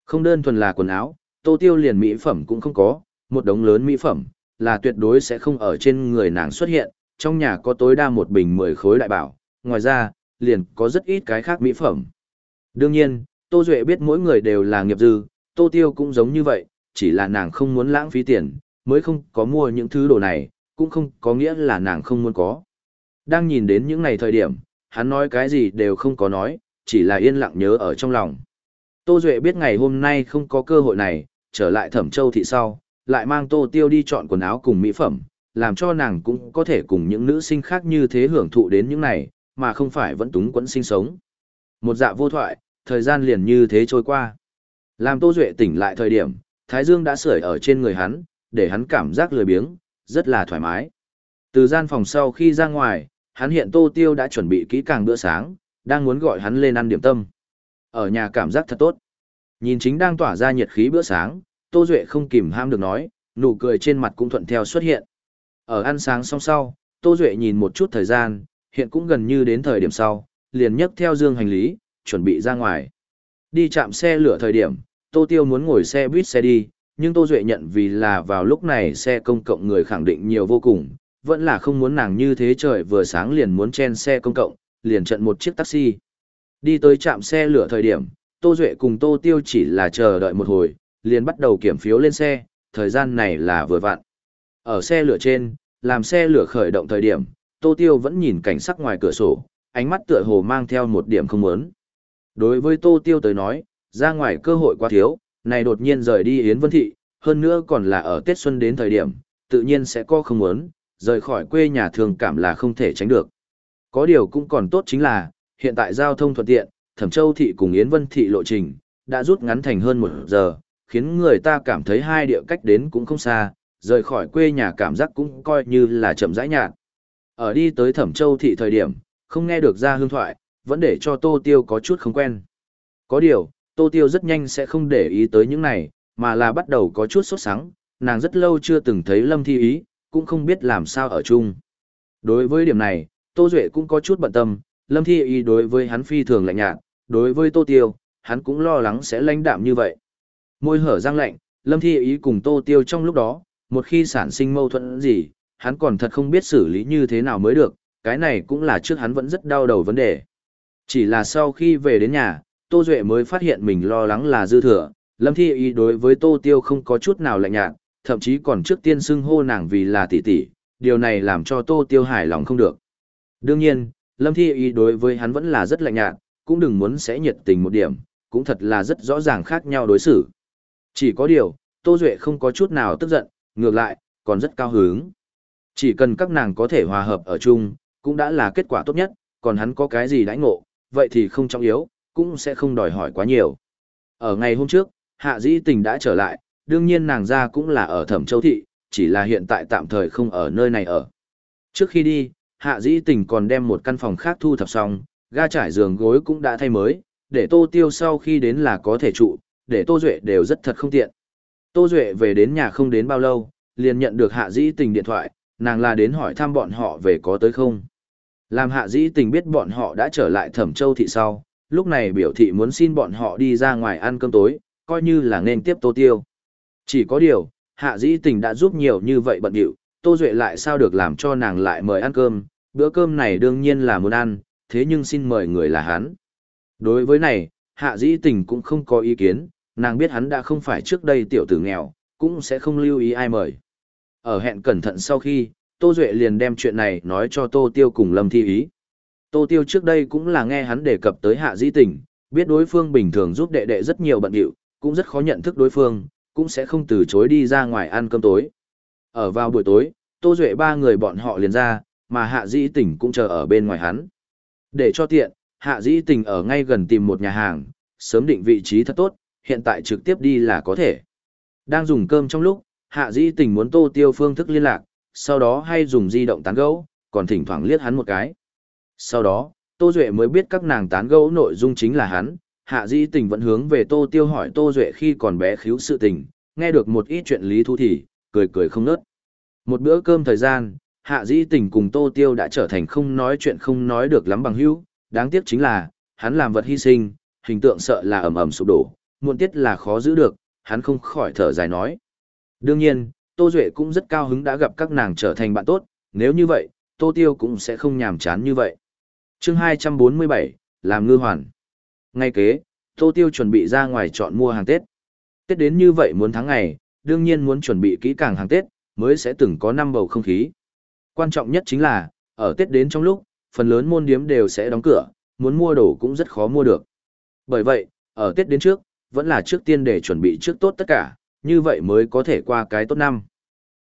Không đơn thuần là quần áo, Tô Tiêu liền mỹ phẩm cũng không có, một đống lớn mỹ phẩm, là tuyệt đối sẽ không ở trên người nàng xuất hiện, trong nhà có tối đa một bình 10 khối đại bảo, ngoài ra, liền có rất ít cái khác mỹ phẩm. Đương nhiên, Tô Duệ biết mỗi người đều là nghiệp dư, Tô Tiêu cũng giống như vậy, chỉ là nàng không muốn lãng phí tiền, mới không có mua những thứ đồ này, cũng không có nghĩa là nàng không muốn có. Đang nhìn đến những ngày thời điểm, hắn nói cái gì đều không có nói, chỉ là yên lặng nhớ ở trong lòng. Tô Duệ biết ngày hôm nay không có cơ hội này, trở lại thẩm châu thị sau, lại mang Tô Tiêu đi chọn quần áo cùng mỹ phẩm, làm cho nàng cũng có thể cùng những nữ sinh khác như thế hưởng thụ đến những này, mà không phải vẫn túng quẫn sinh sống. Một dạ vô thoại, thời gian liền như thế trôi qua. Làm Tô Duệ tỉnh lại thời điểm, Thái Dương đã sưởi ở trên người hắn, để hắn cảm giác lười biếng, rất là thoải mái. Từ gian phòng sau khi ra ngoài, hắn hiện Tô Tiêu đã chuẩn bị kỹ càng bữa sáng, đang muốn gọi hắn lên ăn điểm tâm. Ở nhà cảm giác thật tốt. Nhìn chính đang tỏa ra nhiệt khí bữa sáng, Tô Duệ không kìm ham được nói, nụ cười trên mặt cũng thuận theo xuất hiện. Ở ăn sáng xong sau, Tô Duệ nhìn một chút thời gian, hiện cũng gần như đến thời điểm sau, liền nhấc theo dương hành lý, chuẩn bị ra ngoài. Đi chạm xe lửa thời điểm, Tô Tiêu muốn ngồi xe buýt xe đi, nhưng Tô Duệ nhận vì là vào lúc này xe công cộng người khẳng định nhiều vô cùng, vẫn là không muốn nàng như thế trời vừa sáng liền muốn chen xe công cộng, liền trận một chiếc taxi. Đi tới trạm xe lửa thời điểm, Tô Duệ cùng Tô Tiêu chỉ là chờ đợi một hồi, liền bắt đầu kiểm phiếu lên xe, thời gian này là vừa vặn. Ở xe lửa trên, làm xe lửa khởi động thời điểm, Tô Tiêu vẫn nhìn cảnh sắc ngoài cửa sổ, ánh mắt tựa hồ mang theo một điểm không muốn. Đối với Tô Tiêu tới nói, ra ngoài cơ hội quá thiếu, này đột nhiên rời đi Yến Vân Thị, hơn nữa còn là ở Tết Xuân đến thời điểm, tự nhiên sẽ có không muốn, rời khỏi quê nhà thường cảm là không thể tránh được. Có điều cũng còn tốt chính là, hiện tại giao thông thuận tiện, Thẩm Châu Thị cùng Yến Vân Thị lộ trình, đã rút ngắn thành hơn một giờ, khiến người ta cảm thấy hai địa cách đến cũng không xa, rời khỏi quê nhà cảm giác cũng coi như là chậm rãi nhạt. Ở đi tới Thẩm Châu Thị thời điểm, không nghe được ra hương thoại, vẫn để cho Tô Tiêu có chút không quen. Có điều, Tô Tiêu rất nhanh sẽ không để ý tới những này, mà là bắt đầu có chút sốt sắng, nàng rất lâu chưa từng thấy Lâm Thi Ý, cũng không biết làm sao ở chung. Đối với điểm này, Tô Duệ cũng có chút bận tâm, Lâm Thi Ý đối với hắn phi thường lạnh nhạt, đối với Tô Tiêu, hắn cũng lo lắng sẽ lãnh đạm như vậy. Môi hở răng lạnh, Lâm Thi Ý cùng Tô Tiêu trong lúc đó, một khi sản sinh mâu thuẫn gì, hắn còn thật không biết xử lý như thế nào mới được, cái này cũng là trước hắn vẫn rất đau đầu vấn đề. Chỉ là sau khi về đến nhà, Tô Duệ mới phát hiện mình lo lắng là dư thừa, Lâm Thi Y đối với Tô Tiêu không có chút nào lạnh nhạt, thậm chí còn trước tiên xưng hô nàng vì là tỷ tỷ, điều này làm cho Tô Tiêu hài lòng không được. Đương nhiên, Lâm Thi Y đối với hắn vẫn là rất lạnh nhạt, cũng đừng muốn sẽ nhiệt tình một điểm, cũng thật là rất rõ ràng khác nhau đối xử. Chỉ có điều, Tô Duệ không có chút nào tức giận, ngược lại, còn rất cao hứng. Chỉ cần các nàng có thể hòa hợp ở chung, cũng đã là kết quả tốt nhất, còn hắn có cái gì đãi ngộ, vậy thì không trọng yếu, cũng sẽ không đòi hỏi quá nhiều. Ở ngày hôm trước, Hạ Dĩ Tình đã trở lại, đương nhiên nàng ra cũng là ở Thẩm Châu Thị, chỉ là hiện tại tạm thời không ở nơi này ở. Trước khi đi, Hạ Dĩ Tình còn đem một căn phòng khác thu thập xong, ga trải giường gối cũng đã thay mới, để Tô Tiêu sau khi đến là có thể trụ, để Tô Duệ đều rất thật không tiện. Tô Duệ về đến nhà không đến bao lâu, liền nhận được Hạ Dĩ Tình điện thoại, nàng là đến hỏi thăm bọn họ về có tới không. Làm Hạ Dĩ Tình biết bọn họ đã trở lại Thẩm Châu Thị sau, lúc này biểu thị muốn xin bọn họ đi ra ngoài ăn cơm tối, coi như là nên tiếp Tô Tiêu. Chỉ có điều, Hạ Dĩ Tình đã giúp nhiều như vậy bận điệu, Tô Duệ lại sao được làm cho nàng lại mời ăn cơm, bữa cơm này đương nhiên là muốn ăn, thế nhưng xin mời người là hắn. Đối với này, Hạ Dĩ Tình cũng không có ý kiến, Nàng biết hắn đã không phải trước đây tiểu tử nghèo, cũng sẽ không lưu ý ai mời. Ở hẹn cẩn thận sau khi, Tô Duệ liền đem chuyện này nói cho Tô Tiêu cùng Lâm Thi Ý. Tô Tiêu trước đây cũng là nghe hắn đề cập tới hạ dĩ tình, biết đối phương bình thường giúp đệ đệ rất nhiều bận điệu, cũng rất khó nhận thức đối phương, cũng sẽ không từ chối đi ra ngoài ăn cơm tối. Ở vào buổi tối, Tô Duệ ba người bọn họ liền ra, mà hạ dĩ tình cũng chờ ở bên ngoài hắn. Để cho tiện, hạ dĩ tình ở ngay gần tìm một nhà hàng, sớm định vị trí thật tốt, hiện tại trực tiếp đi là có thể. Đang dùng cơm trong lúc, hạ dĩ tình muốn tô tiêu phương thức liên lạc, sau đó hay dùng di động tán gẫu, còn thỉnh thoảng liếc hắn một cái. Sau đó, Tô Duệ mới biết các nàng tán gẫu nội dung chính là hắn, hạ dĩ tình vẫn hướng về Tô Tiêu hỏi Tô Duệ khi còn bé khíu sự tình, nghe được một ít chuyện lý thú thì, cười cười không nớt. Một bữa cơm thời gian, hạ dĩ tình cùng Tô Tiêu đã trở thành không nói chuyện không nói được lắm bằng hữu, đáng tiếc chính là, hắn làm vật hy sinh, hình tượng sợ là ẩm ẩm sụp đổ, muộn tiết là khó giữ được, hắn không khỏi thở dài nói. Đương nhiên, Tô Duệ cũng rất cao hứng đã gặp các nàng trở thành bạn tốt, nếu như vậy, Tô Tiêu cũng sẽ không nhàm chán như vậy chương 247, làm ngư hoàn. Ngay kế, Tô Tiêu chuẩn bị ra ngoài chọn mua hàng Tết. Tết đến như vậy muốn tháng ngày, đương nhiên muốn chuẩn bị kỹ càng hàng Tết, mới sẽ từng có năm bầu không khí. Quan trọng nhất chính là, ở Tết đến trong lúc, phần lớn môn điếm đều sẽ đóng cửa, muốn mua đồ cũng rất khó mua được. Bởi vậy, ở Tết đến trước, vẫn là trước tiên để chuẩn bị trước tốt tất cả, như vậy mới có thể qua cái tốt năm.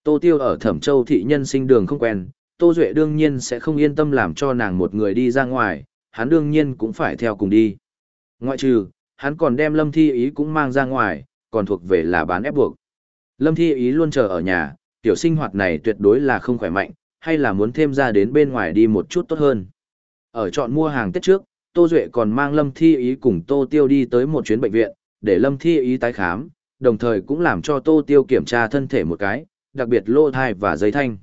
Tô Tiêu ở Thẩm Châu thị nhân sinh đường không quen, Tô Duệ đương nhiên sẽ không yên tâm làm cho nàng một người đi ra ngoài, hắn đương nhiên cũng phải theo cùng đi. Ngoại trừ, hắn còn đem Lâm Thi Ý cũng mang ra ngoài, còn thuộc về là bán ép buộc. Lâm Thi Ý luôn chờ ở nhà, tiểu sinh hoạt này tuyệt đối là không khỏe mạnh, hay là muốn thêm ra đến bên ngoài đi một chút tốt hơn. Ở chọn mua hàng Tết trước, Tô Duệ còn mang Lâm Thi Ý cùng Tô Tiêu đi tới một chuyến bệnh viện, để Lâm Thi Ý tái khám, đồng thời cũng làm cho Tô Tiêu kiểm tra thân thể một cái, đặc biệt lô thai và dây thanh.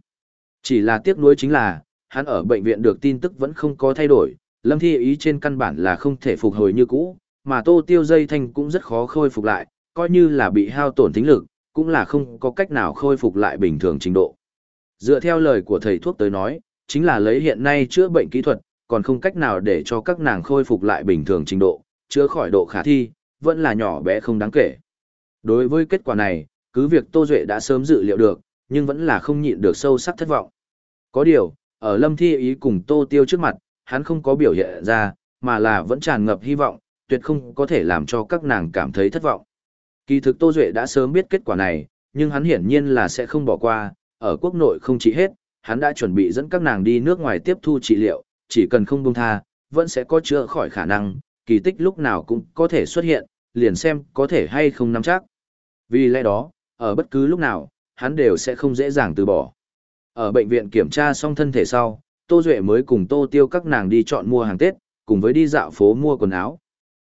Chỉ là tiếc nuối chính là, hắn ở bệnh viện được tin tức vẫn không có thay đổi, Lâm Thi Ý trên căn bản là không thể phục hồi như cũ, mà Tô Tiêu dây thanh cũng rất khó khôi phục lại, coi như là bị hao tổn tính lực, cũng là không có cách nào khôi phục lại bình thường trình độ. Dựa theo lời của thầy thuốc tới nói, chính là lấy hiện nay chữa bệnh kỹ thuật, còn không cách nào để cho các nàng khôi phục lại bình thường trình độ, chữa khỏi độ khả thi, vẫn là nhỏ bé không đáng kể. Đối với kết quả này, cứ việc Tô Duệ đã sớm dự liệu được, nhưng vẫn là không nhịn được sâu sắc thất vọng. Có điều, ở Lâm Thi Ý cùng Tô Tiêu trước mặt, hắn không có biểu hiện ra, mà là vẫn tràn ngập hy vọng, tuyệt không có thể làm cho các nàng cảm thấy thất vọng. Kỳ thực Tô Duệ đã sớm biết kết quả này, nhưng hắn hiển nhiên là sẽ không bỏ qua, ở quốc nội không chỉ hết, hắn đã chuẩn bị dẫn các nàng đi nước ngoài tiếp thu trị liệu, chỉ cần không buông tha, vẫn sẽ có chữa khỏi khả năng, kỳ tích lúc nào cũng có thể xuất hiện, liền xem có thể hay không nắm chắc. Vì lẽ đó, ở bất cứ lúc nào, hắn đều sẽ không dễ dàng từ bỏ. Ở bệnh viện kiểm tra xong thân thể sau, Tô Duệ mới cùng Tô Tiêu các nàng đi chọn mua hàng Tết, cùng với đi dạo phố mua quần áo.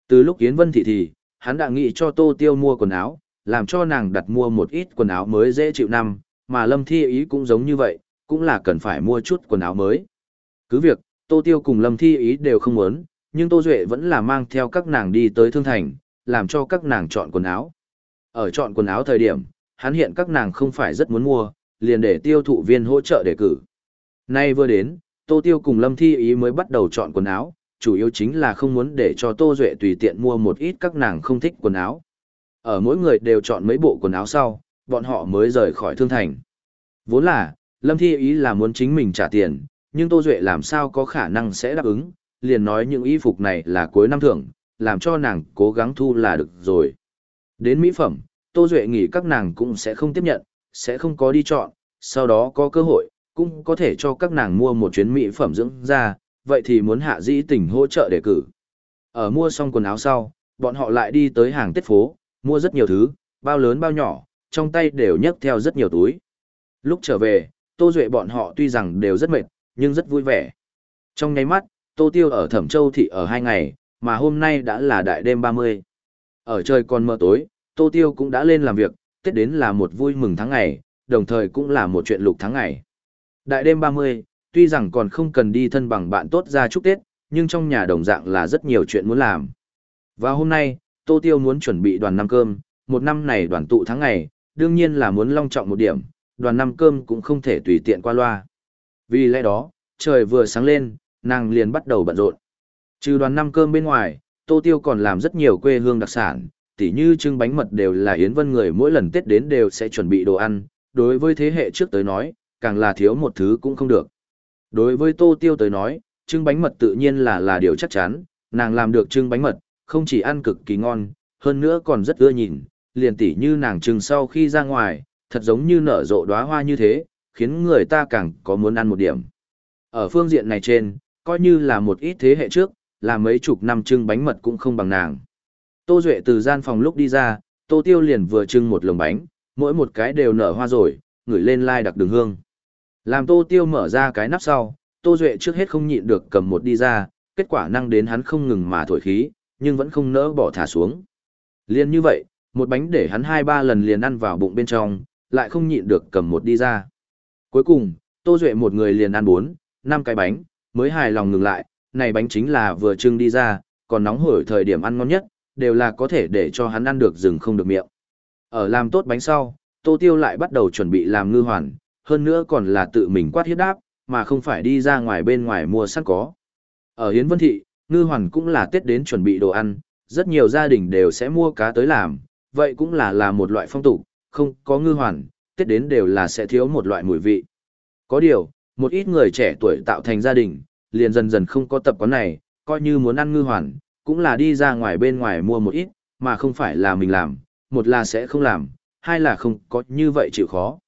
Từ lúc Yến Vân Thị thì, hắn đã nghĩ cho Tô Tiêu mua quần áo, làm cho nàng đặt mua một ít quần áo mới dễ chịu năm, mà Lâm Thi Ý cũng giống như vậy, cũng là cần phải mua chút quần áo mới. Cứ việc, Tô Tiêu cùng Lâm Thi Ý đều không muốn, nhưng Tô Duệ vẫn là mang theo các nàng đi tới Thương Thành, làm cho các nàng chọn quần áo. Ở chọn quần áo thời điểm, hắn hiện các nàng không phải rất muốn mua, liền để tiêu thụ viên hỗ trợ đề cử. Nay vừa đến, Tô Tiêu cùng Lâm Thi Ý mới bắt đầu chọn quần áo, chủ yếu chính là không muốn để cho Tô Duệ tùy tiện mua một ít các nàng không thích quần áo. Ở mỗi người đều chọn mấy bộ quần áo sau, bọn họ mới rời khỏi thương thành. Vốn là, Lâm Thi Ý là muốn chính mình trả tiền, nhưng Tô Duệ làm sao có khả năng sẽ đáp ứng, liền nói những y phục này là cuối năm thưởng, làm cho nàng cố gắng thu là được rồi. Đến mỹ phẩm, Tô Duệ nghĩ các nàng cũng sẽ không tiếp nhận, sẽ không có đi chọn, sau đó có cơ hội, cũng có thể cho các nàng mua một chuyến mỹ phẩm dưỡng ra, vậy thì muốn hạ dĩ tình hỗ trợ đề cử. Ở mua xong quần áo sau, bọn họ lại đi tới hàng tết phố, mua rất nhiều thứ, bao lớn bao nhỏ, trong tay đều nhấc theo rất nhiều túi. Lúc trở về, Tô Duệ bọn họ tuy rằng đều rất mệt, nhưng rất vui vẻ. Trong nháy mắt, Tô Tiêu ở Thẩm Châu Thị ở hai ngày, mà hôm nay đã là đại đêm 30. Ở trời còn mờ tối, Tô Tiêu cũng đã lên làm việc, Tết đến là một vui mừng tháng ngày, đồng thời cũng là một chuyện lục tháng ngày. Đại đêm 30, tuy rằng còn không cần đi thân bằng bạn tốt ra chúc Tết, nhưng trong nhà đồng dạng là rất nhiều chuyện muốn làm. Và hôm nay, Tô Tiêu muốn chuẩn bị đoàn năm cơm, một năm này đoàn tụ tháng ngày, đương nhiên là muốn long trọng một điểm, đoàn năm cơm cũng không thể tùy tiện qua loa. Vì lẽ đó, trời vừa sáng lên, nàng liền bắt đầu bận rộn. Trừ đoàn năm cơm bên ngoài, Tô Tiêu còn làm rất nhiều quê hương đặc sản, tỉ như trưng bánh mật đều là Yến Vân người mỗi lần Tết đến đều sẽ chuẩn bị đồ ăn, đối với thế hệ trước tới nói, càng là thiếu một thứ cũng không được. Đối với Tô Tiêu tới nói, trưng bánh mật tự nhiên là là điều chắc chắn, nàng làm được trưng bánh mật, không chỉ ăn cực kỳ ngon, hơn nữa còn rất ưa nhìn, liền tỉ như nàng trưng sau khi ra ngoài, thật giống như nở rộ đóa hoa như thế, khiến người ta càng có muốn ăn một điểm. Ở phương diện này trên, coi như là một ít thế hệ trước, là mấy chục năm trưng bánh mật cũng không bằng nàng. Tô Duệ từ gian phòng lúc đi ra, Tô Tiêu liền vừa trưng một lồng bánh, mỗi một cái đều nở hoa rồi, ngửi lên lai đặc đường hương. Làm Tô Tiêu mở ra cái nắp sau, Tô Duệ trước hết không nhịn được cầm một đi ra, kết quả năng đến hắn không ngừng mà thổi khí, nhưng vẫn không nỡ bỏ thả xuống. Liên như vậy, một bánh để hắn hai ba lần liền ăn vào bụng bên trong, lại không nhịn được cầm một đi ra. Cuối cùng, Tô Duệ một người liền ăn bốn, năm cái bánh, mới hài lòng ngừng lại, này bánh chính là vừa trưng đi ra, còn nóng hổi thời điểm ăn ngon nhất, đều là có thể để cho hắn ăn được rừng không được miệng. Ở làm tốt bánh sau, Tô Tiêu lại bắt đầu chuẩn bị làm ngư hoàn, hơn nữa còn là tự mình quát hiếp đáp, mà không phải đi ra ngoài bên ngoài mua sẵn có. Ở Hiến Vân Thị, ngư hoàn cũng là Tết đến chuẩn bị đồ ăn, rất nhiều gia đình đều sẽ mua cá tới làm, vậy cũng là là một loại phong tục, không có ngư hoàn, Tết đến đều là sẽ thiếu một loại mùi vị. Có điều, một ít người trẻ tuổi tạo thành gia đình, liền dần dần không có tập quán này, coi như muốn ăn ngư hoàn, cũng là đi ra ngoài bên ngoài mua một ít, mà không phải là mình làm, một là sẽ không làm, hai là không có như vậy chịu khó.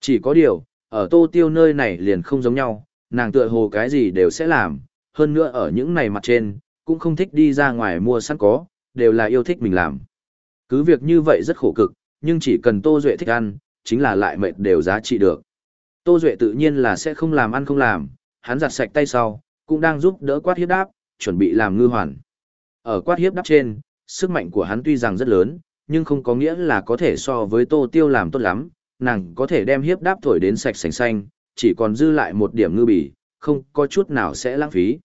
Chỉ có điều, ở tô tiêu nơi này liền không giống nhau, nàng tựa hồ cái gì đều sẽ làm, hơn nữa ở những này mặt trên, cũng không thích đi ra ngoài mua sẵn có, đều là yêu thích mình làm. Cứ việc như vậy rất khổ cực, nhưng chỉ cần Tô Duệ thích ăn, chính là lại mệt đều giá trị được. Tô Duệ tự nhiên là sẽ không làm ăn không làm, hắn giặt sạch tay sau, cũng đang giúp đỡ quát hiếp đáp, chuẩn bị làm ngư hoàn. Ở quát hiếp đắp trên, sức mạnh của hắn tuy rằng rất lớn, nhưng không có nghĩa là có thể so với Tô Tiêu làm tốt lắm, nàng có thể đem hiếp đáp thổi đến sạch sành xanh, chỉ còn dư lại một điểm ngư bỉ, không có chút nào sẽ lãng phí.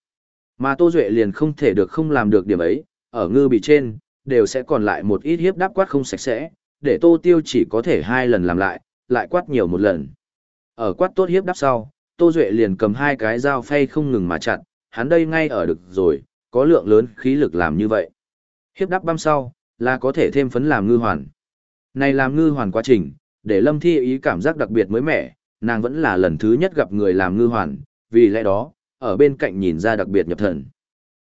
Mà Tô Duệ liền không thể được không làm được điểm ấy, ở ngư bỉ trên, đều sẽ còn lại một ít hiếp đáp quát không sạch sẽ, để Tô Tiêu chỉ có thể hai lần làm lại, lại quát nhiều một lần. Ở quát tốt hiếp đáp sau, Tô Duệ liền cầm hai cái dao phay không ngừng mà chặn, hắn đây ngay ở được rồi, có lượng lớn khí lực làm như vậy. Hiếp đắp băm sau, là có thể thêm phấn làm ngư hoàn. Này làm ngư hoàn quá trình, để Lâm Thi ý cảm giác đặc biệt mới mẻ, nàng vẫn là lần thứ nhất gặp người làm ngư hoàn, vì lẽ đó, ở bên cạnh nhìn ra đặc biệt nhập thần.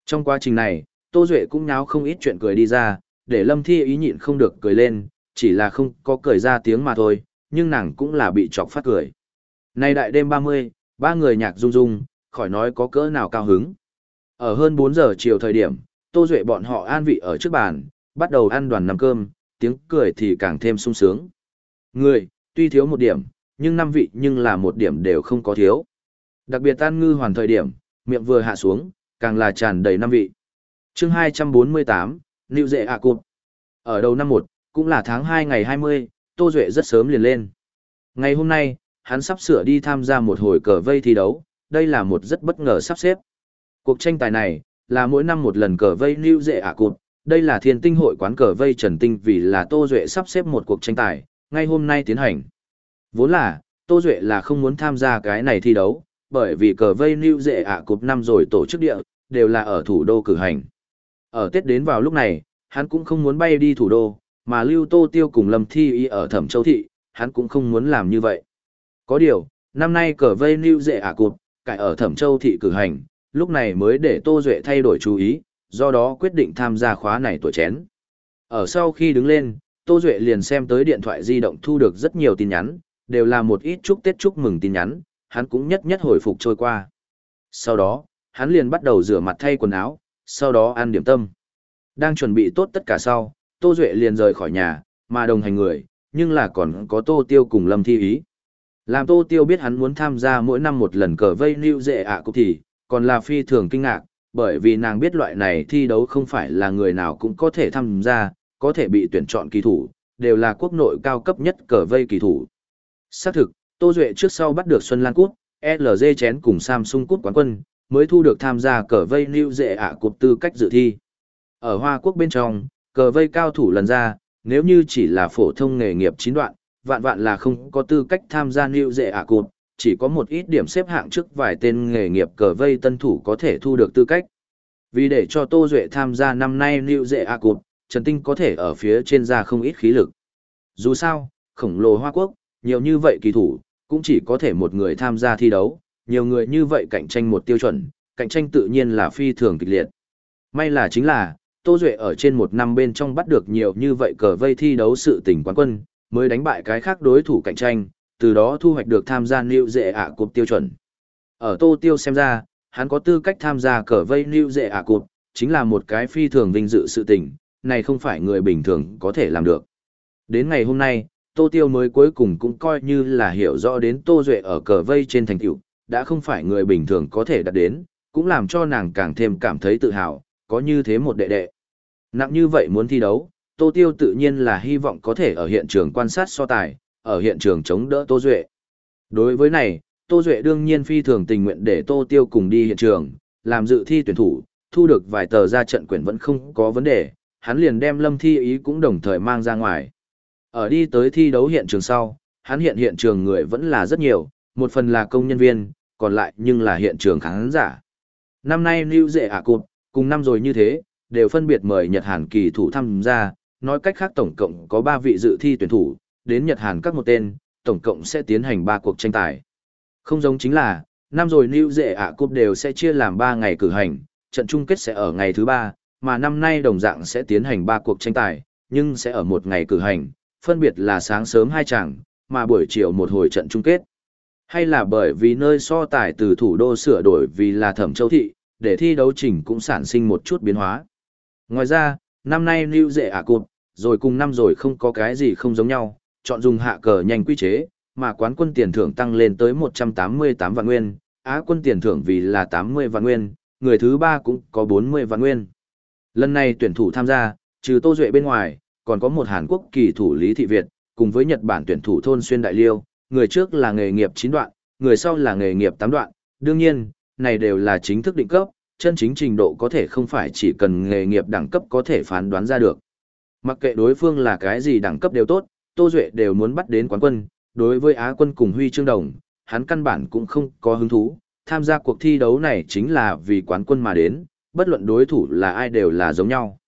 Trong quá trình này, Tô Duệ cũng nháo không ít chuyện cười đi ra, để Lâm Thi ý nhịn không được cười lên, chỉ là không có cười ra tiếng mà thôi, nhưng nàng cũng là bị chọc phát cười. Nay đại đêm 30, ba người nhạc rung rung, khỏi nói có cỡ nào cao hứng. Ở hơn 4 giờ chiều thời điểm, Tô Duệ bọn họ an vị ở trước bàn, bắt đầu ăn đoàn nằm cơm, tiếng cười thì càng thêm sung sướng. Người, tuy thiếu một điểm, nhưng năm vị nhưng là một điểm đều không có thiếu. Đặc biệt tan ngư hoàn thời điểm, miệng vừa hạ xuống, càng là tràn đầy năm vị. chương 248, Nịu Dệ ạ Cụt. Ở đầu năm 1, cũng là tháng 2 ngày 20, Tô Duệ rất sớm liền lên. Ngày hôm nay, hắn sắp sửa đi tham gia một hồi cờ vây thi đấu, đây là một rất bất ngờ sắp xếp. Cuộc tranh tài này, là mỗi năm một lần cờ vây New Dệ ạ cụt, đây là thiên tinh hội quán cờ vây Trần Tinh vì là Tô Duệ sắp xếp một cuộc tranh tài, ngay hôm nay tiến hành. Vốn là, Tô Duệ là không muốn tham gia cái này thi đấu, bởi vì cờ vây New Dệ ạ cụt năm rồi tổ chức địa, đều là ở thủ đô cử hành. Ở Tết đến vào lúc này, hắn cũng không muốn bay đi thủ đô, mà Lưu Tô Tiêu cùng Lâm Thi Y ở Thẩm Châu Thị, hắn cũng không muốn làm như vậy. Có điều, năm nay cờ vây New Dệ ạ cụt, cải ở Thẩm Châu Thị cử hành, lúc này mới để Tô Duệ thay đổi chú ý, do đó quyết định tham gia khóa này tuổi chén. Ở sau khi đứng lên, Tô Duệ liền xem tới điện thoại di động thu được rất nhiều tin nhắn, đều là một ít chúc Tết chúc mừng tin nhắn, hắn cũng nhất nhất hồi phục trôi qua. Sau đó, hắn liền bắt đầu rửa mặt thay quần áo, sau đó ăn điểm tâm. Đang chuẩn bị tốt tất cả sau, Tô Duệ liền rời khỏi nhà, mà đồng hành người, nhưng là còn có Tô Tiêu cùng Lâm Thi Ý. Làm Tô Tiêu biết hắn muốn tham gia mỗi năm một lần cờ vây lưu dệ ạ à cục thì, còn là phi thường kinh ngạc, bởi vì nàng biết loại này thi đấu không phải là người nào cũng có thể tham gia, có thể bị tuyển chọn kỳ thủ, đều là quốc nội cao cấp nhất cờ vây kỳ thủ. Xác thực, Tô Duệ trước sau bắt được Xuân Lan Cút, LG chén cùng Samsung Cút quán quân, mới thu được tham gia cờ vây New dệ ạ cuộc tư cách dự thi. Ở Hoa Quốc bên trong, cờ vây cao thủ lần ra, nếu như chỉ là phổ thông nghề nghiệp chín đoạn, vạn vạn là không có tư cách tham gia New dệ ạ cuộc chỉ có một ít điểm xếp hạng trước vài tên nghề nghiệp cờ vây tân thủ có thể thu được tư cách. Vì để cho Tô Duệ tham gia năm nay lưu dệ A cụt, Trần Tinh có thể ở phía trên ra không ít khí lực. Dù sao, khổng lồ Hoa Quốc, nhiều như vậy kỳ thủ, cũng chỉ có thể một người tham gia thi đấu, nhiều người như vậy cạnh tranh một tiêu chuẩn, cạnh tranh tự nhiên là phi thường kịch liệt. May là chính là, Tô Duệ ở trên một năm bên trong bắt được nhiều như vậy cờ vây thi đấu sự tình quán quân, mới đánh bại cái khác đối thủ cạnh tranh, từ đó thu hoạch được tham gia lưu dệ ạ à cục tiêu chuẩn. Ở Tô Tiêu xem ra, hắn có tư cách tham gia cờ vây lưu dệ ạ à cục, chính là một cái phi thường vinh dự sự tình, này không phải người bình thường có thể làm được. Đến ngày hôm nay, Tô Tiêu mới cuối cùng cũng coi như là hiểu rõ đến Tô Duệ ở cờ vây trên thành tựu, đã không phải người bình thường có thể đạt đến, cũng làm cho nàng càng thêm cảm thấy tự hào, có như thế một đệ đệ. Nặng như vậy muốn thi đấu, Tô Tiêu tự nhiên là hy vọng có thể ở hiện trường quan sát so tài, ở hiện trường chống đỡ Tô Duệ. Đối với này, Tô Duệ đương nhiên phi thường tình nguyện để Tô Tiêu cùng đi hiện trường, làm dự thi tuyển thủ, thu được vài tờ ra trận quyển vẫn không có vấn đề, hắn liền đem lâm thi ý cũng đồng thời mang ra ngoài. Ở đi tới thi đấu hiện trường sau, hắn hiện hiện trường người vẫn là rất nhiều, một phần là công nhân viên, còn lại nhưng là hiện trường khán giả. Năm nay New Dệ Ả Cụt, cùng năm rồi như thế, đều phân biệt mời Nhật Hàn kỳ thủ tham gia, nói cách khác tổng cộng có 3 vị dự thi tuyển thủ, đến Nhật Hàn các một tên, tổng cộng sẽ tiến hành 3 cuộc tranh tài. Không giống chính là, năm rồi New Dệ ạ Cụt đều sẽ chia làm 3 ngày cử hành, trận chung kết sẽ ở ngày thứ 3, mà năm nay đồng dạng sẽ tiến hành 3 cuộc tranh tài, nhưng sẽ ở một ngày cử hành, phân biệt là sáng sớm hai chàng, mà buổi chiều một hồi trận chung kết. Hay là bởi vì nơi so tài từ thủ đô sửa đổi vì là thẩm châu thị, để thi đấu trình cũng sản sinh một chút biến hóa. Ngoài ra, năm nay New Dệ ạ Cụt, rồi cùng năm rồi không có cái gì không giống nhau, chọn dùng hạ cờ nhanh quy chế, mà quán quân tiền thưởng tăng lên tới 188 vạn nguyên, á quân tiền thưởng vì là 80 vạn nguyên, người thứ ba cũng có 40 vạn nguyên. Lần này tuyển thủ tham gia, trừ Tô Duệ bên ngoài, còn có một Hàn Quốc kỳ thủ Lý Thị Việt, cùng với Nhật Bản tuyển thủ thôn xuyên đại liêu, người trước là nghề nghiệp 9 đoạn, người sau là nghề nghiệp 8 đoạn, đương nhiên, này đều là chính thức định cấp, chân chính trình độ có thể không phải chỉ cần nghề nghiệp đẳng cấp có thể phán đoán ra được. Mặc kệ đối phương là cái gì đẳng cấp đều tốt, Tô Duệ đều muốn bắt đến quán quân, đối với Á quân cùng Huy Chương Đồng, hắn căn bản cũng không có hứng thú, tham gia cuộc thi đấu này chính là vì quán quân mà đến, bất luận đối thủ là ai đều là giống nhau.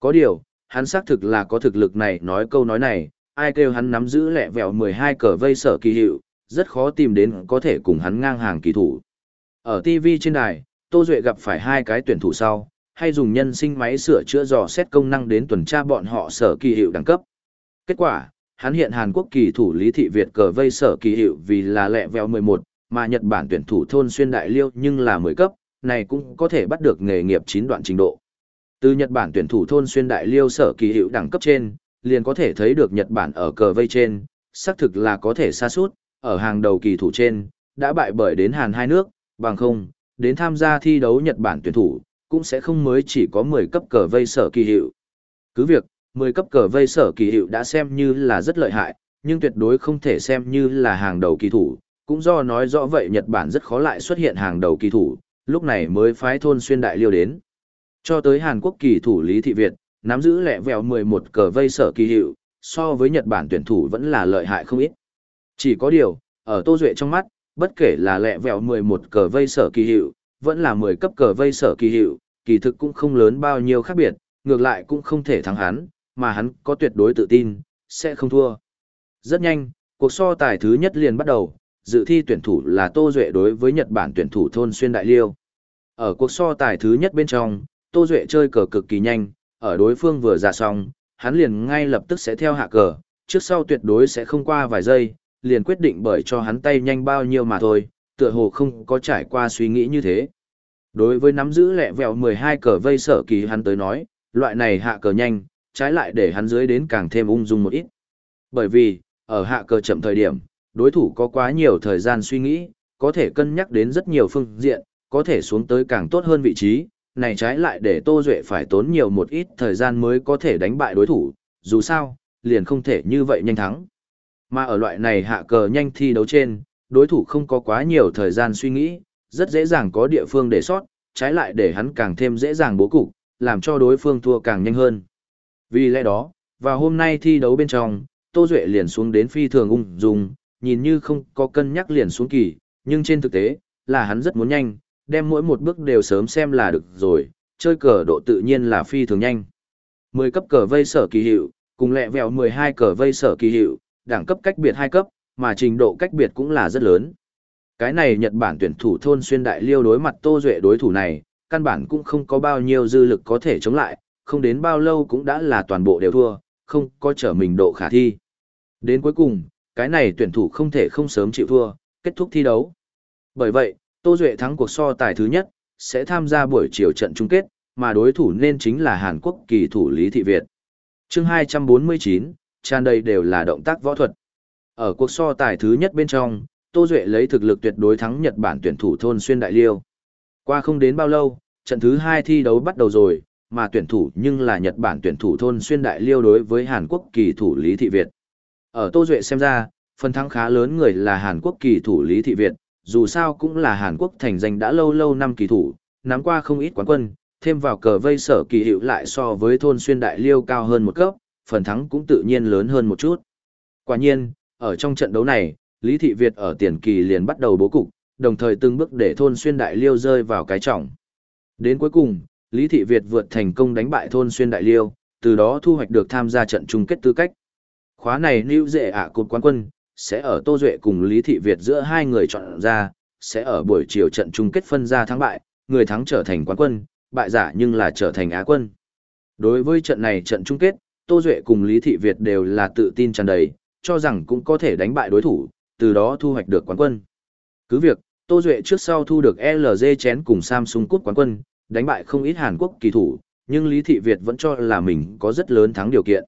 Có điều, hắn xác thực là có thực lực này nói câu nói này, ai kêu hắn nắm giữ lẹ vẹo 12 cờ vây sở kỳ hiệu, rất khó tìm đến có thể cùng hắn ngang hàng kỳ thủ. Ở TV trên đài, Tô Duệ gặp phải hai cái tuyển thủ sau, hay dùng nhân sinh máy sửa chữa dò xét công năng đến tuần tra bọn họ sở kỳ hiệu đẳng cấp. Kết quả, hắn hiện Hàn Quốc kỳ thủ Lý Thị Việt cờ vây sở kỳ hiệu vì là lẹ vẹo 11, mà Nhật Bản tuyển thủ thôn xuyên đại liêu nhưng là 10 cấp, này cũng có thể bắt được nghề nghiệp 9 đoạn trình độ. Từ Nhật Bản tuyển thủ thôn xuyên đại liêu sở kỳ hiệu đẳng cấp trên, liền có thể thấy được Nhật Bản ở cờ vây trên, xác thực là có thể xa suốt, ở hàng đầu kỳ thủ trên, đã bại bởi đến Hàn hai nước, bằng không, đến tham gia thi đấu Nhật Bản tuyển thủ, cũng sẽ không mới chỉ có 10 cấp cờ vây sở kỳ hiệu. Cứ việc, 10 cấp cờ vây sở kỳ hiệu đã xem như là rất lợi hại, nhưng tuyệt đối không thể xem như là hàng đầu kỳ thủ, cũng do nói rõ vậy Nhật Bản rất khó lại xuất hiện hàng đầu kỳ thủ, lúc này mới phái thôn xuyên đại liêu đến. Cho tới Hàn Quốc kỳ thủ Lý Thị Việt, nắm giữ lẹ vẹo 11 cờ vây sở kỳ hiệu, so với Nhật Bản tuyển thủ vẫn là lợi hại không ít. Chỉ có điều, ở Tô Duệ trong mắt, bất kể là lẹ vẹo 11 cờ vây sở kỳ hiệu, vẫn là 10 cấp cờ vây sở kỳ hiệu, kỳ thực cũng không lớn bao nhiêu khác biệt, ngược lại cũng không thể thắng hắn, mà hắn có tuyệt đối tự tin, sẽ không thua. Rất nhanh, cuộc so tài thứ nhất liền bắt đầu, dự thi tuyển thủ là Tô Duệ đối với Nhật Bản tuyển thủ thôn xuyên đại liêu. Ở cuộc so tài thứ nhất bên trong, Tô Duệ chơi cờ cực kỳ nhanh, ở đối phương vừa ra xong, hắn liền ngay lập tức sẽ theo hạ cờ, trước sau tuyệt đối sẽ không qua vài giây, liền quyết định bởi cho hắn tay nhanh bao nhiêu mà thôi, tựa hồ không có trải qua suy nghĩ như thế. Đối với nắm giữ lẹ vẹo 12 cờ vây sở kỳ hắn tới nói, loại này hạ cờ nhanh, trái lại để hắn dưới đến càng thêm ung dung một ít. Bởi vì, ở hạ cờ chậm thời điểm, đối thủ có quá nhiều thời gian suy nghĩ, có thể cân nhắc đến rất nhiều phương diện, có thể xuống tới càng tốt hơn vị trí, này trái lại để Tô Duệ phải tốn nhiều một ít thời gian mới có thể đánh bại đối thủ, dù sao, liền không thể như vậy nhanh thắng. Mà ở loại này hạ cờ nhanh thi đấu trên, đối thủ không có quá nhiều thời gian suy nghĩ, rất dễ dàng có địa phương để sót, trái lại để hắn càng thêm dễ dàng bố cục, làm cho đối phương thua càng nhanh hơn. Vì lẽ đó, vào hôm nay thi đấu bên trong, Tô Duệ liền xuống đến phi thường ung dung, nhìn như không có cân nhắc liền xuống kỳ, nhưng trên thực tế, là hắn rất muốn nhanh, đem mỗi một bước đều sớm xem là được rồi, chơi cờ độ tự nhiên là phi thường nhanh. 10 cấp cờ vây sở kỳ hiệu, cùng lẹ vẹo 12 cờ vây sở kỳ hiệu, đẳng cấp cách biệt 2 cấp, mà trình độ cách biệt cũng là rất lớn. Cái này Nhật Bản tuyển thủ thôn xuyên đại liêu đối mặt Tô Duệ đối thủ này, căn bản cũng không có bao nhiêu dư lực có thể chống lại, không đến bao lâu cũng đã là toàn bộ đều thua, không có trở mình độ khả thi. Đến cuối cùng, cái này tuyển thủ không thể không sớm chịu thua, kết thúc thi đấu. Bởi vậy, Tô Duệ thắng cuộc so tài thứ nhất, sẽ tham gia buổi chiều trận chung kết, mà đối thủ nên chính là Hàn Quốc kỳ thủ Lý Thị Việt. chương 249, tràn đầy đều là động tác võ thuật. Ở cuộc so tài thứ nhất bên trong, Tô Duệ lấy thực lực tuyệt đối thắng Nhật Bản tuyển thủ thôn xuyên đại liêu. Qua không đến bao lâu, trận thứ hai thi đấu bắt đầu rồi, mà tuyển thủ nhưng là Nhật Bản tuyển thủ thôn xuyên đại liêu đối với Hàn Quốc kỳ thủ Lý Thị Việt. Ở Tô Duệ xem ra, phần thắng khá lớn người là Hàn Quốc kỳ thủ Lý Thị Việt, dù sao cũng là Hàn Quốc thành danh đã lâu lâu năm kỳ thủ, nắm qua không ít quán quân, thêm vào cờ vây sở kỳ hiệu lại so với thôn xuyên đại liêu cao hơn một cấp, phần thắng cũng tự nhiên lớn hơn một chút. Quả nhiên, ở trong trận đấu này, Lý Thị Việt ở tiền kỳ liền bắt đầu bố cục, đồng thời từng bước để thôn xuyên đại liêu rơi vào cái trọng. Đến cuối cùng, Lý Thị Việt vượt thành công đánh bại thôn xuyên đại liêu, từ đó thu hoạch được tham gia trận chung kết tư cách. Khóa này lưu dệ ạ cột quán quân, sẽ ở Tô Duệ cùng Lý Thị Việt giữa hai người chọn ra, sẽ ở buổi chiều trận chung kết phân ra thắng bại, người thắng trở thành quán quân, bại giả nhưng là trở thành á quân. Đối với trận này trận chung kết, Tô Duệ cùng Lý Thị Việt đều là tự tin tràn đầy, cho rằng cũng có thể đánh bại đối thủ, từ đó thu hoạch được quán quân. Cứ việc, Tô Duệ trước sau thu được LG chén cùng Samsung cút quán quân, đánh bại không ít Hàn Quốc kỳ thủ, nhưng Lý Thị Việt vẫn cho là mình có rất lớn thắng điều kiện.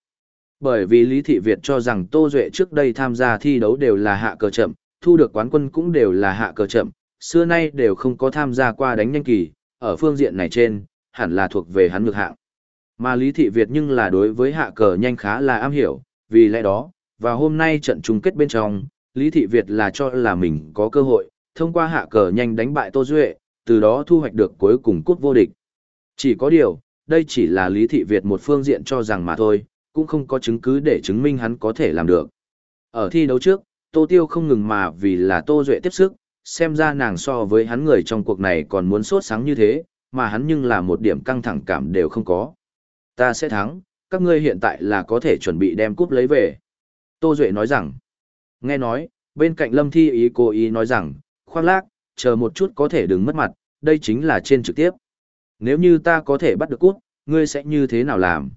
Bởi vì Lý Thị Việt cho rằng Tô Duệ trước đây tham gia thi đấu đều là hạ cờ chậm, thu được quán quân cũng đều là hạ cờ chậm, xưa nay đều không có tham gia qua đánh nhanh kỳ, ở phương diện này trên, hẳn là thuộc về hắn ngược hạng. Mà Lý Thị Việt nhưng là đối với hạ cờ nhanh khá là am hiểu, vì lẽ đó, và hôm nay trận chung kết bên trong, Lý Thị Việt là cho là mình có cơ hội, thông qua hạ cờ nhanh đánh bại Tô Duệ, từ đó thu hoạch được cuối cùng cút vô địch. Chỉ có điều, đây chỉ là Lý Thị Việt một phương diện cho rằng mà thôi, cũng không có chứng cứ để chứng minh hắn có thể làm được. Ở thi đấu trước, Tô Tiêu không ngừng mà vì là Tô Duệ tiếp sức, xem ra nàng so với hắn người trong cuộc này còn muốn sốt sáng như thế, mà hắn nhưng là một điểm căng thẳng cảm đều không có. Ta sẽ thắng, các ngươi hiện tại là có thể chuẩn bị đem cúp lấy về. Tô Duệ nói rằng, nghe nói, bên cạnh Lâm Thi ý cố ý nói rằng, khoác lác, chờ một chút có thể đừng mất mặt, đây chính là trên trực tiếp. Nếu như ta có thể bắt được cút, ngươi sẽ như thế nào làm?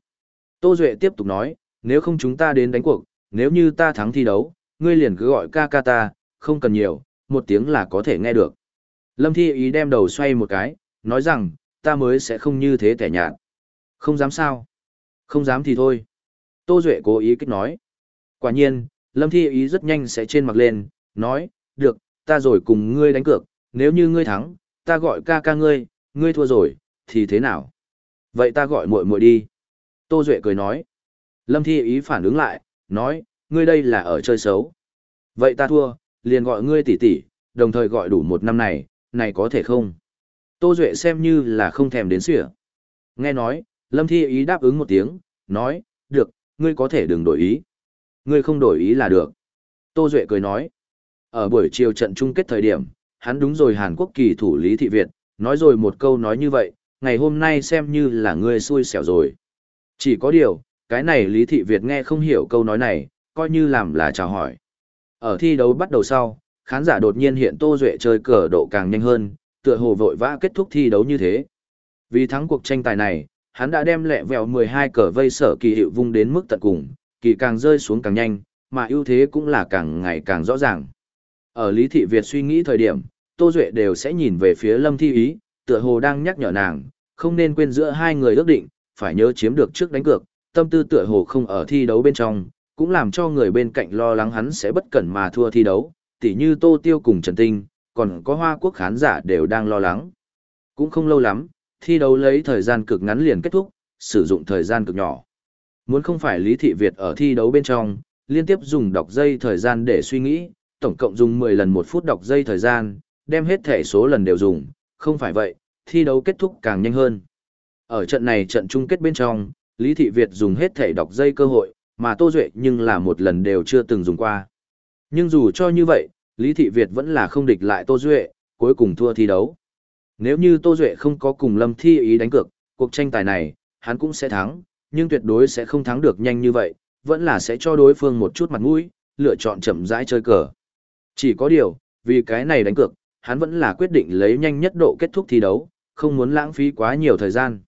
Tô Duệ tiếp tục nói, nếu không chúng ta đến đánh cuộc, nếu như ta thắng thi đấu, ngươi liền cứ gọi ca ca ta, không cần nhiều, một tiếng là có thể nghe được. Lâm Thi ý đem đầu xoay một cái, nói rằng, ta mới sẽ không như thế tẻ nhạt. Không dám sao? Không dám thì thôi. Tô Duệ cố ý kích nói. Quả nhiên, Lâm Thi ý rất nhanh sẽ trên mặt lên, nói, được, ta rồi cùng ngươi đánh cược, nếu như ngươi thắng, ta gọi ca ca ngươi, ngươi thua rồi, thì thế nào? Vậy ta gọi muội muội đi. Tô Duệ cười nói. Lâm Thi ý phản ứng lại, nói, ngươi đây là ở chơi xấu. Vậy ta thua, liền gọi ngươi tỷ tỷ, đồng thời gọi đủ một năm này, này có thể không? Tô Duệ xem như là không thèm đến sửa. Nghe nói, Lâm Thi ý đáp ứng một tiếng, nói, được, ngươi có thể đừng đổi ý. Ngươi không đổi ý là được. Tô Duệ cười nói, ở buổi chiều trận chung kết thời điểm, hắn đúng rồi Hàn Quốc kỳ thủ Lý Thị Việt, nói rồi một câu nói như vậy, ngày hôm nay xem như là ngươi xui xẻo rồi. Chỉ có điều, cái này Lý Thị Việt nghe không hiểu câu nói này, coi như làm là chào hỏi. Ở thi đấu bắt đầu sau, khán giả đột nhiên hiện Tô Duệ chơi cờ độ càng nhanh hơn, tựa hồ vội vã kết thúc thi đấu như thế. Vì thắng cuộc tranh tài này, hắn đã đem lẹ vèo 12 cờ vây sở kỳ hiệu vung đến mức tận cùng, kỳ càng rơi xuống càng nhanh, mà ưu thế cũng là càng ngày càng rõ ràng. Ở Lý Thị Việt suy nghĩ thời điểm, Tô Duệ đều sẽ nhìn về phía Lâm Thi Ý, tựa hồ đang nhắc nhở nàng, không nên quên giữa hai người ước định, phải nhớ chiếm được trước đánh cược, tâm tư tựa hồ không ở thi đấu bên trong, cũng làm cho người bên cạnh lo lắng hắn sẽ bất cẩn mà thua thi đấu, tỉ như Tô Tiêu cùng Trần Tinh, còn có Hoa Quốc khán giả đều đang lo lắng. Cũng không lâu lắm, thi đấu lấy thời gian cực ngắn liền kết thúc, sử dụng thời gian cực nhỏ. Muốn không phải Lý Thị Việt ở thi đấu bên trong, liên tiếp dùng đọc dây thời gian để suy nghĩ, tổng cộng dùng 10 lần một phút đọc dây thời gian, đem hết thể số lần đều dùng, không phải vậy, thi đấu kết thúc càng nhanh hơn. Ở trận này trận chung kết bên trong, Lý Thị Việt dùng hết thể đọc dây cơ hội, mà Tô Duệ nhưng là một lần đều chưa từng dùng qua. Nhưng dù cho như vậy, Lý Thị Việt vẫn là không địch lại Tô Duệ, cuối cùng thua thi đấu. Nếu như Tô Duệ không có cùng Lâm Thi ý đánh cược, cuộc tranh tài này, hắn cũng sẽ thắng, nhưng tuyệt đối sẽ không thắng được nhanh như vậy, vẫn là sẽ cho đối phương một chút mặt mũi, lựa chọn chậm rãi chơi cờ. Chỉ có điều, vì cái này đánh cược, hắn vẫn là quyết định lấy nhanh nhất độ kết thúc thi đấu, không muốn lãng phí quá nhiều thời gian.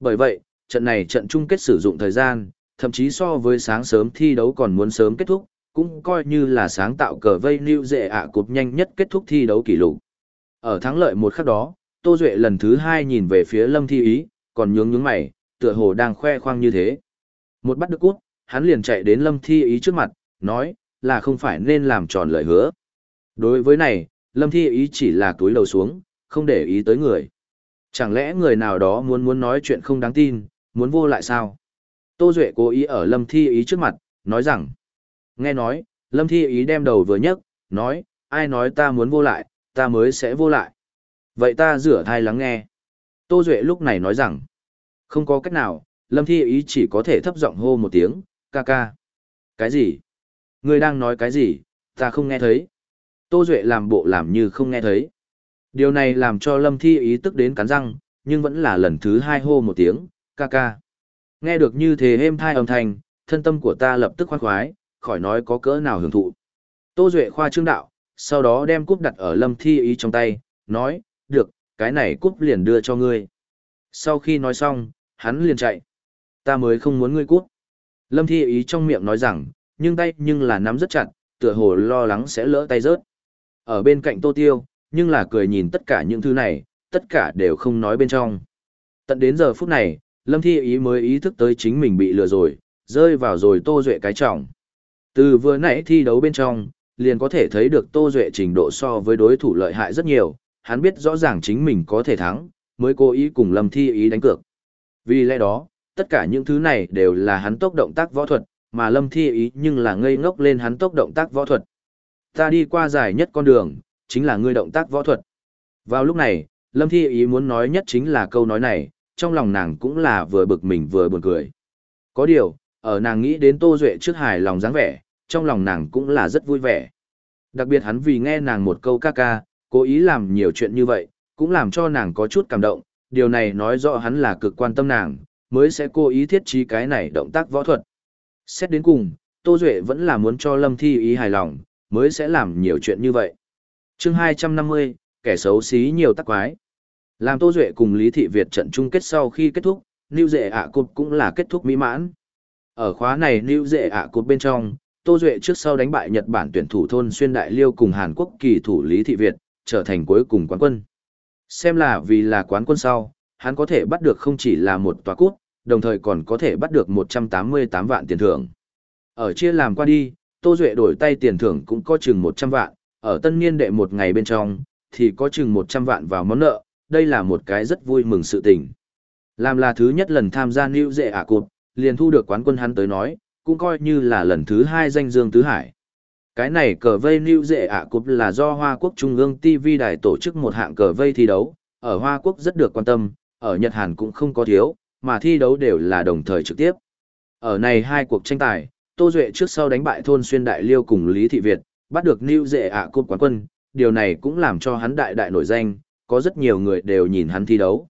Bởi vậy, trận này trận chung kết sử dụng thời gian, thậm chí so với sáng sớm thi đấu còn muốn sớm kết thúc, cũng coi như là sáng tạo cờ vây lưu dệ ạ cục nhanh nhất kết thúc thi đấu kỷ lục. Ở thắng lợi một khắc đó, Tô Duệ lần thứ hai nhìn về phía Lâm Thi Ý, còn nhướng nhướng mày, tựa hồ đang khoe khoang như thế. Một bắt được cút, hắn liền chạy đến Lâm Thi Ý trước mặt, nói, là không phải nên làm tròn lời hứa. Đối với này, Lâm Thi Ý chỉ là túi đầu xuống, không để ý tới người. Chẳng lẽ người nào đó muốn muốn nói chuyện không đáng tin, muốn vô lại sao? Tô Duệ cố ý ở Lâm Thi Ý trước mặt, nói rằng, nghe nói, Lâm Thi Ý đem đầu vừa nhấc, nói, ai nói ta muốn vô lại, ta mới sẽ vô lại. Vậy ta rửa thai lắng nghe. Tô Duệ lúc này nói rằng, không có cách nào, Lâm Thi Ý chỉ có thể thấp giọng hô một tiếng, ca ca. Cái gì? Người đang nói cái gì? Ta không nghe thấy. Tô Duệ làm bộ làm như không nghe thấy. Điều này làm cho Lâm Thi ý tức đến cắn răng, nhưng vẫn là lần thứ hai hô một tiếng, ca ca. Nghe được như thế êm thai âm thanh, thân tâm của ta lập tức khoan khoái, khỏi nói có cỡ nào hưởng thụ. Tô Duệ khoa trương đạo, sau đó đem cúp đặt ở Lâm Thi ý trong tay, nói, được, cái này cúp liền đưa cho ngươi. Sau khi nói xong, hắn liền chạy. Ta mới không muốn ngươi cút. Lâm Thi ý trong miệng nói rằng, nhưng tay nhưng là nắm rất chặt, tựa hồ lo lắng sẽ lỡ tay rớt. Ở bên cạnh Tô Tiêu, nhưng là cười nhìn tất cả những thứ này, tất cả đều không nói bên trong. Tận đến giờ phút này, Lâm Thi ý mới ý thức tới chính mình bị lừa rồi, rơi vào rồi Tô Duệ cái trọng. Từ vừa nãy thi đấu bên trong, liền có thể thấy được Tô Duệ trình độ so với đối thủ lợi hại rất nhiều, hắn biết rõ ràng chính mình có thể thắng, mới cố ý cùng Lâm Thi ý đánh cược. Vì lẽ đó, tất cả những thứ này đều là hắn tốc động tác võ thuật, mà Lâm Thi ý nhưng là ngây ngốc lên hắn tốc động tác võ thuật. Ta đi qua dài nhất con đường, chính là ngươi động tác võ thuật. Vào lúc này, Lâm Thi ý muốn nói nhất chính là câu nói này, trong lòng nàng cũng là vừa bực mình vừa buồn cười. Có điều, ở nàng nghĩ đến Tô Duệ trước hài lòng dáng vẻ, trong lòng nàng cũng là rất vui vẻ. Đặc biệt hắn vì nghe nàng một câu ca ca, cố ý làm nhiều chuyện như vậy, cũng làm cho nàng có chút cảm động, điều này nói rõ hắn là cực quan tâm nàng, mới sẽ cố ý thiết trí cái này động tác võ thuật. Xét đến cùng, Tô Duệ vẫn là muốn cho Lâm Thi ý hài lòng, mới sẽ làm nhiều chuyện như vậy. chương 250, kẻ xấu xí nhiều tắc quái. Làm Tô Duệ cùng Lý Thị Việt trận chung kết sau khi kết thúc, lưu Dệ ạ cột cũng là kết thúc mỹ mãn. Ở khóa này lưu Dệ ạ cột bên trong, Tô Duệ trước sau đánh bại Nhật Bản tuyển thủ thôn xuyên đại liêu cùng Hàn Quốc kỳ thủ Lý Thị Việt, trở thành cuối cùng quán quân. Xem là vì là quán quân sau, hắn có thể bắt được không chỉ là một tòa cút, đồng thời còn có thể bắt được 188 vạn tiền thưởng. Ở chia làm qua đi, Tô Duệ đổi tay tiền thưởng cũng có chừng 100 vạn, ở tân niên đệ một ngày bên trong, thì có chừng 100 vạn vào món nợ, đây là một cái rất vui mừng sự tình. Làm là thứ nhất lần tham gia New Dệ ả cụt, liền thu được quán quân hắn tới nói, cũng coi như là lần thứ hai danh dương tứ hải. Cái này cờ vây New Dệ ả cụt là do Hoa Quốc Trung ương TV đài tổ chức một hạng cờ vây thi đấu, ở Hoa Quốc rất được quan tâm, ở Nhật Hàn cũng không có thiếu, mà thi đấu đều là đồng thời trực tiếp. Ở này hai cuộc tranh tài, Tô Duệ trước sau đánh bại thôn xuyên đại liêu cùng Lý Thị Việt, bắt được Niu Dệ ạ cốt quán quân, điều này cũng làm cho hắn đại đại nổi danh, có rất nhiều người đều nhìn hắn thi đấu.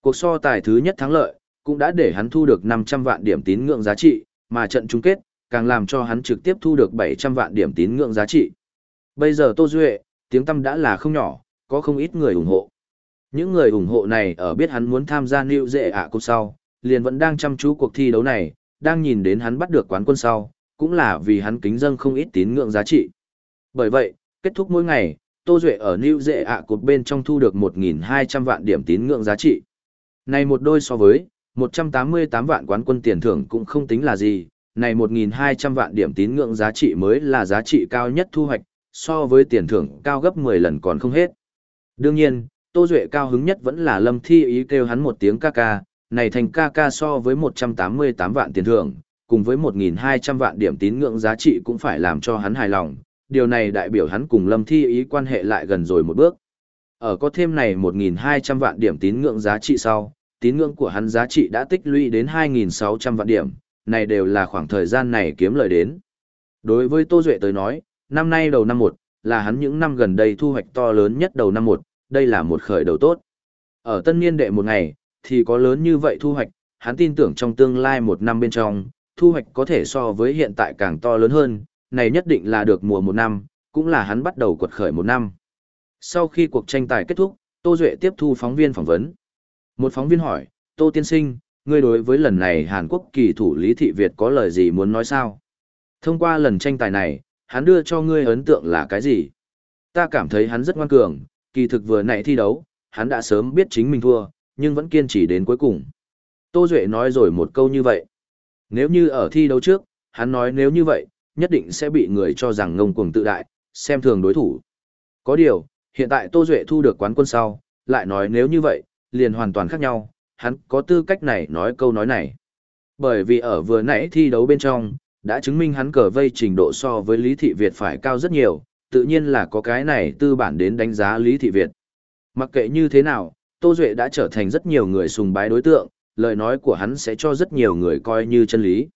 Cuộc so tài thứ nhất thắng lợi, cũng đã để hắn thu được 500 vạn điểm tín ngưỡng giá trị, mà trận chung kết, càng làm cho hắn trực tiếp thu được 700 vạn điểm tín ngưỡng giá trị. Bây giờ Tô Duệ, tiếng tâm đã là không nhỏ, có không ít người ủng hộ. Những người ủng hộ này ở biết hắn muốn tham gia Niu Dệ ạ cốt sau, liền vẫn đang chăm chú cuộc thi đấu này, đang nhìn đến hắn bắt được quán quân sau, cũng là vì hắn kính dâng không ít tín ngưỡng giá trị. Bởi vậy, kết thúc mỗi ngày, Tô Duệ ở New Dệ ạ cột bên trong thu được 1.200 vạn điểm tín ngưỡng giá trị. Này một đôi so với, 188 vạn quán quân tiền thưởng cũng không tính là gì, này 1.200 vạn điểm tín ngưỡng giá trị mới là giá trị cao nhất thu hoạch, so với tiền thưởng cao gấp 10 lần còn không hết. Đương nhiên, Tô Duệ cao hứng nhất vẫn là Lâm Thi ý kêu hắn một tiếng ca ca, này thành ca ca so với 188 vạn tiền thưởng, cùng với 1.200 vạn điểm tín ngưỡng giá trị cũng phải làm cho hắn hài lòng, điều này đại biểu hắn cùng Lâm Thi ý quan hệ lại gần rồi một bước. Ở có thêm này 1.200 vạn điểm tín ngưỡng giá trị sau, tín ngưỡng của hắn giá trị đã tích lũy đến 2.600 vạn điểm, này đều là khoảng thời gian này kiếm lời đến. Đối với Tô Duệ tới nói, năm nay đầu năm 1, là hắn những năm gần đây thu hoạch to lớn nhất đầu năm 1, đây là một khởi đầu tốt. Ở tân niên đệ một ngày, thì có lớn như vậy thu hoạch, hắn tin tưởng trong tương lai một năm bên trong, thu hoạch có thể so với hiện tại càng to lớn hơn, này nhất định là được mùa một năm, cũng là hắn bắt đầu quật khởi một năm. Sau khi cuộc tranh tài kết thúc, Tô Duệ tiếp thu phóng viên phỏng vấn. Một phóng viên hỏi, Tô Tiên Sinh, ngươi đối với lần này Hàn Quốc kỳ thủ Lý Thị Việt có lời gì muốn nói sao? Thông qua lần tranh tài này, hắn đưa cho ngươi ấn tượng là cái gì? Ta cảm thấy hắn rất ngoan cường, kỳ thực vừa nãy thi đấu, hắn đã sớm biết chính mình thua, nhưng vẫn kiên trì đến cuối cùng. Tô Duệ nói rồi một câu như vậy. Nếu như ở thi đấu trước, hắn nói nếu như vậy, nhất định sẽ bị người cho rằng ngông cuồng tự đại, xem thường đối thủ. Có điều, hiện tại Tô Duệ thu được quán quân sau, lại nói nếu như vậy, liền hoàn toàn khác nhau, hắn có tư cách này nói câu nói này. Bởi vì ở vừa nãy thi đấu bên trong, đã chứng minh hắn cờ vây trình độ so với Lý Thị Việt phải cao rất nhiều, tự nhiên là có cái này tư bản đến đánh giá Lý Thị Việt. Mặc kệ như thế nào, Tô Duệ đã trở thành rất nhiều người sùng bái đối tượng, lời nói của hắn sẽ cho rất nhiều người coi như chân lý.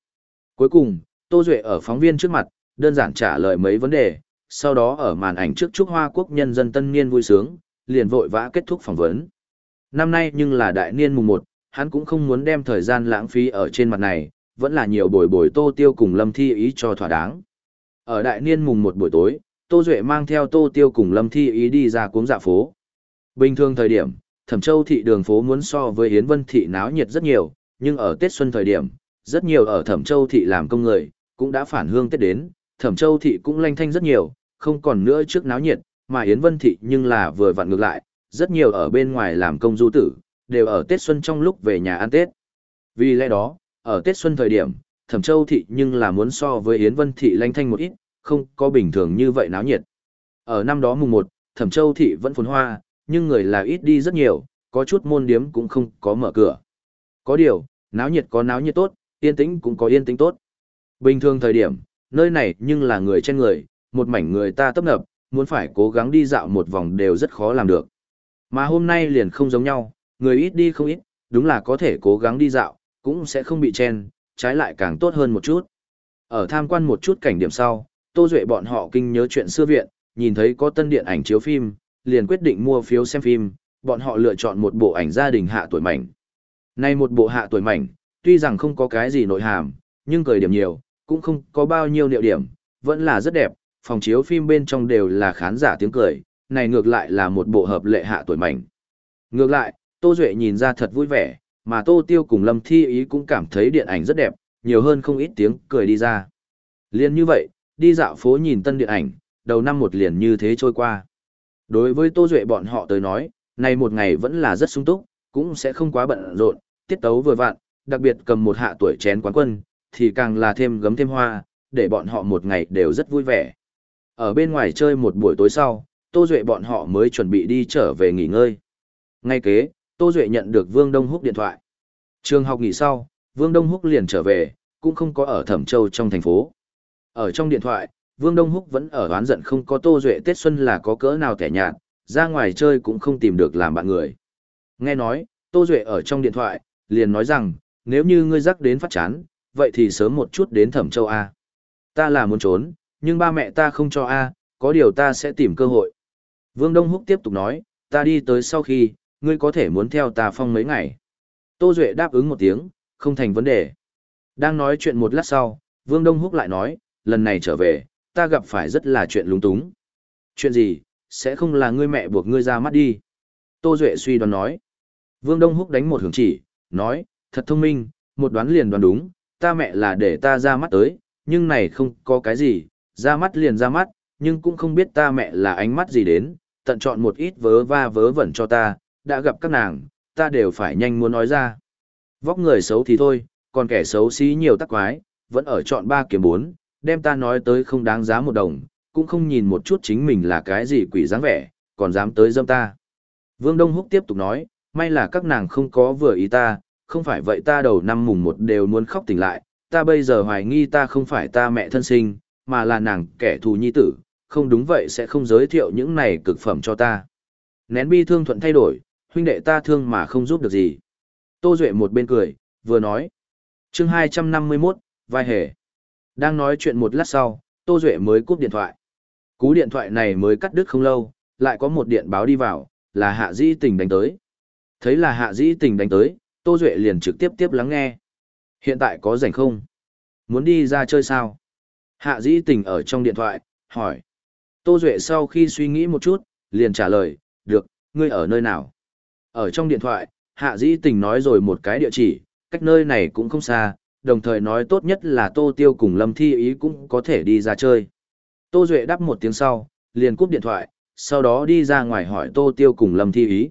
Cuối cùng, Tô Duệ ở phóng viên trước mặt, đơn giản trả lời mấy vấn đề, sau đó ở màn ảnh trước chúc Hoa Quốc nhân dân tân niên vui sướng, liền vội vã kết thúc phỏng vấn. Năm nay nhưng là đại niên mùng 1, hắn cũng không muốn đem thời gian lãng phí ở trên mặt này, vẫn là nhiều buổi buổi Tô Tiêu cùng Lâm Thi ý cho thỏa đáng. Ở đại niên mùng 1 buổi tối, Tô Duệ mang theo Tô Tiêu cùng Lâm Thi ý đi ra cuống dạ phố. Bình thường thời điểm, Thẩm Châu thị đường phố muốn so với Yến Vân thị náo nhiệt rất nhiều, nhưng ở Tết xuân thời điểm, rất nhiều ở Thẩm Châu thị làm công người, cũng đã phản hương Tết đến, Thẩm Châu thị cũng lanh thanh rất nhiều, không còn nữa trước náo nhiệt, mà Yến Vân thị nhưng là vừa vặn ngược lại, rất nhiều ở bên ngoài làm công du tử, đều ở Tết xuân trong lúc về nhà ăn Tết. Vì lẽ đó, ở Tết xuân thời điểm, Thẩm Châu thị nhưng là muốn so với Yến Vân thị lanh thanh một ít, không có bình thường như vậy náo nhiệt. Ở năm đó mùng 1, Thẩm Châu thị vẫn phồn hoa, nhưng người là ít đi rất nhiều, có chút môn điếm cũng không có mở cửa. Có điều, náo nhiệt có náo nhiệt tốt, yên tĩnh cũng có yên tĩnh tốt. Bình thường thời điểm, nơi này nhưng là người trên người, một mảnh người ta tấp nập, muốn phải cố gắng đi dạo một vòng đều rất khó làm được. Mà hôm nay liền không giống nhau, người ít đi không ít, đúng là có thể cố gắng đi dạo, cũng sẽ không bị chen, trái lại càng tốt hơn một chút. Ở tham quan một chút cảnh điểm sau, Tô Duệ bọn họ kinh nhớ chuyện xưa viện, nhìn thấy có tân điện ảnh chiếu phim, liền quyết định mua phiếu xem phim, bọn họ lựa chọn một bộ ảnh gia đình hạ tuổi mảnh. Nay một bộ hạ tuổi mảnh, tuy rằng không có cái gì nội hàm, nhưng cười điểm nhiều, cũng không có bao nhiêu liệu điểm, vẫn là rất đẹp, phòng chiếu phim bên trong đều là khán giả tiếng cười, này ngược lại là một bộ hợp lệ hạ tuổi mảnh. Ngược lại, Tô Duệ nhìn ra thật vui vẻ, mà Tô Tiêu cùng Lâm Thi Ý cũng cảm thấy điện ảnh rất đẹp, nhiều hơn không ít tiếng cười đi ra. Liên như vậy, đi dạo phố nhìn tân điện ảnh, đầu năm một liền như thế trôi qua. Đối với Tô Duệ bọn họ tới nói, này một ngày vẫn là rất sung túc, cũng sẽ không quá bận rộn, tiết tấu vừa vặn, đặc biệt cầm một hạ tuổi chén quán quân, thì càng là thêm gấm thêm hoa, để bọn họ một ngày đều rất vui vẻ. Ở bên ngoài chơi một buổi tối sau, Tô Duệ bọn họ mới chuẩn bị đi trở về nghỉ ngơi. Ngay kế, Tô Duệ nhận được Vương Đông Húc điện thoại. Trường học nghỉ sau, Vương Đông Húc liền trở về, cũng không có ở Thẩm Châu trong thành phố. Ở trong điện thoại, Vương Đông Húc vẫn ở oán giận không có Tô Duệ Tết Xuân là có cỡ nào tẻ nhạt, ra ngoài chơi cũng không tìm được làm bạn người. Nghe nói, Tô Duệ ở trong điện thoại, liền nói rằng, nếu như ngươi rắc đến phát chán, vậy thì sớm một chút đến Thẩm Châu A. Ta là muốn trốn, nhưng ba mẹ ta không cho A, có điều ta sẽ tìm cơ hội. Vương Đông Húc tiếp tục nói, ta đi tới sau khi, ngươi có thể muốn theo ta phong mấy ngày. Tô Duệ đáp ứng một tiếng, không thành vấn đề. Đang nói chuyện một lát sau, Vương Đông Húc lại nói, lần này trở về, ta gặp phải rất là chuyện lúng túng. Chuyện gì, sẽ không là ngươi mẹ buộc ngươi ra mắt đi. Tô Duệ suy đoán nói. Vương Đông Húc đánh một hướng chỉ, nói, thật thông minh, một đoán liền đoán đúng, ta mẹ là để ta ra mắt tới, nhưng này không có cái gì, ra mắt liền ra mắt, nhưng cũng không biết ta mẹ là ánh mắt gì đến, tận chọn một ít vớ va vớ vẩn cho ta, đã gặp các nàng, ta đều phải nhanh muốn nói ra. Vóc người xấu thì thôi, còn kẻ xấu xí nhiều tắc quái, vẫn ở chọn ba kiếm bốn, đem ta nói tới không đáng giá một đồng, cũng không nhìn một chút chính mình là cái gì quỷ dáng vẻ, còn dám tới dâm ta. Vương Đông Húc tiếp tục nói, may là các nàng không có vừa ý ta, không phải vậy ta đầu năm mùng một đều muốn khóc tỉnh lại, ta bây giờ hoài nghi ta không phải ta mẹ thân sinh, mà là nàng kẻ thù nhi tử, không đúng vậy sẽ không giới thiệu những này cực phẩm cho ta. Nén bi thương thuận thay đổi, huynh đệ ta thương mà không giúp được gì. Tô Duệ một bên cười, vừa nói. chương 251, vai hề. Đang nói chuyện một lát sau, Tô Duệ mới cúp điện thoại. Cú điện thoại này mới cắt đứt không lâu, lại có một điện báo đi vào, là Hạ Dĩ Tình đánh tới. Thấy là Hạ Dĩ Tình đánh tới, Tô Duệ liền trực tiếp tiếp lắng nghe. Hiện tại có rảnh không? Muốn đi ra chơi sao? Hạ dĩ tình ở trong điện thoại, hỏi. Tô Duệ sau khi suy nghĩ một chút, liền trả lời, được, ngươi ở nơi nào? Ở trong điện thoại, Hạ dĩ tình nói rồi một cái địa chỉ, cách nơi này cũng không xa, đồng thời nói tốt nhất là Tô Tiêu cùng Lâm Thi Ý cũng có thể đi ra chơi. Tô Duệ đáp một tiếng sau, liền cúp điện thoại, sau đó đi ra ngoài hỏi Tô Tiêu cùng Lâm Thi Ý.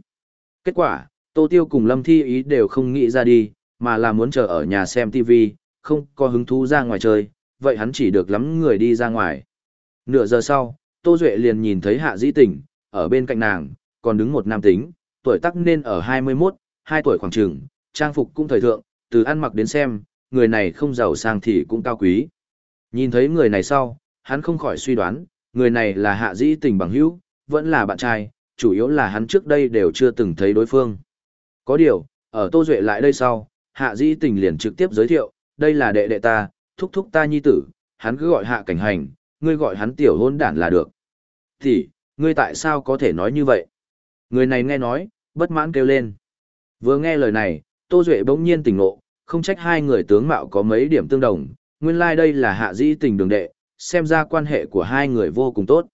Kết quả, Tô Tiêu cùng Lâm Thi Ý đều không nghĩ ra đi, mà là muốn chờ ở nhà xem TV, không có hứng thú ra ngoài chơi, vậy hắn chỉ được lắm người đi ra ngoài. Nửa giờ sau, Tô Duệ liền nhìn thấy Hạ Dĩ Tình, ở bên cạnh nàng, còn đứng một nam tính, tuổi tác nên ở 21, 2 tuổi khoảng trường, trang phục cũng thời thượng, từ ăn mặc đến xem, người này không giàu sang thì cũng cao quý. Nhìn thấy người này sau, hắn không khỏi suy đoán, người này là Hạ Dĩ Tình bằng hữu, vẫn là bạn trai, chủ yếu là hắn trước đây đều chưa từng thấy đối phương. Có điều, ở Tô Duệ lại đây sau, Hạ Dĩ Tình liền trực tiếp giới thiệu, đây là đệ đệ ta, thúc thúc ta nhi tử, hắn cứ gọi Hạ Cảnh Hành, ngươi gọi hắn tiểu hôn đản là được. Thì, ngươi tại sao có thể nói như vậy? Người này nghe nói, bất mãn kêu lên. Vừa nghe lời này, Tô Duệ bỗng nhiên tỉnh ngộ, không trách hai người tướng mạo có mấy điểm tương đồng, nguyên lai like đây là Hạ Dĩ Tình đường đệ, xem ra quan hệ của hai người vô cùng tốt.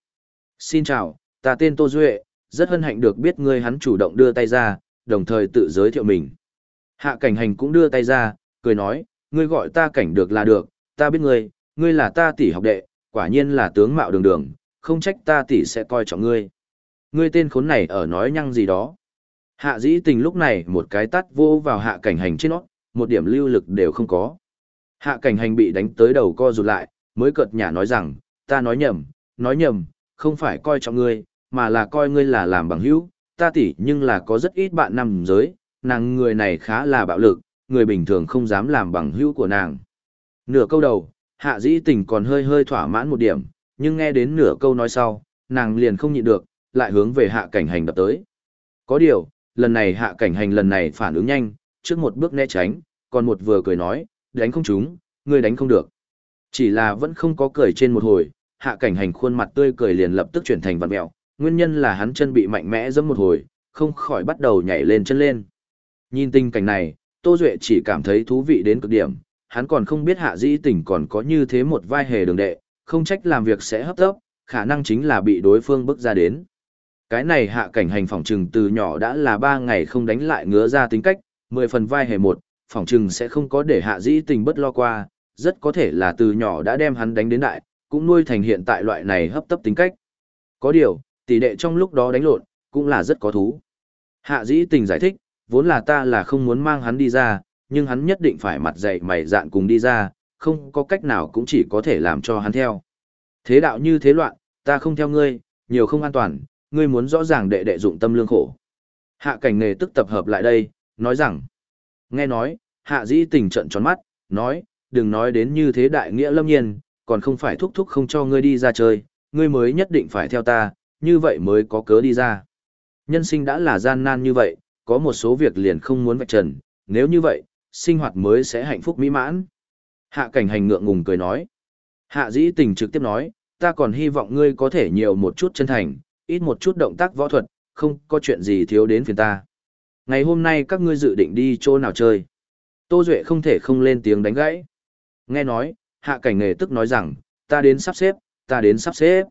Xin chào, ta tên Tô Duệ, rất hân hạnh được biết ngươi hắn chủ động đưa tay ra, đồng thời tự giới thiệu mình. Hạ cảnh hành cũng đưa tay ra, cười nói, ngươi gọi ta cảnh được là được, ta biết ngươi, ngươi là ta tỷ học đệ, quả nhiên là tướng mạo đường đường, không trách ta tỷ sẽ coi trọng ngươi. Ngươi tên khốn này ở nói nhăng gì đó. Hạ dĩ tình lúc này một cái tắt vô vào hạ cảnh hành trên nó, một điểm lưu lực đều không có. Hạ cảnh hành bị đánh tới đầu co rụt lại, mới cợt nhả nói rằng, ta nói nhầm, nói nhầm, không phải coi trọng ngươi, mà là coi ngươi là làm bằng hữu, ta tỷ nhưng là có rất ít bạn nằm giới, nàng người này khá là bạo lực, người bình thường không dám làm bằng hữu của nàng. Nửa câu đầu, hạ dĩ tình còn hơi hơi thỏa mãn một điểm, nhưng nghe đến nửa câu nói sau, nàng liền không nhịn được, lại hướng về hạ cảnh hành đập tới. Có điều, lần này hạ cảnh hành lần này phản ứng nhanh, trước một bước né tránh, còn một vừa cười nói, đánh không chúng, ngươi đánh không được. Chỉ là vẫn không có cười trên một hồi, hạ cảnh hành khuôn mặt tươi cười liền lập tức chuyển thành vặn mẹo, nguyên nhân là hắn chân bị mạnh mẽ giẫm một hồi, không khỏi bắt đầu nhảy lên chân lên. Nhìn tình cảnh này, Tô Duệ chỉ cảm thấy thú vị đến cực điểm, hắn còn không biết hạ dĩ tình còn có như thế một vai hề đường đệ, không trách làm việc sẽ hấp tấp, khả năng chính là bị đối phương bức ra đến. Cái này hạ cảnh hành phòng trừng từ nhỏ đã là ba ngày không đánh lại ngứa ra tính cách, mười phần vai hề một, phỏng chừng sẽ không có để hạ dĩ tình bất lo qua, rất có thể là từ nhỏ đã đem hắn đánh đến đại, cũng nuôi thành hiện tại loại này hấp tấp tính cách. Có điều, tỷ đệ trong lúc đó đánh lộn, cũng là rất có thú. Hạ dĩ tình giải thích, vốn là ta là không muốn mang hắn đi ra, nhưng hắn nhất định phải mặt dày mày dạn cùng đi ra, không có cách nào cũng chỉ có thể làm cho hắn theo. Thế đạo như thế loạn, ta không theo ngươi, nhiều không an toàn, ngươi muốn rõ ràng đệ đệ dụng tâm lương khổ. Hạ cảnh nghề tức tập hợp lại đây, nói rằng, nghe nói, hạ dĩ tình trận tròn mắt, nói, đừng nói đến như thế đại nghĩa lâm nhiên, còn không phải thúc thúc không cho ngươi đi ra chơi, ngươi mới nhất định phải theo ta, như vậy mới có cớ đi ra. Nhân sinh đã là gian nan như vậy, có một số việc liền không muốn vạch trần, nếu như vậy, sinh hoạt mới sẽ hạnh phúc mỹ mãn. Hạ cảnh hành ngượng ngùng cười nói. Hạ dĩ tình trực tiếp nói, ta còn hy vọng ngươi có thể nhiều một chút chân thành, ít một chút động tác võ thuật, không có chuyện gì thiếu đến phiền ta. Ngày hôm nay các ngươi dự định đi chỗ nào chơi? Tô Duệ không thể không lên tiếng đánh gãy. Nghe nói, hạ cảnh nghề tức nói rằng, ta đến sắp xếp, ta đến sắp xếp.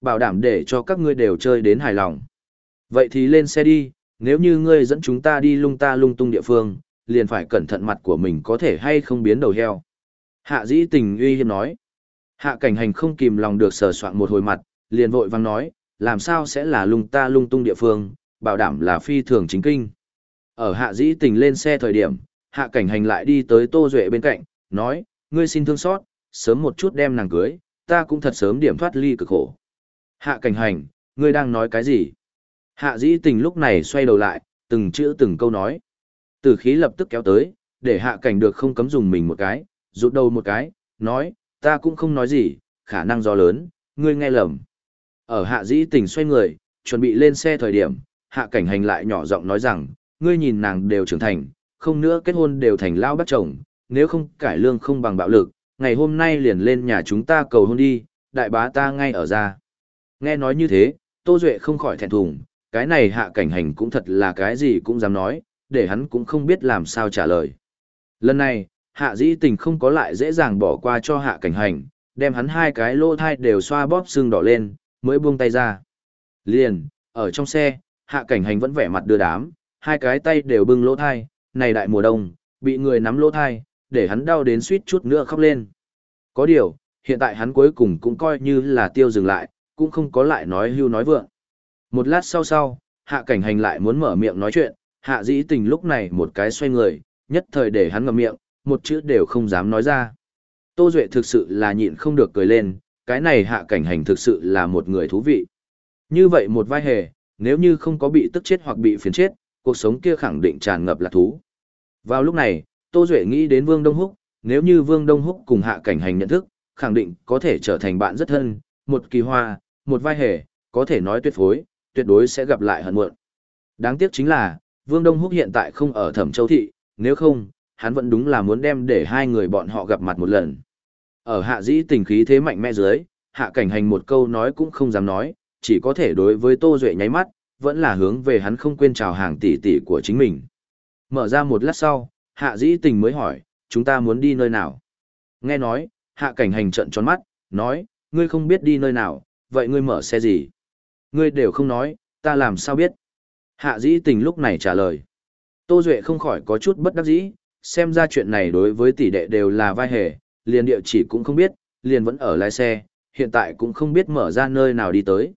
Bảo đảm để cho các ngươi đều chơi đến hài lòng. Vậy thì lên xe đi, nếu như ngươi dẫn chúng ta đi lung ta lung tung địa phương, liền phải cẩn thận mặt của mình có thể hay không biến đầu heo. Hạ dĩ tình uy hiếp nói. Hạ cảnh hành không kìm lòng được sờ soạn một hồi mặt, liền vội vang nói, làm sao sẽ là lung ta lung tung địa phương, bảo đảm là phi thường chính kinh. Ở hạ dĩ tình lên xe thời điểm, hạ cảnh hành lại đi tới Tô Duệ bên cạnh, nói, ngươi xin thương xót, sớm một chút đem nàng cưới, ta cũng thật sớm điểm thoát ly cực khổ. Hạ cảnh hành, ngươi đang nói cái gì? Hạ dĩ tình lúc này xoay đầu lại, từng chữ từng câu nói. Tử khí lập tức kéo tới, để hạ cảnh được không cấm dùng mình một cái, rụt đầu một cái, nói, ta cũng không nói gì, khả năng do lớn, ngươi nghe lầm. Ở hạ dĩ tình xoay người, chuẩn bị lên xe thời điểm, hạ cảnh hành lại nhỏ giọng nói rằng, ngươi nhìn nàng đều trưởng thành, không nữa kết hôn đều thành lao bắt chồng, nếu không cải lương không bằng bạo lực, ngày hôm nay liền lên nhà chúng ta cầu hôn đi, đại bá ta ngay ở ra. Nghe nói như thế, Tô Duệ không khỏi thẹn thùng, cái này hạ cảnh hành cũng thật là cái gì cũng dám nói, để hắn cũng không biết làm sao trả lời. Lần này, hạ dĩ tình không có lại dễ dàng bỏ qua cho hạ cảnh hành, đem hắn hai cái lỗ thai đều xoa bóp xương đỏ lên, mới buông tay ra. Liền, ở trong xe, hạ cảnh hành vẫn vẻ mặt đưa đám, hai cái tay đều bưng lỗ thai, này đại mùa đông, bị người nắm lỗ thai, để hắn đau đến suýt chút nữa khóc lên. Có điều, hiện tại hắn cuối cùng cũng coi như là tiêu dừng lại, cũng không có lại nói hưu nói vượng. Một lát sau sau, hạ cảnh hành lại muốn mở miệng nói chuyện, hạ dĩ tình lúc này một cái xoay người, nhất thời để hắn ngậm miệng, một chữ đều không dám nói ra. Tô Duệ thực sự là nhịn không được cười lên, cái này hạ cảnh hành thực sự là một người thú vị. Như vậy một vai hề, nếu như không có bị tức chết hoặc bị phiền chết, cuộc sống kia khẳng định tràn ngập là thú. Vào lúc này, Tô Duệ nghĩ đến Vương Đông Húc, nếu như Vương Đông Húc cùng hạ cảnh hành nhận thức, khẳng định có thể trở thành bạn rất thân, một kỳ hoa, một vai hề, có thể nói tuyệt phối, tuyệt đối sẽ gặp lại hận muộn. Đáng tiếc chính là, Vương Đông Húc hiện tại không ở Thẩm Châu Thị, nếu không, hắn vẫn đúng là muốn đem để hai người bọn họ gặp mặt một lần. Ở hạ dĩ tình khí thế mạnh mẽ dưới, hạ cảnh hành một câu nói cũng không dám nói, chỉ có thể đối với Tô Duệ nháy mắt, vẫn là hướng về hắn không quên chào hàng tỷ tỷ của chính mình. Mở ra một lát sau, hạ dĩ tình mới hỏi, chúng ta muốn đi nơi nào? Nghe nói, hạ cảnh hành trận tròn mắt, nói, ngươi không biết đi nơi nào, vậy ngươi mở xe gì? Ngươi đều không nói, ta làm sao biết? Hạ dĩ tình lúc này trả lời. Tô Duệ không khỏi có chút bất đắc dĩ, xem ra chuyện này đối với tỷ đệ đều là vai hề, liền địa chỉ cũng không biết, liền vẫn ở lái xe, hiện tại cũng không biết mở ra nơi nào đi tới.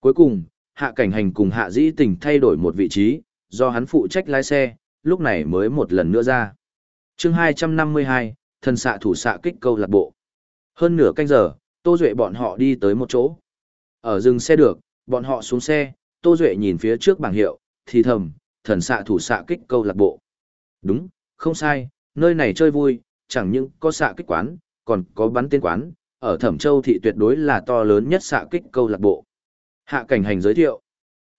Cuối cùng, hạ cảnh hành cùng hạ dĩ tình thay đổi một vị trí, do hắn phụ trách lái xe, lúc này mới một lần nữa ra. chương 252, thần xạ thủ xạ kích câu lạc bộ. Hơn nửa canh giờ, Tô Duệ bọn họ đi tới một chỗ. Ở dừng xe được, bọn họ xuống xe, Tô Duệ nhìn phía trước bảng hiệu, thì thầm, thần xạ thủ xạ kích câu lạc bộ. Đúng, không sai, nơi này chơi vui, chẳng những có xạ kích quán, còn có bắn tên quán, ở Thẩm Châu thị tuyệt đối là to lớn nhất xạ kích câu lạc bộ. Hạ cảnh hành giới thiệu.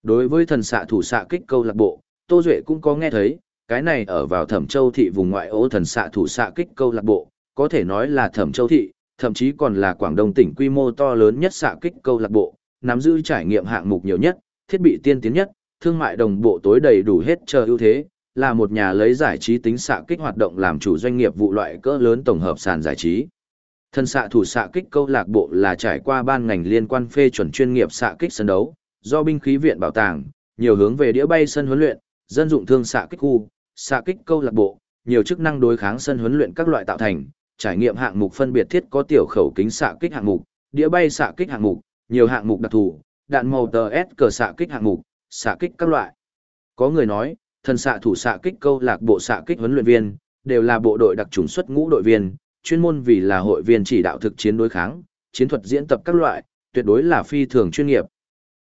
Đối với thần xạ thủ xạ kích câu lạc bộ, Tô Duệ cũng có nghe thấy, cái này ở vào Thẩm Châu thị vùng ngoại ô thần xạ thủ xạ kích câu lạc bộ, có thể nói là Thẩm Châu thị, thậm chí còn là Quảng Đông tỉnh quy mô to lớn nhất xạ kích câu lạc bộ, nắm giữ trải nghiệm hạng mục nhiều nhất, thiết bị tiên tiến nhất, thương mại đồng bộ tối đầy đủ hết chờ ưu thế, là một nhà lấy giải trí tính xạ kích hoạt động làm chủ doanh nghiệp vụ loại cỡ lớn tổng hợp sàn giải trí. Thân xạ thủ xạ kích câu lạc bộ là trải qua ban ngành liên quan phê chuẩn chuyên nghiệp xạ kích sân đấu, do binh khí viện bảo tàng, nhiều hướng về đĩa bay sân huấn luyện, dân dụng thương xạ kích khu, xạ kích câu lạc bộ, nhiều chức năng đối kháng sân huấn luyện các loại tạo thành, trải nghiệm hạng mục phân biệt thiết có tiểu khẩu kính xạ kích hạng mục, đĩa bay xạ kích hạng mục, nhiều hạng mục đặc thù, đạn màu tờ S cờ xạ kích hạng mục, xạ kích các loại. Có người nói, thần xạ thủ xạ kích câu lạc bộ xạ kích huấn luyện viên, đều là bộ đội đặc trùng xuất ngũ đội viên, chuyên môn vì là hội viên chỉ đạo thực chiến đối kháng, chiến thuật diễn tập các loại, tuyệt đối là phi thường chuyên nghiệp.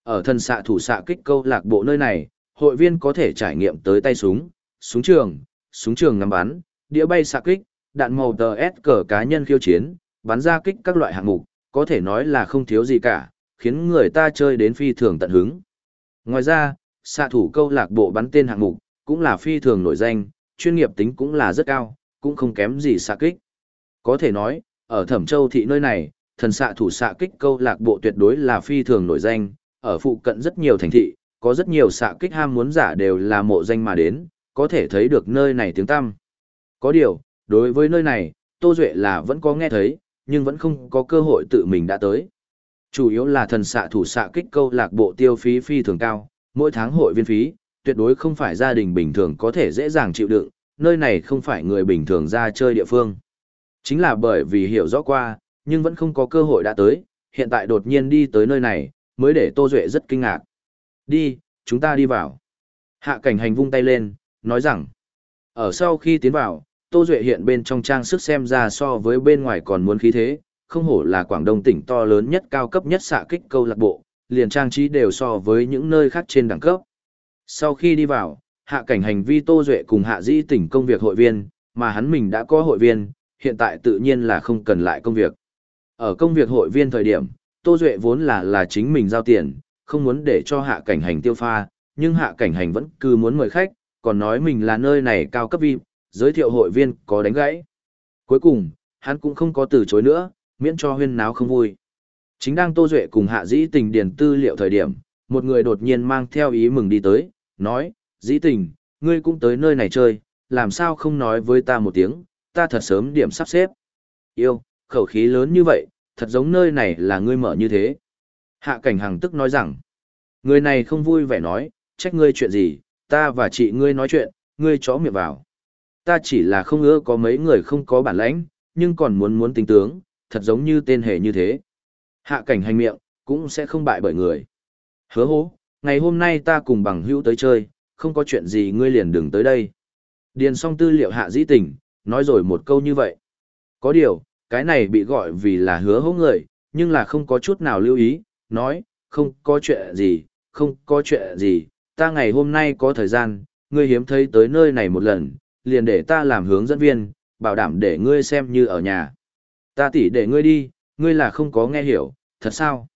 Ở thần xạ thủ xạ kích câu lạc bộ nơi này, hội viên có thể trải nghiệm tới tay súng, súng trường, súng trường ngắm bắn, đĩa bay xạ kích, đạn màu tờ S cờ cá nhân khiêu chiến, bắn ra kích các loại hạng mục, có thể nói là không thiếu gì cả, khiến người ta chơi đến phi thường tận hứng. Ngoài ra, xạ thủ câu lạc bộ bắn tên hạng mục, cũng là phi thường nổi danh, chuyên nghiệp tính cũng là rất cao, cũng không kém gì xạ kích. Có thể nói, ở Thẩm Châu thị nơi này, thần xạ thủ xạ kích câu lạc bộ tuyệt đối là phi thường nổi danh, ở phụ cận rất nhiều thành thị, có rất nhiều xạ kích ham muốn giả đều là mộ danh mà đến, có thể thấy được nơi này tiếng tăm. Có điều, đối với nơi này, Tô Duệ là vẫn có nghe thấy, nhưng vẫn không có cơ hội tự mình đã tới. Chủ yếu là thần xạ thủ xạ kích câu lạc bộ tiêu phí phi thường cao, mỗi tháng hội viên phí, tuyệt đối không phải gia đình bình thường có thể dễ dàng chịu đựng, nơi này không phải người bình thường ra chơi địa phương. Chính là bởi vì hiểu rõ qua, nhưng vẫn không có cơ hội đã tới, hiện tại đột nhiên đi tới nơi này, mới để Tô Duệ rất kinh ngạc. Đi, chúng ta đi vào. Hạ cảnh hành vung tay lên, nói rằng, ở sau khi tiến vào, Tô Duệ hiện bên trong trang sức xem ra so với bên ngoài còn muốn khí thế, không hổ là Quảng Đông tỉnh to lớn nhất cao cấp nhất xạ kích câu lạc bộ, liền trang trí đều so với những nơi khác trên đẳng cấp. Sau khi đi vào, hạ cảnh hành vi Tô Duệ cùng hạ dĩ tỉnh công việc hội viên, mà hắn mình đã có hội viên, hiện tại tự nhiên là không cần lại công việc. Ở công việc hội viên thời điểm, Tô Duệ vốn là là chính mình giao tiền, không muốn để cho hạ cảnh hành tiêu pha, nhưng hạ cảnh hành vẫn cứ muốn mời khách, còn nói mình là nơi này cao cấp VIP, giới thiệu hội viên có đánh gãy. Cuối cùng, hắn cũng không có từ chối nữa, miễn cho huyên náo không vui. Chính đang Tô Duệ cùng hạ dĩ tình điền tư liệu thời điểm, một người đột nhiên mang theo ý mừng đi tới, nói, dĩ tình, ngươi cũng tới nơi này chơi, làm sao không nói với ta một tiếng, ta thật sớm điểm sắp xếp. Yêu, khẩu khí lớn như vậy, thật giống nơi này là ngươi mở như thế. Hạ cảnh hàng tức nói rằng, người này không vui vẻ nói, trách ngươi chuyện gì, ta và chị ngươi nói chuyện, ngươi chó miệng vào. Ta chỉ là không ưa có mấy người không có bản lãnh, nhưng còn muốn muốn tính tướng, thật giống như tên hề như thế. Hạ cảnh hành miệng, cũng sẽ không bại bởi người. Hứa hố, ngày hôm nay ta cùng bằng hữu tới chơi, không có chuyện gì ngươi liền đừng tới đây. Điền xong tư liệu hạ dĩ tình, nói rồi một câu như vậy. Có điều, cái này bị gọi vì là hứa hỗ người, nhưng là không có chút nào lưu ý, nói, không có chuyện gì, không có chuyện gì, ta ngày hôm nay có thời gian, ngươi hiếm thấy tới nơi này một lần, liền để ta làm hướng dẫn viên, bảo đảm để ngươi xem như ở nhà. Ta tỉ để ngươi đi, ngươi là không có nghe hiểu, thật sao?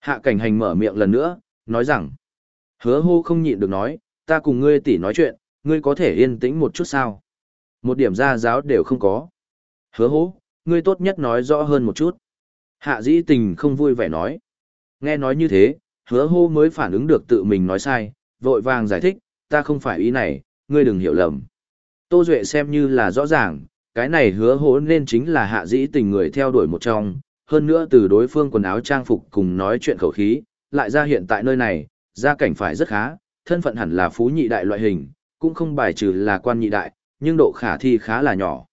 Hạ cảnh hành mở miệng lần nữa, nói rằng, hứa hô không nhịn được nói, ta cùng ngươi tỉ nói chuyện, ngươi có thể yên tĩnh một chút sao? Một điểm ra giáo đều không có. Hứa hố, ngươi tốt nhất nói rõ hơn một chút. Hạ dĩ tình không vui vẻ nói. Nghe nói như thế, hứa hô mới phản ứng được tự mình nói sai, vội vàng giải thích, ta không phải ý này, ngươi đừng hiểu lầm. Tô Duệ xem như là rõ ràng, cái này hứa hố nên chính là hạ dĩ tình người theo đuổi một trong, hơn nữa từ đối phương quần áo trang phục cùng nói chuyện khẩu khí, lại ra hiện tại nơi này, gia cảnh phải rất khá, thân phận hẳn là phú nhị đại loại hình, cũng không bài trừ là quan nhị đại, nhưng độ khả thi khá là nhỏ.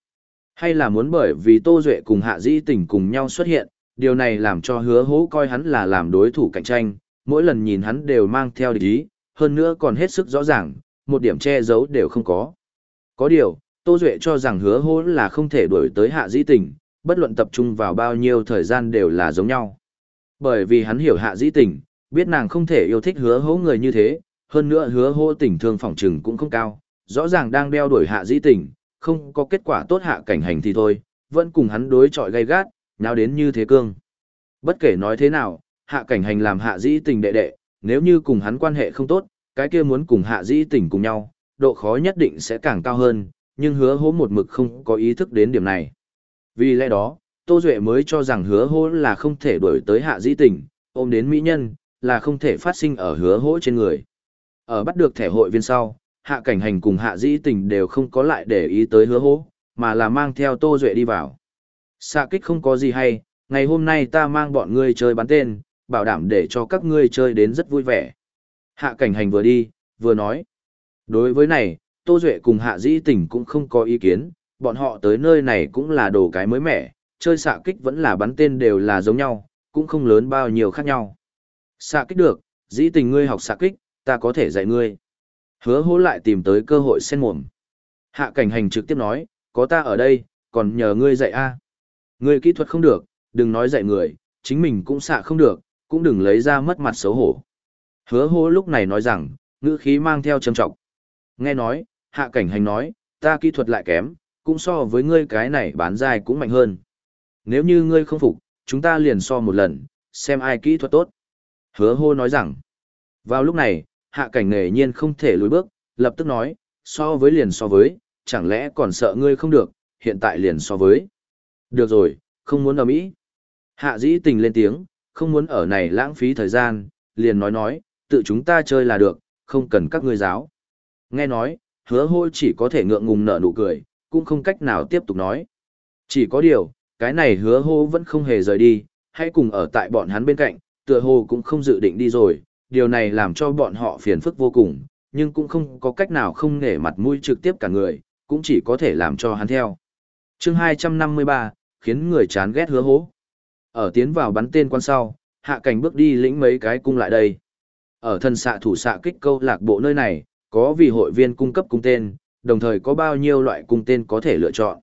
Hay là muốn bởi vì Tô Duệ cùng hạ dĩ tình cùng nhau xuất hiện, điều này làm cho hứa hố coi hắn là làm đối thủ cạnh tranh, mỗi lần nhìn hắn đều mang theo địch ý, hơn nữa còn hết sức rõ ràng, một điểm che giấu đều không có. Có điều, Tô Duệ cho rằng hứa hố là không thể đuổi tới hạ dĩ tình, bất luận tập trung vào bao nhiêu thời gian đều là giống nhau. Bởi vì hắn hiểu hạ dĩ tình, biết nàng không thể yêu thích hứa hố người như thế, hơn nữa hứa hố tình thương phỏng trừng cũng không cao, rõ ràng đang đeo đuổi hạ dĩ tình, không có kết quả tốt hạ cảnh hành thì thôi, vẫn cùng hắn đối chọi gay gắt, nháo đến như thế cương. Bất kể nói thế nào, hạ cảnh hành làm hạ dĩ tình đệ đệ, nếu như cùng hắn quan hệ không tốt, cái kia muốn cùng hạ dĩ tình cùng nhau, độ khó nhất định sẽ càng cao hơn, nhưng hứa hố một mực không có ý thức đến điểm này. Vì lẽ đó, Tô Duệ mới cho rằng hứa hố là không thể đuổi tới hạ dĩ tình, ôm đến mỹ nhân, là không thể phát sinh ở hứa hố trên người. Ở bắt được thẻ hội viên sau, hạ cảnh hành cùng hạ dĩ tình đều không có lại để ý tới hứa hố, mà là mang theo Tô Duệ đi vào. Xạ kích không có gì hay, ngày hôm nay ta mang bọn ngươi chơi bắn tên, bảo đảm để cho các ngươi chơi đến rất vui vẻ. Hạ cảnh hành vừa đi, vừa nói. Đối với này, Tô Duệ cùng Hạ Dĩ Tình cũng không có ý kiến, bọn họ tới nơi này cũng là đồ cái mới mẻ, chơi xạ kích vẫn là bắn tên đều là giống nhau, cũng không lớn bao nhiêu khác nhau. Xạ kích được, Dĩ Tình ngươi học xạ kích, ta có thể dạy ngươi. Hứa hố lại tìm tới cơ hội sen mồm. Hạ cảnh hành trực tiếp nói, có ta ở đây, còn nhờ ngươi dạy a Ngươi kỹ thuật không được, đừng nói dạy người, chính mình cũng xạ không được, cũng đừng lấy ra mất mặt xấu hổ. Hứa hố lúc này nói rằng, ngữ khí mang theo trầm trọng. Nghe nói, hạ cảnh hành nói, ta kỹ thuật lại kém, cũng so với ngươi cái này bán dài cũng mạnh hơn. Nếu như ngươi không phục, chúng ta liền so một lần, xem ai kỹ thuật tốt. Hứa hô nói rằng, vào lúc này, hạ cảnh nghề nhiên không thể lùi bước, lập tức nói, so với liền so với, chẳng lẽ còn sợ ngươi không được, hiện tại liền so với. Được rồi, không muốn ở Mỹ. Hạ dĩ tình lên tiếng, không muốn ở này lãng phí thời gian, liền nói nói, tự chúng ta chơi là được, không cần các ngươi giáo. Nghe nói, hứa hôi chỉ có thể ngượng ngùng nở nụ cười, cũng không cách nào tiếp tục nói. Chỉ có điều, cái này hứa hô vẫn không hề rời đi, hãy cùng ở tại bọn hắn bên cạnh, tựa hồ cũng không dự định đi rồi, điều này làm cho bọn họ phiền phức vô cùng, nhưng cũng không có cách nào không nể mặt mũi trực tiếp cả người, cũng chỉ có thể làm cho hắn theo. chương 253, khiến người chán ghét hứa hố. Ở tiến vào bắn tên quan sau, hạ cảnh bước đi lĩnh mấy cái cung lại đây. Ở thân xạ thủ xạ kích câu lạc bộ nơi này, có vì hội viên cung cấp cung tên, đồng thời có bao nhiêu loại cung tên có thể lựa chọn.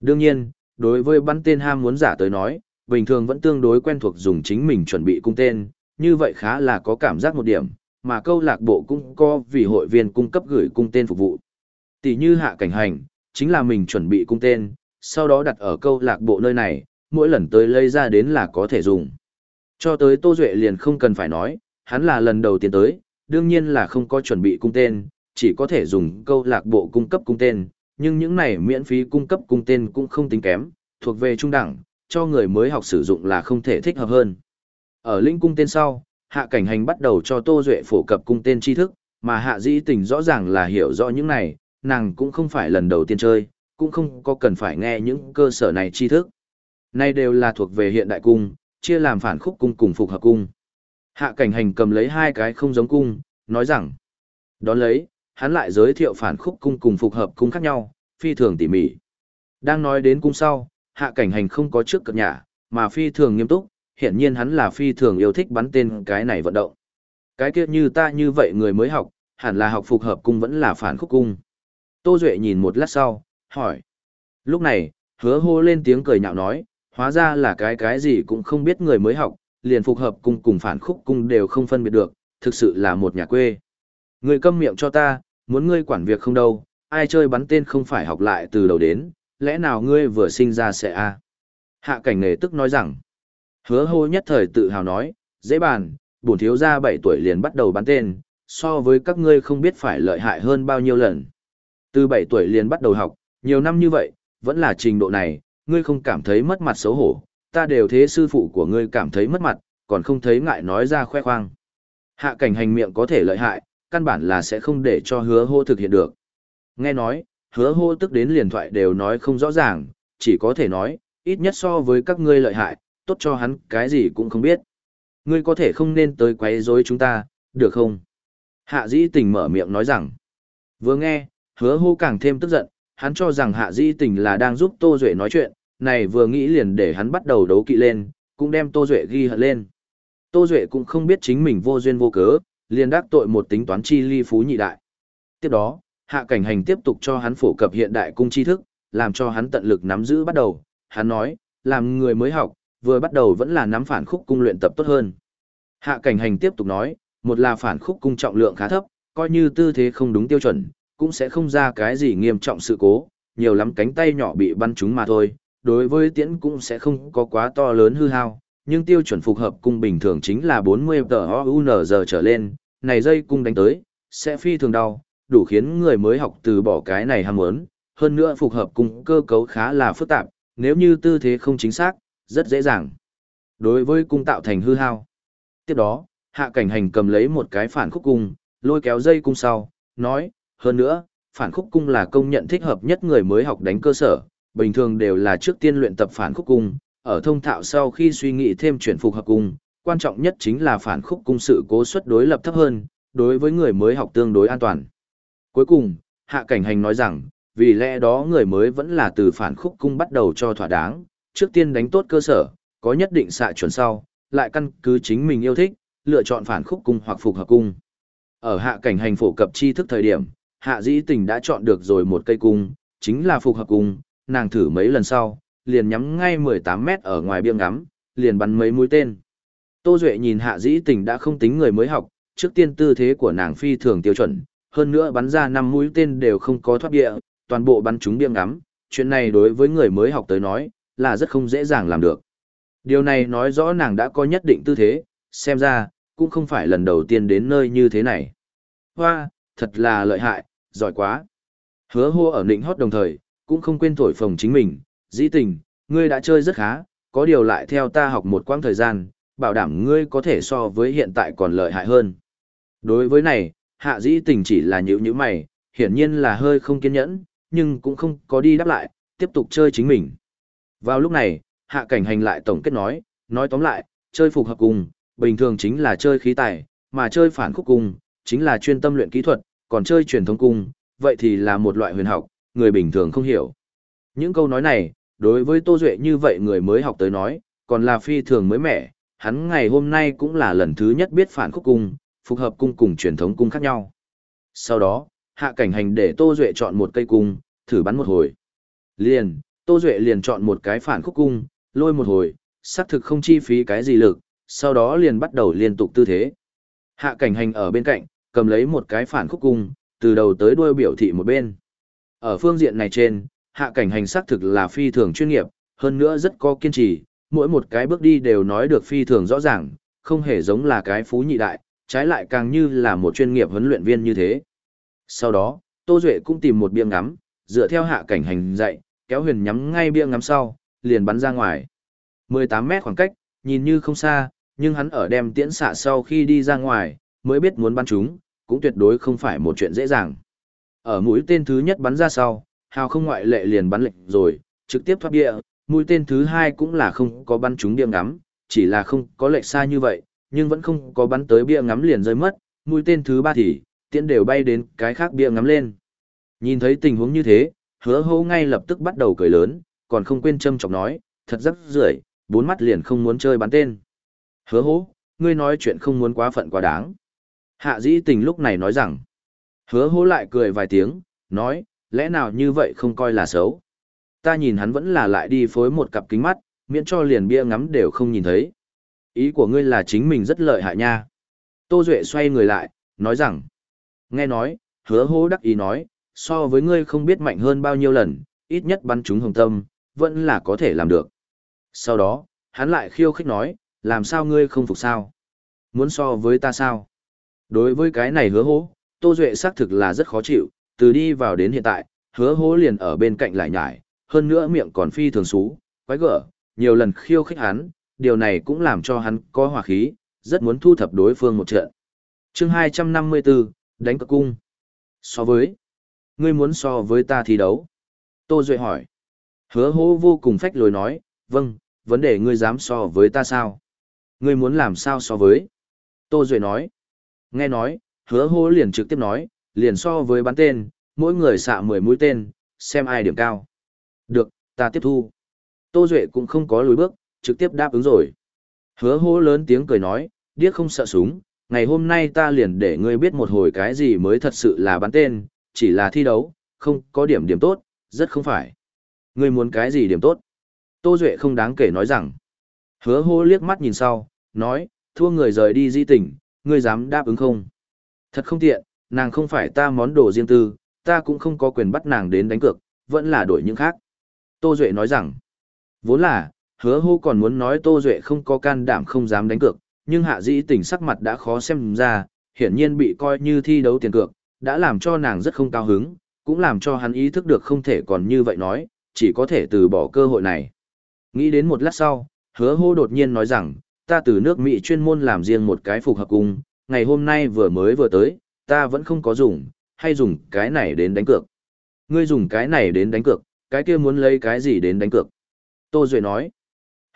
Đương nhiên, đối với bắn tên ham muốn giả tới nói, bình thường vẫn tương đối quen thuộc dùng chính mình chuẩn bị cung tên, như vậy khá là có cảm giác một điểm, mà câu lạc bộ cũng có vì hội viên cung cấp gửi cung tên phục vụ. Tỷ như hạ cảnh hành, chính là mình chuẩn bị cung tên, sau đó đặt ở câu lạc bộ nơi này, mỗi lần tới lấy ra đến là có thể dùng. Cho tới Tô Duệ liền không cần phải nói, hắn là lần đầu tiên tới, đương nhiên là không có chuẩn bị cung tên, chỉ có thể dùng câu lạc bộ cung cấp cung tên, nhưng những này miễn phí cung cấp cung tên cũng không tính kém, thuộc về trung đẳng, cho người mới học sử dụng là không thể thích hợp hơn. Ở linh cung tên sau, hạ cảnh hành bắt đầu cho Tô Duệ phổ cập cung tên tri thức, mà hạ dĩ tình rõ ràng là hiểu rõ những này, nàng cũng không phải lần đầu tiên chơi, cũng không có cần phải nghe những cơ sở này tri thức. nay đều là thuộc về hiện đại cung, chia làm phản khúc cung cùng phục hợp cung. Hạ cảnh hành cầm lấy hai cái không giống cung, nói rằng, đón lấy, hắn lại giới thiệu phản khúc cung cùng phục hợp cung khác nhau, phi thường tỉ mỉ. Đang nói đến cung sau, hạ cảnh hành không có trước cập nhà, mà phi thường nghiêm túc, hiển nhiên hắn là phi thường yêu thích bắn tên cái này vận động. Cái kia như ta như vậy người mới học, hẳn là học phục hợp cung vẫn là phản khúc cung. Tô Duệ nhìn một lát sau, hỏi. Lúc này, hứa hô lên tiếng cười nhạo nói, hóa ra là cái cái gì cũng không biết người mới học, liền phục hợp cung cùng phản khúc cung đều không phân biệt được, thực sự là một nhà quê. Người câm miệng cho ta, muốn ngươi quản việc không đâu, ai chơi bắn tên không phải học lại từ đầu đến, lẽ nào ngươi vừa sinh ra sẽ a Hạ cảnh nghề tức nói rằng, hứa hô nhất thời tự hào nói, dễ bàn, bổn thiếu gia 7 tuổi liền bắt đầu bán tên, so với các ngươi không biết phải lợi hại hơn bao nhiêu lần. Từ 7 tuổi liền bắt đầu học, nhiều năm như vậy, vẫn là trình độ này, ngươi không cảm thấy mất mặt xấu hổ, ta đều thế sư phụ của ngươi cảm thấy mất mặt, còn không thấy ngại nói ra khoe khoang. Hạ cảnh hành miệng có thể lợi hại, căn bản là sẽ không để cho hứa hô thực hiện được. Nghe nói, hứa hô tức đến liền thoại đều nói không rõ ràng, chỉ có thể nói, ít nhất so với các ngươi lợi hại, tốt cho hắn cái gì cũng không biết. Ngươi có thể không nên tới quấy rối chúng ta, được không? Hạ dĩ tình mở miệng nói rằng, vừa nghe, hứa hô càng thêm tức giận, hắn cho rằng hạ dĩ tình là đang giúp Tô Duệ nói chuyện, này vừa nghĩ liền để hắn bắt đầu đấu kỵ lên, cũng đem Tô Duệ ghi hận lên. Tô Duệ cũng không biết chính mình vô duyên vô cớ, liền đắc tội một tính toán chi ly phú nhị đại. Tiếp đó, hạ cảnh hành tiếp tục cho hắn phổ cập hiện đại cung tri thức, làm cho hắn tận lực nắm giữ bắt đầu. Hắn nói, làm người mới học, vừa bắt đầu vẫn là nắm phản khúc cung luyện tập tốt hơn. Hạ cảnh hành tiếp tục nói, một là phản khúc cung trọng lượng khá thấp, coi như tư thế không đúng tiêu chuẩn, cũng sẽ không ra cái gì nghiêm trọng sự cố, nhiều lắm cánh tay nhỏ bị bắn trúng mà thôi, đối với tiễn cũng sẽ không có quá to lớn hư hao, nhưng tiêu chuẩn phục hợp cung bình thường chính là 40 tờ giờ trở lên, này dây cung đánh tới, sẽ phi thường đau, đủ khiến người mới học từ bỏ cái này ham muốn, hơn nữa phục hợp cung cơ cấu khá là phức tạp, nếu như tư thế không chính xác, rất dễ dàng. Đối với cung tạo thành hư hao. Tiếp đó, hạ cảnh hành cầm lấy một cái phản khúc cung, lôi kéo dây cung sau, nói, hơn nữa, phản khúc cung là công nhận thích hợp nhất người mới học đánh cơ sở, bình thường đều là trước tiên luyện tập phản khúc cung, ở thông thạo sau khi suy nghĩ thêm chuyển phục hợp cung, quan trọng nhất chính là phản khúc cung sự cố suất đối lập thấp hơn, đối với người mới học tương đối an toàn. Cuối cùng, hạ cảnh hành nói rằng, vì lẽ đó người mới vẫn là từ phản khúc cung bắt đầu cho thỏa đáng, trước tiên đánh tốt cơ sở, có nhất định xạ chuẩn sau, lại căn cứ chính mình yêu thích, lựa chọn phản khúc cung hoặc phục hợp cung. Ở hạ cảnh hành phổ cập tri thức thời điểm, hạ dĩ tình đã chọn được rồi một cây cung, chính là phục hợp cung, nàng thử mấy lần sau, liền nhắm ngay 18 mét ở ngoài biêng ngắm, liền bắn mấy mũi tên. Tô Duệ nhìn hạ dĩ tình đã không tính người mới học, trước tiên tư thế của nàng phi thường tiêu chuẩn, hơn nữa bắn ra 5 mũi tên đều không có thoát địa, toàn bộ bắn trúng biêng ngắm, chuyện này đối với người mới học tới nói, là rất không dễ dàng làm được. Điều này nói rõ nàng đã có nhất định tư thế, xem ra, cũng không phải lần đầu tiên đến nơi như thế này. Hoa, thật là lợi hại, giỏi quá. Hứa hô ở nịnh hót đồng thời, cũng không quên thổi phồng chính mình, dĩ tình, ngươi đã chơi rất khá, có điều lại theo ta học một quãng thời gian, bảo đảm ngươi có thể so với hiện tại còn lợi hại hơn. Đối với này, hạ dĩ tình chỉ là nhữ nhữ mày, hiển nhiên là hơi không kiên nhẫn, nhưng cũng không có đi đáp lại, tiếp tục chơi chính mình. Vào lúc này, hạ cảnh hành lại tổng kết nói, nói tóm lại, chơi phục hợp cùng, bình thường chính là chơi khí tài, mà chơi phản khúc cung, chính là chuyên tâm luyện kỹ thuật, còn chơi truyền thống cung, vậy thì là một loại huyền học, người bình thường không hiểu. Những câu nói này, đối với Tô Duệ như vậy người mới học tới nói, còn là phi thường mới mẻ, hắn ngày hôm nay cũng là lần thứ nhất biết phản khúc cung, phục hợp cung cùng truyền thống cung khác nhau. Sau đó, hạ cảnh hành để Tô Duệ chọn một cây cung, thử bắn một hồi. Liền, Tô Duệ liền chọn một cái phản khúc cung, lôi một hồi, xác thực không chi phí cái gì lực, sau đó liền bắt đầu liên tục tư thế. Hạ cảnh hành ở bên cạnh, cầm lấy một cái phản khúc cung, từ đầu tới đuôi biểu thị một bên. Ở phương diện này trên, hạ cảnh hành xác thực là phi thường chuyên nghiệp, hơn nữa rất có kiên trì, mỗi một cái bước đi đều nói được phi thường rõ ràng, không hề giống là cái phú nhị đại, trái lại càng như là một chuyên nghiệp huấn luyện viên như thế. Sau đó, Tô Duệ cũng tìm một biếng ngắm, dựa theo hạ cảnh hành dạy, kéo huyền nhắm ngay bia ngắm sau, liền bắn ra ngoài. 18 mét khoảng cách, nhìn như không xa, nhưng hắn ở đem tiễn xạ sau khi đi ra ngoài, mới biết muốn bắn chúng, cũng tuyệt đối không phải một chuyện dễ dàng. Ở mũi tên thứ nhất bắn ra sau, hào không ngoại lệ liền bắn lệnh rồi, trực tiếp thoát địa, mũi tên thứ hai cũng là không có bắn trúng bia ngắm, chỉ là không có lệch xa như vậy, nhưng vẫn không có bắn tới bia ngắm liền rơi mất, mũi tên thứ ba thì, tiễn đều bay đến cái khác bia ngắm lên. Nhìn thấy tình huống như thế, hứa hô ngay lập tức bắt đầu cười lớn, còn không quên châm chọc nói, thật rất rưởi, bốn mắt liền không muốn chơi bắn tên. Hứa hô, ngươi nói chuyện không muốn quá phận quá đáng. Hạ dĩ tình lúc này nói rằng, hứa hô lại cười vài tiếng, nói, lẽ nào như vậy không coi là xấu. Ta nhìn hắn vẫn là lại đi phối một cặp kính mắt, miễn cho liền bia ngắm đều không nhìn thấy. Ý của ngươi là chính mình rất lợi hại nha. Tô Duệ xoay người lại, nói rằng, nghe nói, hứa hô đắc ý nói, so với ngươi không biết mạnh hơn bao nhiêu lần, ít nhất bắn chúng hồng tâm, vẫn là có thể làm được. Sau đó, hắn lại khiêu khích nói, làm sao ngươi không phục sao? Muốn so với ta sao? Đối với cái này hứa hố, Tô Duệ xác thực là rất khó chịu, từ đi vào đến hiện tại, hứa hố liền ở bên cạnh lại nhải, hơn nữa miệng còn phi thường xú, quái gở, nhiều lần khiêu khích hắn, điều này cũng làm cho hắn có hòa khí, rất muốn thu thập đối phương một trận. chương 254, đánh cực cung. So với, ngươi muốn so với ta thi đấu. Tô Duệ hỏi. Hứa hố vô cùng phách lối nói, vâng, vấn đề ngươi dám so với ta sao? Ngươi muốn làm sao so với? Tô Duệ nói. Nghe nói, hứa hố liền trực tiếp nói, liền so với bắn tên, mỗi người xạ 10 mũi tên, xem ai điểm cao. Được, ta tiếp thu. Tô Duệ cũng không có lùi bước, trực tiếp đáp ứng rồi. Hứa hố lớn tiếng cười nói, điếc không sợ súng, ngày hôm nay ta liền để ngươi biết một hồi cái gì mới thật sự là bắn tên, chỉ là thi đấu, không có điểm điểm tốt, rất không phải. Ngươi muốn cái gì điểm tốt? Tô Duệ không đáng kể nói rằng. Hứa hô liếc mắt nhìn sau, nói, thua người rời đi di tỉnh, ngươi dám đáp ứng không? Thật không tiện, nàng không phải ta món đồ riêng tư, ta cũng không có quyền bắt nàng đến đánh cược, vẫn là đổi những khác. Tô Duệ nói rằng, vốn là, hứa hô còn muốn nói Tô Duệ không có can đảm không dám đánh cược, nhưng hạ dĩ Tỉnh sắc mặt đã khó xem ra, hiển nhiên bị coi như thi đấu tiền cược, đã làm cho nàng rất không cao hứng, cũng làm cho hắn ý thức được không thể còn như vậy nói, chỉ có thể từ bỏ cơ hội này. Nghĩ đến một lát sau, hứa hô đột nhiên nói rằng, ta từ nước Mỹ chuyên môn làm riêng một cái phục hợp cung, ngày hôm nay vừa mới vừa tới, ta vẫn không có dùng, hay dùng cái này đến đánh cược. Ngươi dùng cái này đến đánh cược, cái kia muốn lấy cái gì đến đánh cược. Tô Duệ nói,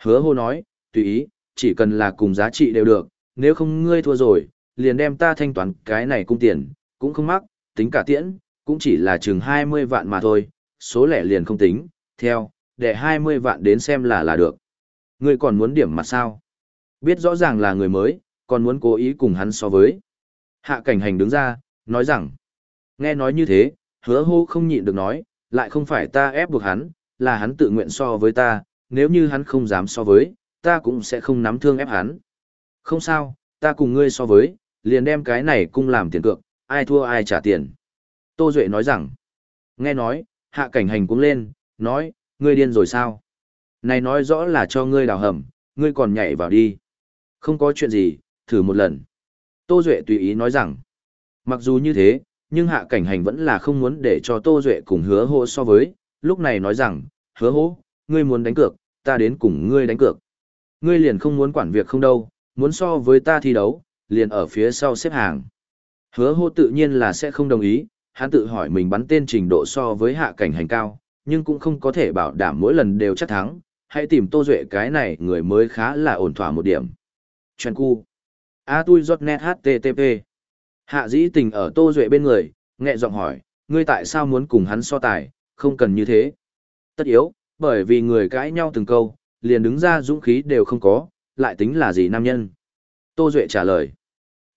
hứa hô nói, tùy ý, chỉ cần là cùng giá trị đều được, nếu không ngươi thua rồi, liền đem ta thanh toán cái này cung tiền, cũng không mắc, tính cả tiễn, cũng chỉ là chừng 20 vạn mà thôi, số lẻ liền không tính, theo, để 20 vạn đến xem là là được. Ngươi còn muốn điểm mặt sao? Biết rõ ràng là người mới, còn muốn cố ý cùng hắn so với. Hạ cảnh hành đứng ra, nói rằng, nghe nói như thế, hứa hô không nhịn được nói, lại không phải ta ép buộc hắn, là hắn tự nguyện so với ta, nếu như hắn không dám so với, ta cũng sẽ không nắm thương ép hắn. Không sao, ta cùng ngươi so với, liền đem cái này cung làm tiền cược, ai thua ai trả tiền. Tô Duệ nói rằng, nghe nói, hạ cảnh hành cũng lên, nói, ngươi điên rồi sao? Này nói rõ là cho ngươi đào hầm, ngươi còn nhảy vào đi. Không có chuyện gì, thử một lần. Tô Duệ tùy ý nói rằng, mặc dù như thế, nhưng hạ cảnh hành vẫn là không muốn để cho Tô Duệ cùng hứa hô so với, lúc này nói rằng, hứa hô, ngươi muốn đánh cược, ta đến cùng ngươi đánh cược. Ngươi liền không muốn quản việc không đâu, muốn so với ta thi đấu, liền ở phía sau xếp hàng. Hứa hô tự nhiên là sẽ không đồng ý, hắn tự hỏi mình bắn tên trình độ so với hạ cảnh hành cao, nhưng cũng không có thể bảo đảm mỗi lần đều chắc thắng, hãy tìm Tô Duệ cái này người mới khá là ổn thỏa một điểm. Chuyện cu. A tui giọt net HTTP. Hạ dĩ tình ở Tô Duệ bên người, nghẹ giọng hỏi, ngươi tại sao muốn cùng hắn so tài, không cần như thế. Tất yếu, bởi vì người cãi nhau từng câu, liền đứng ra dũng khí đều không có, lại tính là gì nam nhân. Tô Duệ trả lời.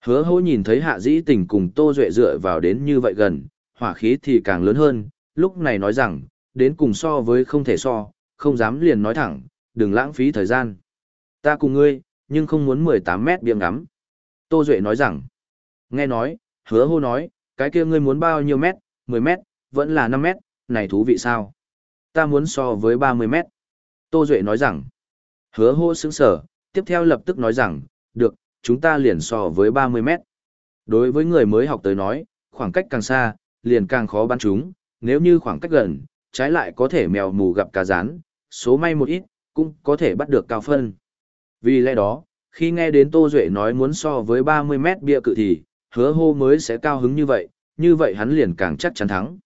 Hứa hô nhìn thấy hạ dĩ tình cùng Tô Duệ dựa vào đến như vậy gần, hỏa khí thì càng lớn hơn, lúc này nói rằng, đến cùng so với không thể so, không dám liền nói thẳng, đừng lãng phí thời gian. Ta cùng ngươi, nhưng không muốn 18 mét biếng ngắm. Tô Duệ nói rằng, nghe nói, hứa hô nói, cái kia ngươi muốn bao nhiêu mét, 10 mét, vẫn là 5 mét, này thú vị sao? Ta muốn so với 30 mét. Tô Duệ nói rằng, hứa hô sững sở, tiếp theo lập tức nói rằng, được, chúng ta liền so với 30 mét. Đối với người mới học tới nói, khoảng cách càng xa, liền càng khó bắn chúng, nếu như khoảng cách gần, trái lại có thể mèo mù gặp cá rán, số may một ít, cũng có thể bắt được cao phân. Vì lẽ đó, khi nghe đến Tô Duệ nói muốn so với 30 mét bia cự thì, hứa hô mới sẽ cao hứng như vậy, như vậy hắn liền càng chắc chắn thắng.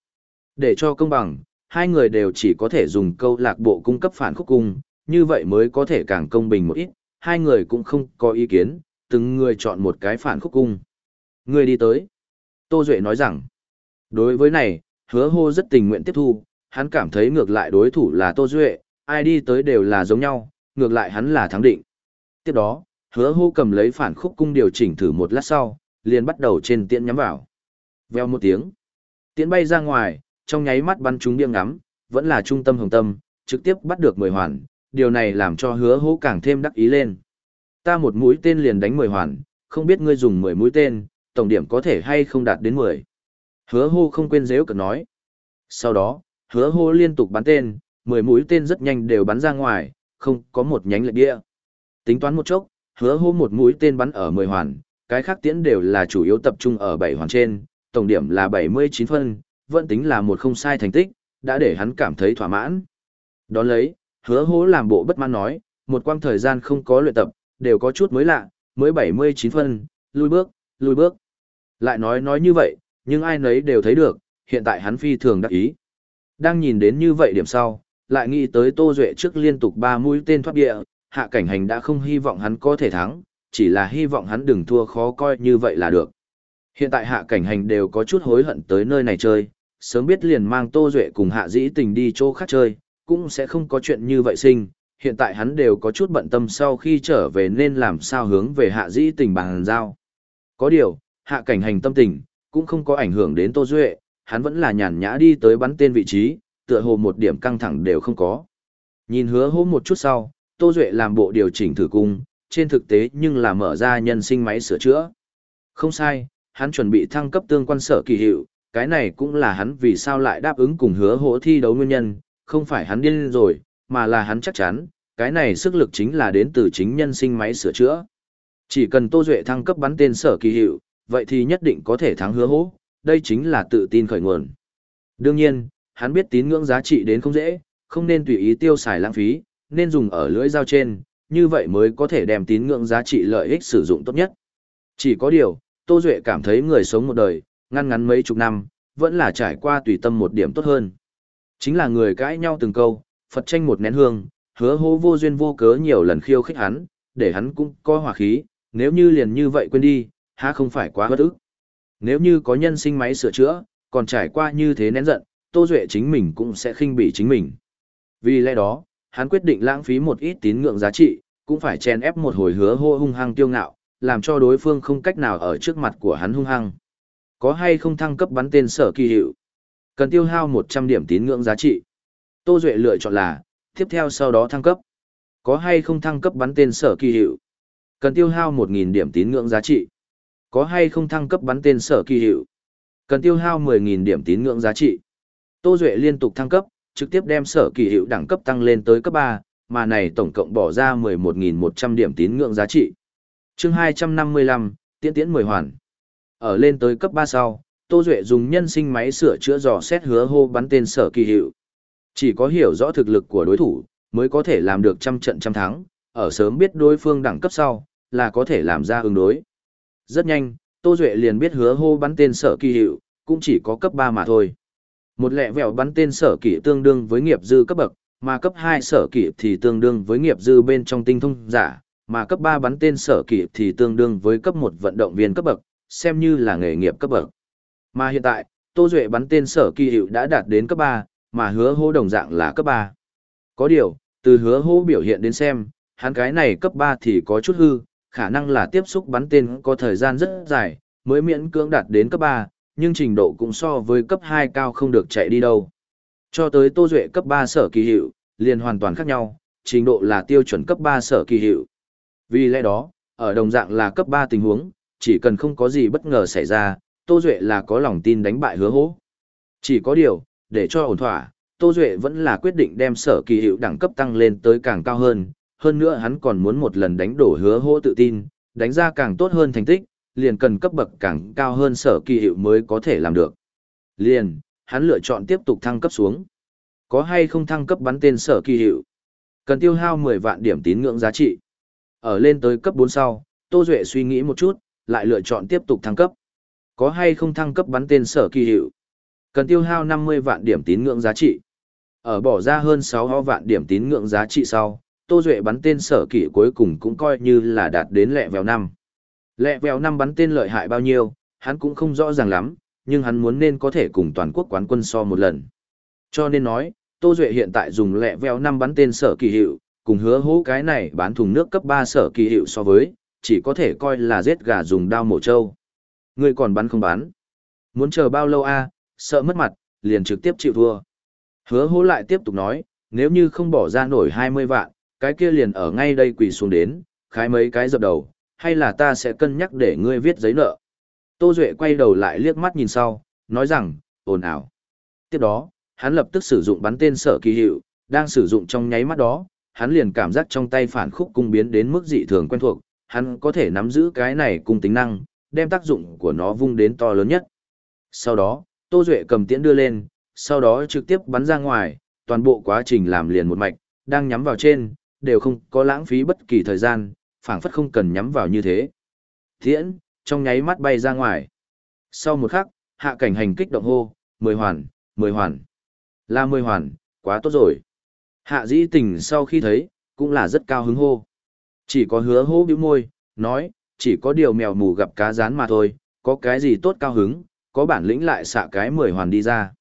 Để cho công bằng, hai người đều chỉ có thể dùng câu lạc bộ cung cấp phản khúc cung, như vậy mới có thể càng công bình một ít, hai người cũng không có ý kiến, từng người chọn một cái phản khúc cung. Người đi tới. Tô Duệ nói rằng, đối với này, hứa hô rất tình nguyện tiếp thu, hắn cảm thấy ngược lại đối thủ là Tô Duệ, ai đi tới đều là giống nhau, ngược lại hắn là thắng định. Tiếp đó, hứa hô cầm lấy phản khúc cung điều chỉnh thử một lát sau, liền bắt đầu trên tiễn nhắm vào. Veo một tiếng. Tiễn bay ra ngoài, trong nháy mắt bắn trúng điên ngắm, vẫn là trung tâm hồng tâm, trực tiếp bắt được mười hoàn, điều này làm cho hứa hô càng thêm đắc ý lên. Ta một mũi tên liền đánh mười hoàn, không biết ngươi dùng mười mũi tên, tổng điểm có thể hay không đạt đến mười. Hứa hô không quên dễ cực nói. Sau đó, hứa hô liên tục bắn tên, mười mũi tên rất nhanh đều bắn ra ngoài, không có một nhánh lệch địa. Tính toán một chốc, hứa hô một mũi tên bắn ở mười hoàn, cái khác tiễn đều là chủ yếu tập trung ở bảy hoàn trên, tổng điểm là bảy mươi chín phân, vẫn tính là một không sai thành tích, đã để hắn cảm thấy thỏa mãn. Đón lấy, hứa Hô làm bộ bất mãn nói, một quang thời gian không có luyện tập, đều có chút mới lạ, mới 79 phân, lùi bước, lùi bước. Lại nói nói như vậy, nhưng ai nấy đều thấy được, hiện tại hắn phi thường đắc ý. Đang nhìn đến như vậy điểm sau, lại nghĩ tới Tô Duệ trước liên tục ba mũi tên thoát địa, hạ cảnh hành đã không hy vọng hắn có thể thắng, chỉ là hy vọng hắn đừng thua khó coi như vậy là được. Hiện tại hạ cảnh hành đều có chút hối hận tới nơi này chơi, sớm biết liền mang Tô Duệ cùng hạ dĩ tình đi chỗ khác chơi, cũng sẽ không có chuyện như vậy sinh. Hiện tại hắn đều có chút bận tâm sau khi trở về nên làm sao hướng về hạ dĩ tình bằng giao. Có điều, hạ cảnh hành tâm tình, cũng không có ảnh hưởng đến Tô Duệ, hắn vẫn là nhàn nhã đi tới bắn tên vị trí, tựa hồ một điểm căng thẳng đều không có. Nhìn hứa hô một chút sau, Tô Duệ làm bộ điều chỉnh thử cung, trên thực tế nhưng là mở ra nhân sinh máy sửa chữa. Không sai, hắn chuẩn bị thăng cấp tương quan sở kỳ hiệu, cái này cũng là hắn vì sao lại đáp ứng cùng hứa hỗ thi đấu nguyên nhân, không phải hắn điên rồi, mà là hắn chắc chắn, cái này sức lực chính là đến từ chính nhân sinh máy sửa chữa. Chỉ cần Tô Duệ thăng cấp bắn tên sở kỳ hiệu, vậy thì nhất định có thể thắng hứa hố, đây chính là tự tin khởi nguồn. Đương nhiên, hắn biết tín ngưỡng giá trị đến không dễ, không nên tùy ý tiêu xài lãng phí, nên dùng ở lưỡi dao trên, như vậy mới có thể đem tín ngưỡng giá trị lợi ích sử dụng tốt nhất. Chỉ có điều, Tô Duệ cảm thấy người sống một đời, ngăn ngắn mấy chục năm, vẫn là trải qua tùy tâm một điểm tốt hơn. Chính là người cãi nhau từng câu, Phật tranh một nén hương, hứa hô vô duyên vô cớ nhiều lần khiêu khích hắn, để hắn cũng có hòa khí, nếu như liền như vậy quên đi, há không phải quá bất ức. Nếu như có nhân sinh máy sửa chữa, còn trải qua như thế nén giận, Tô Duệ chính mình cũng sẽ khinh bỉ chính mình. Vì lẽ đó, hắn quyết định lãng phí một ít tín ngưỡng giá trị, cũng phải chen ép một hồi hứa hô hung hăng tiêu ngạo, làm cho đối phương không cách nào ở trước mặt của hắn hung hăng. Có hay không thăng cấp bắn tên sở kỳ hiệu? Cần tiêu hao 100 điểm tín ngưỡng giá trị. Tô Duệ lựa chọn là, tiếp theo sau đó thăng cấp. Có hay không thăng cấp bắn tên sở kỳ hiệu? Cần tiêu hao 1.000 điểm tín ngưỡng giá trị. Có hay không thăng cấp bắn tên sở kỳ hiệu? Cần tiêu hao 10.000 điểm tín ngưỡng giá trị. Tô Duệ liên tục thăng cấp, trực tiếp đem sở kỳ hiệu đẳng cấp tăng lên tới cấp 3, mà này tổng cộng bỏ ra 11.100 điểm tín ngưỡng giá trị. chương 255, tiễn tiễn 10 hoàn. Ở lên tới cấp 3 sau, Tô Duệ dùng nhân sinh máy sửa chữa dò xét hứa hô bắn tên sở kỳ hiệu. Chỉ có hiểu rõ thực lực của đối thủ, mới có thể làm được trăm trận trăm thắng, ở sớm biết đối phương đẳng cấp sau, là có thể làm ra ứng đối. Rất nhanh, Tô Duệ liền biết hứa hô bắn tên sở kỳ hiệu, cũng chỉ có cấp 3 mà thôi. Một lẹ vẹo bắn tên sở kỳ tương đương với nghiệp dư cấp bậc, mà cấp 2 sở kỳ thì tương đương với nghiệp dư bên trong tinh thông giả, mà cấp 3 bắn tên sở kỳ thì tương đương với cấp 1 vận động viên cấp bậc, xem như là nghề nghiệp cấp bậc. Mà hiện tại, Tô Duệ bắn tên sở kỳ hiệu đã đạt đến cấp 3, mà hứa hô đồng dạng là cấp 3. Có điều, từ hứa hô biểu hiện đến xem, hắn cái này cấp 3 thì có chút hư, khả năng là tiếp xúc bắn tên có thời gian rất dài, mới miễn cưỡng đạt đến cấp 3, nhưng trình độ cũng so với cấp 2 cao không được chạy đi đâu. Cho tới Tô Duệ cấp 3 sở kỳ hiệu, liền hoàn toàn khác nhau, trình độ là tiêu chuẩn cấp 3 sở kỳ hiệu. Vì lẽ đó, ở đồng dạng là cấp 3 tình huống, chỉ cần không có gì bất ngờ xảy ra, Tô Duệ là có lòng tin đánh bại hứa hố. Chỉ có điều, để cho ổn thỏa, Tô Duệ vẫn là quyết định đem sở kỳ hiệu đẳng cấp tăng lên tới càng cao hơn, hơn nữa hắn còn muốn một lần đánh đổ hứa hô tự tin, đánh ra càng tốt hơn thành tích, liền cần cấp bậc càng cao hơn sở kỳ hiệu mới có thể làm được. Liền, hắn lựa chọn tiếp tục thăng cấp xuống. Có hay không thăng cấp bắn tên sở kỳ hiệu? Cần tiêu hao 10 vạn điểm tín ngưỡng giá trị. Ở lên tới cấp 4 sau, Tô Duệ suy nghĩ một chút, lại lựa chọn tiếp tục thăng cấp. Có hay không thăng cấp bắn tên sở kỳ hiệu? Cần tiêu hao 50 vạn điểm tín ngưỡng giá trị. Ở bỏ ra hơn 6 vạn điểm tín ngưỡng giá trị sau, Tô Duệ bắn tên sở kỵ cuối cùng cũng coi như là đạt đến lẹ vèo năm. Lẹ vèo năm bắn tên lợi hại bao nhiêu, hắn cũng không rõ ràng lắm, nhưng hắn muốn nên có thể cùng toàn quốc quán quân so một lần. Cho nên nói, Tô Duệ hiện tại dùng lẹ vèo năm bắn tên sở kỳ hiệu, cùng hứa hố cái này bán thùng nước cấp 3 sở kỳ hiệu so với, chỉ có thể coi là giết gà dùng đao mổ trâu. Người còn bắn không bắn. Muốn chờ bao lâu a sợ mất mặt, liền trực tiếp chịu thua. Hứa hố lại tiếp tục nói, nếu như không bỏ ra nổi 20 vạn, cái kia liền ở ngay đây quỳ xuống đến, khái mấy cái dập đầu, hay là ta sẽ cân nhắc để ngươi viết giấy nợ. Tô Duệ quay đầu lại liếc mắt nhìn sau, nói rằng, ồn ào. Tiếp đó, hắn lập tức sử dụng bắn tên sở kỳ hiệu, đang sử dụng trong nháy mắt đó, hắn liền cảm giác trong tay phản khúc cung biến đến mức dị thường quen thuộc, hắn có thể nắm giữ cái này cung tính năng, đem tác dụng của nó vung đến to lớn nhất. Sau đó, Tô Duệ cầm tiễn đưa lên, sau đó trực tiếp bắn ra ngoài, toàn bộ quá trình làm liền một mạch, đang nhắm vào trên, đều không có lãng phí bất kỳ thời gian, phảng phất không cần nhắm vào như thế. Tiễn, trong nháy mắt bay ra ngoài. Sau một khắc, hạ cảnh hành kích động hô, mười hoàn, mười hoàn. Là mười hoàn, quá tốt rồi. Hạ dĩ tình sau khi thấy, cũng là rất cao hứng hô. Chỉ có hứa hô bĩu môi, nói, chỉ có điều mèo mù gặp cá rán mà thôi, có cái gì tốt cao hứng, có bản lĩnh lại xạ cái mười hoàn đi ra.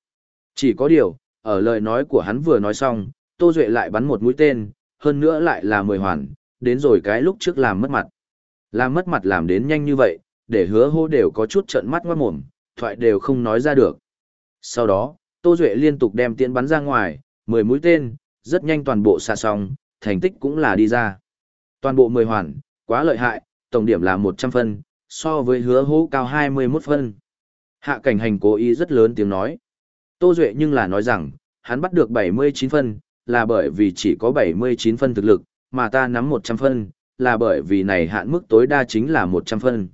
Chỉ có điều, ở lời nói của hắn vừa nói xong, Tô Duệ lại bắn một mũi tên, hơn nữa lại là mười hoàn, đến rồi cái lúc trước làm mất mặt. Làm mất mặt làm đến nhanh như vậy, để hứa hô đều có chút trận mắt ngoát mồm, thoại đều không nói ra được. Sau đó, Tô Duệ liên tục đem tiễn bắn ra ngoài, 10 mũi tên, rất nhanh toàn bộ xạ xong, thành tích cũng là đi ra. Toàn bộ 10 hoàn, quá lợi hại, tổng điểm là 100 phân, so với hứa hô cao 21 phân. Hạ cảnh hành cố ý rất lớn tiếng nói. Tô Duệ nhưng là nói rằng, hắn bắt được 79 phân, là bởi vì chỉ có 79 phân thực lực, mà ta nắm 100 phân, là bởi vì này hạn mức tối đa chính là 100 phân.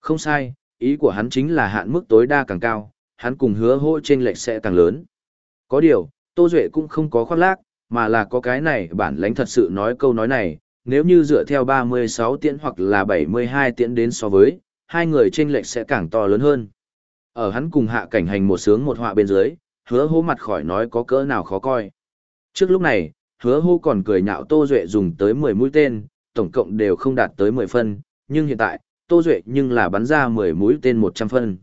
Không sai, ý của hắn chính là hạn mức tối đa càng cao, hắn cùng hứa hô trên lệch sẽ càng lớn. Có điều, Tô Duệ cũng không có khoác lác, mà là có cái này bản lãnh thật sự nói câu nói này, nếu như dựa theo 36 tiễn hoặc là 72 tiễn đến so với, hai người trên lệch sẽ càng to lớn hơn. Ở hắn cùng hạ cảnh hành một sướng một họa bên dưới, hứa hô mặt khỏi nói có cỡ nào khó coi. Trước lúc này, hứa hô còn cười nhạo Tô Duệ dùng tới 10 mũi tên, tổng cộng đều không đạt tới 10 phân, nhưng hiện tại, Tô Duệ nhưng là bắn ra 10 mũi tên 100 phân.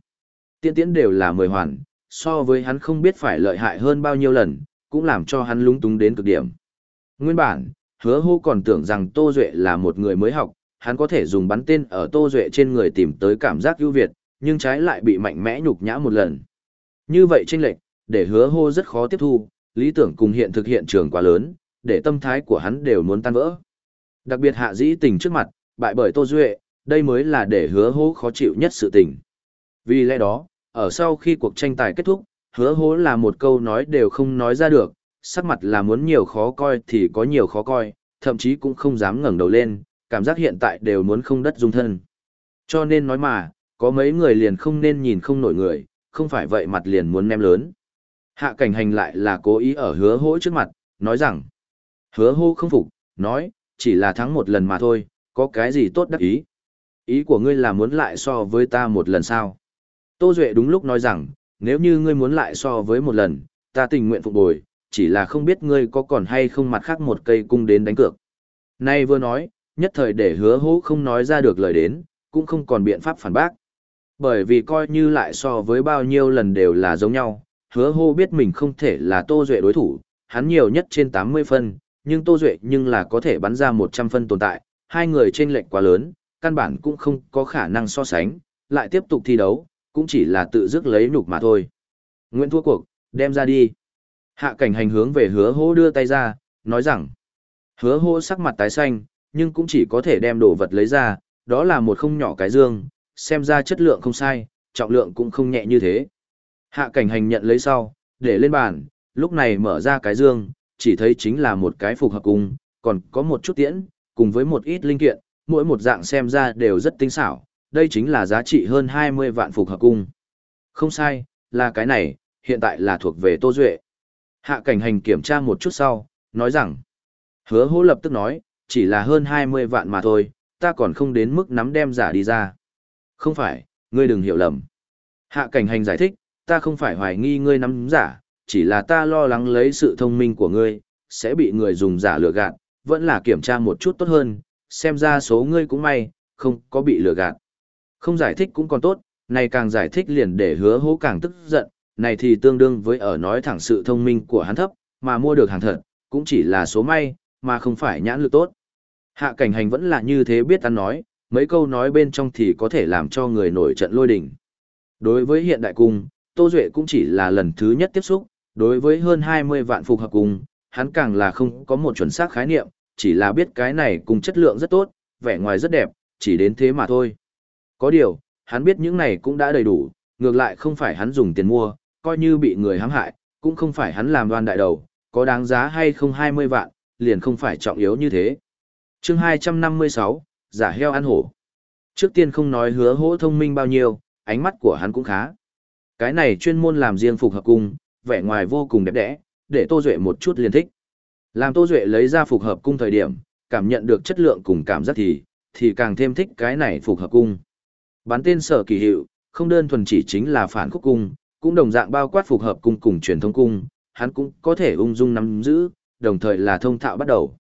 Tiên tiễn đều là 10 hoàn, so với hắn không biết phải lợi hại hơn bao nhiêu lần, cũng làm cho hắn lúng túng đến cực điểm. Nguyên bản, hứa hô còn tưởng rằng Tô Duệ là một người mới học, hắn có thể dùng bắn tên ở Tô Duệ trên người tìm tới cảm giác ưu việt, nhưng trái lại bị mạnh mẽ nhục nhã một lần. Như vậy chênh lệch, để hứa hô rất khó tiếp thu, lý tưởng cùng hiện thực hiện trường quá lớn, để tâm thái của hắn đều muốn tan vỡ. Đặc biệt hạ dĩ tình trước mặt, bại bởi Tô Duệ, đây mới là để hứa hô khó chịu nhất sự tình. Vì lẽ đó, ở sau khi cuộc tranh tài kết thúc, hứa hố là một câu nói đều không nói ra được, sắc mặt là muốn nhiều khó coi thì có nhiều khó coi, thậm chí cũng không dám ngẩng đầu lên, cảm giác hiện tại đều muốn không đất dung thân. Cho nên nói mà, có mấy người liền không nên nhìn không nổi người, không phải vậy mặt liền muốn ném lớn. Hạ cảnh hành lại là cố ý ở hứa hỗ trước mặt, nói rằng, hứa hô không phục, nói, chỉ là thắng một lần mà thôi, có cái gì tốt đắc ý. Ý của ngươi là muốn lại so với ta một lần sao? Tô Duệ đúng lúc nói rằng, nếu như ngươi muốn lại so với một lần, ta tình nguyện phục bồi, chỉ là không biết ngươi có còn hay không mặt khác một cây cung đến đánh cược. Nay vừa nói, nhất thời để hứa hô không nói ra được lời đến, cũng không còn biện pháp phản bác. Bởi vì coi như lại so với bao nhiêu lần đều là giống nhau, hứa hô biết mình không thể là Tô Duệ đối thủ, hắn nhiều nhất trên 80 phân, nhưng Tô Duệ nhưng là có thể bắn ra 100 phân tồn tại, hai người trên lệnh quá lớn, căn bản cũng không có khả năng so sánh, lại tiếp tục thi đấu, cũng chỉ là tự dứt lấy nhục mà thôi. Nguyễn thua cuộc, đem ra đi. Hạ cảnh hành hướng về hứa hô đưa tay ra, nói rằng, hứa hô sắc mặt tái xanh, nhưng cũng chỉ có thể đem đồ vật lấy ra, đó là một không nhỏ cái dương, xem ra chất lượng không sai, trọng lượng cũng không nhẹ như thế. Hạ cảnh hành nhận lấy sau, để lên bàn, lúc này mở ra cái dương, chỉ thấy chính là một cái phục hợp cung, còn có một chút tiễn, cùng với một ít linh kiện, mỗi một dạng xem ra đều rất tinh xảo, đây chính là giá trị hơn 20 vạn phục hợp cung. Không sai, là cái này, hiện tại là thuộc về Tô Duệ. Hạ cảnh hành kiểm tra một chút sau, nói rằng, hứa hô lập tức nói, chỉ là hơn 20 vạn mà thôi, ta còn không đến mức nắm đem giả đi ra. Không phải, ngươi đừng hiểu lầm. Hạ cảnh hành giải thích, ta không phải hoài nghi ngươi nắm giả, chỉ là ta lo lắng lấy sự thông minh của ngươi, sẽ bị người dùng giả lừa gạt, vẫn là kiểm tra một chút tốt hơn, xem ra số ngươi cũng may, không có bị lừa gạt. Không giải thích cũng còn tốt, này càng giải thích liền để hứa hố càng tức giận, này thì tương đương với ở nói thẳng sự thông minh của hắn thấp, mà mua được hàng thật, cũng chỉ là số may, mà không phải nhãn lực tốt. Hạ cảnh hành vẫn là như thế biết ăn nói, mấy câu nói bên trong thì có thể làm cho người nổi trận lôi đình. Đối với hiện đại cung, Tô Duệ cũng chỉ là lần thứ nhất tiếp xúc, đối với hơn 20 vạn phục hợp cung, hắn càng là không có một chuẩn xác khái niệm, chỉ là biết cái này cùng chất lượng rất tốt, vẻ ngoài rất đẹp, chỉ đến thế mà thôi. Có điều, hắn biết những này cũng đã đầy đủ, ngược lại không phải hắn dùng tiền mua, coi như bị người hãm hại, cũng không phải hắn làm đoan đại đầu, có đáng giá hay không 20 vạn, liền không phải trọng yếu như thế. chương 256, giả heo ăn hổ. Trước tiên không nói hứa hỗ thông minh bao nhiêu, ánh mắt của hắn cũng khá. Cái này chuyên môn làm riêng phục hợp cung, vẻ ngoài vô cùng đẹp đẽ, để Tô Duệ một chút liền thích. Làm Tô Duệ lấy ra phục hợp cung thời điểm, cảm nhận được chất lượng cùng cảm giác thì, thì càng thêm thích cái này phục hợp cung. Bán tên sở kỳ hiệu, không đơn thuần chỉ chính là phản khúc cung, cũng đồng dạng bao quát phục hợp cung cùng truyền thống cung, hắn cũng có thể ung dung nắm giữ, đồng thời là thông thạo bắt đầu.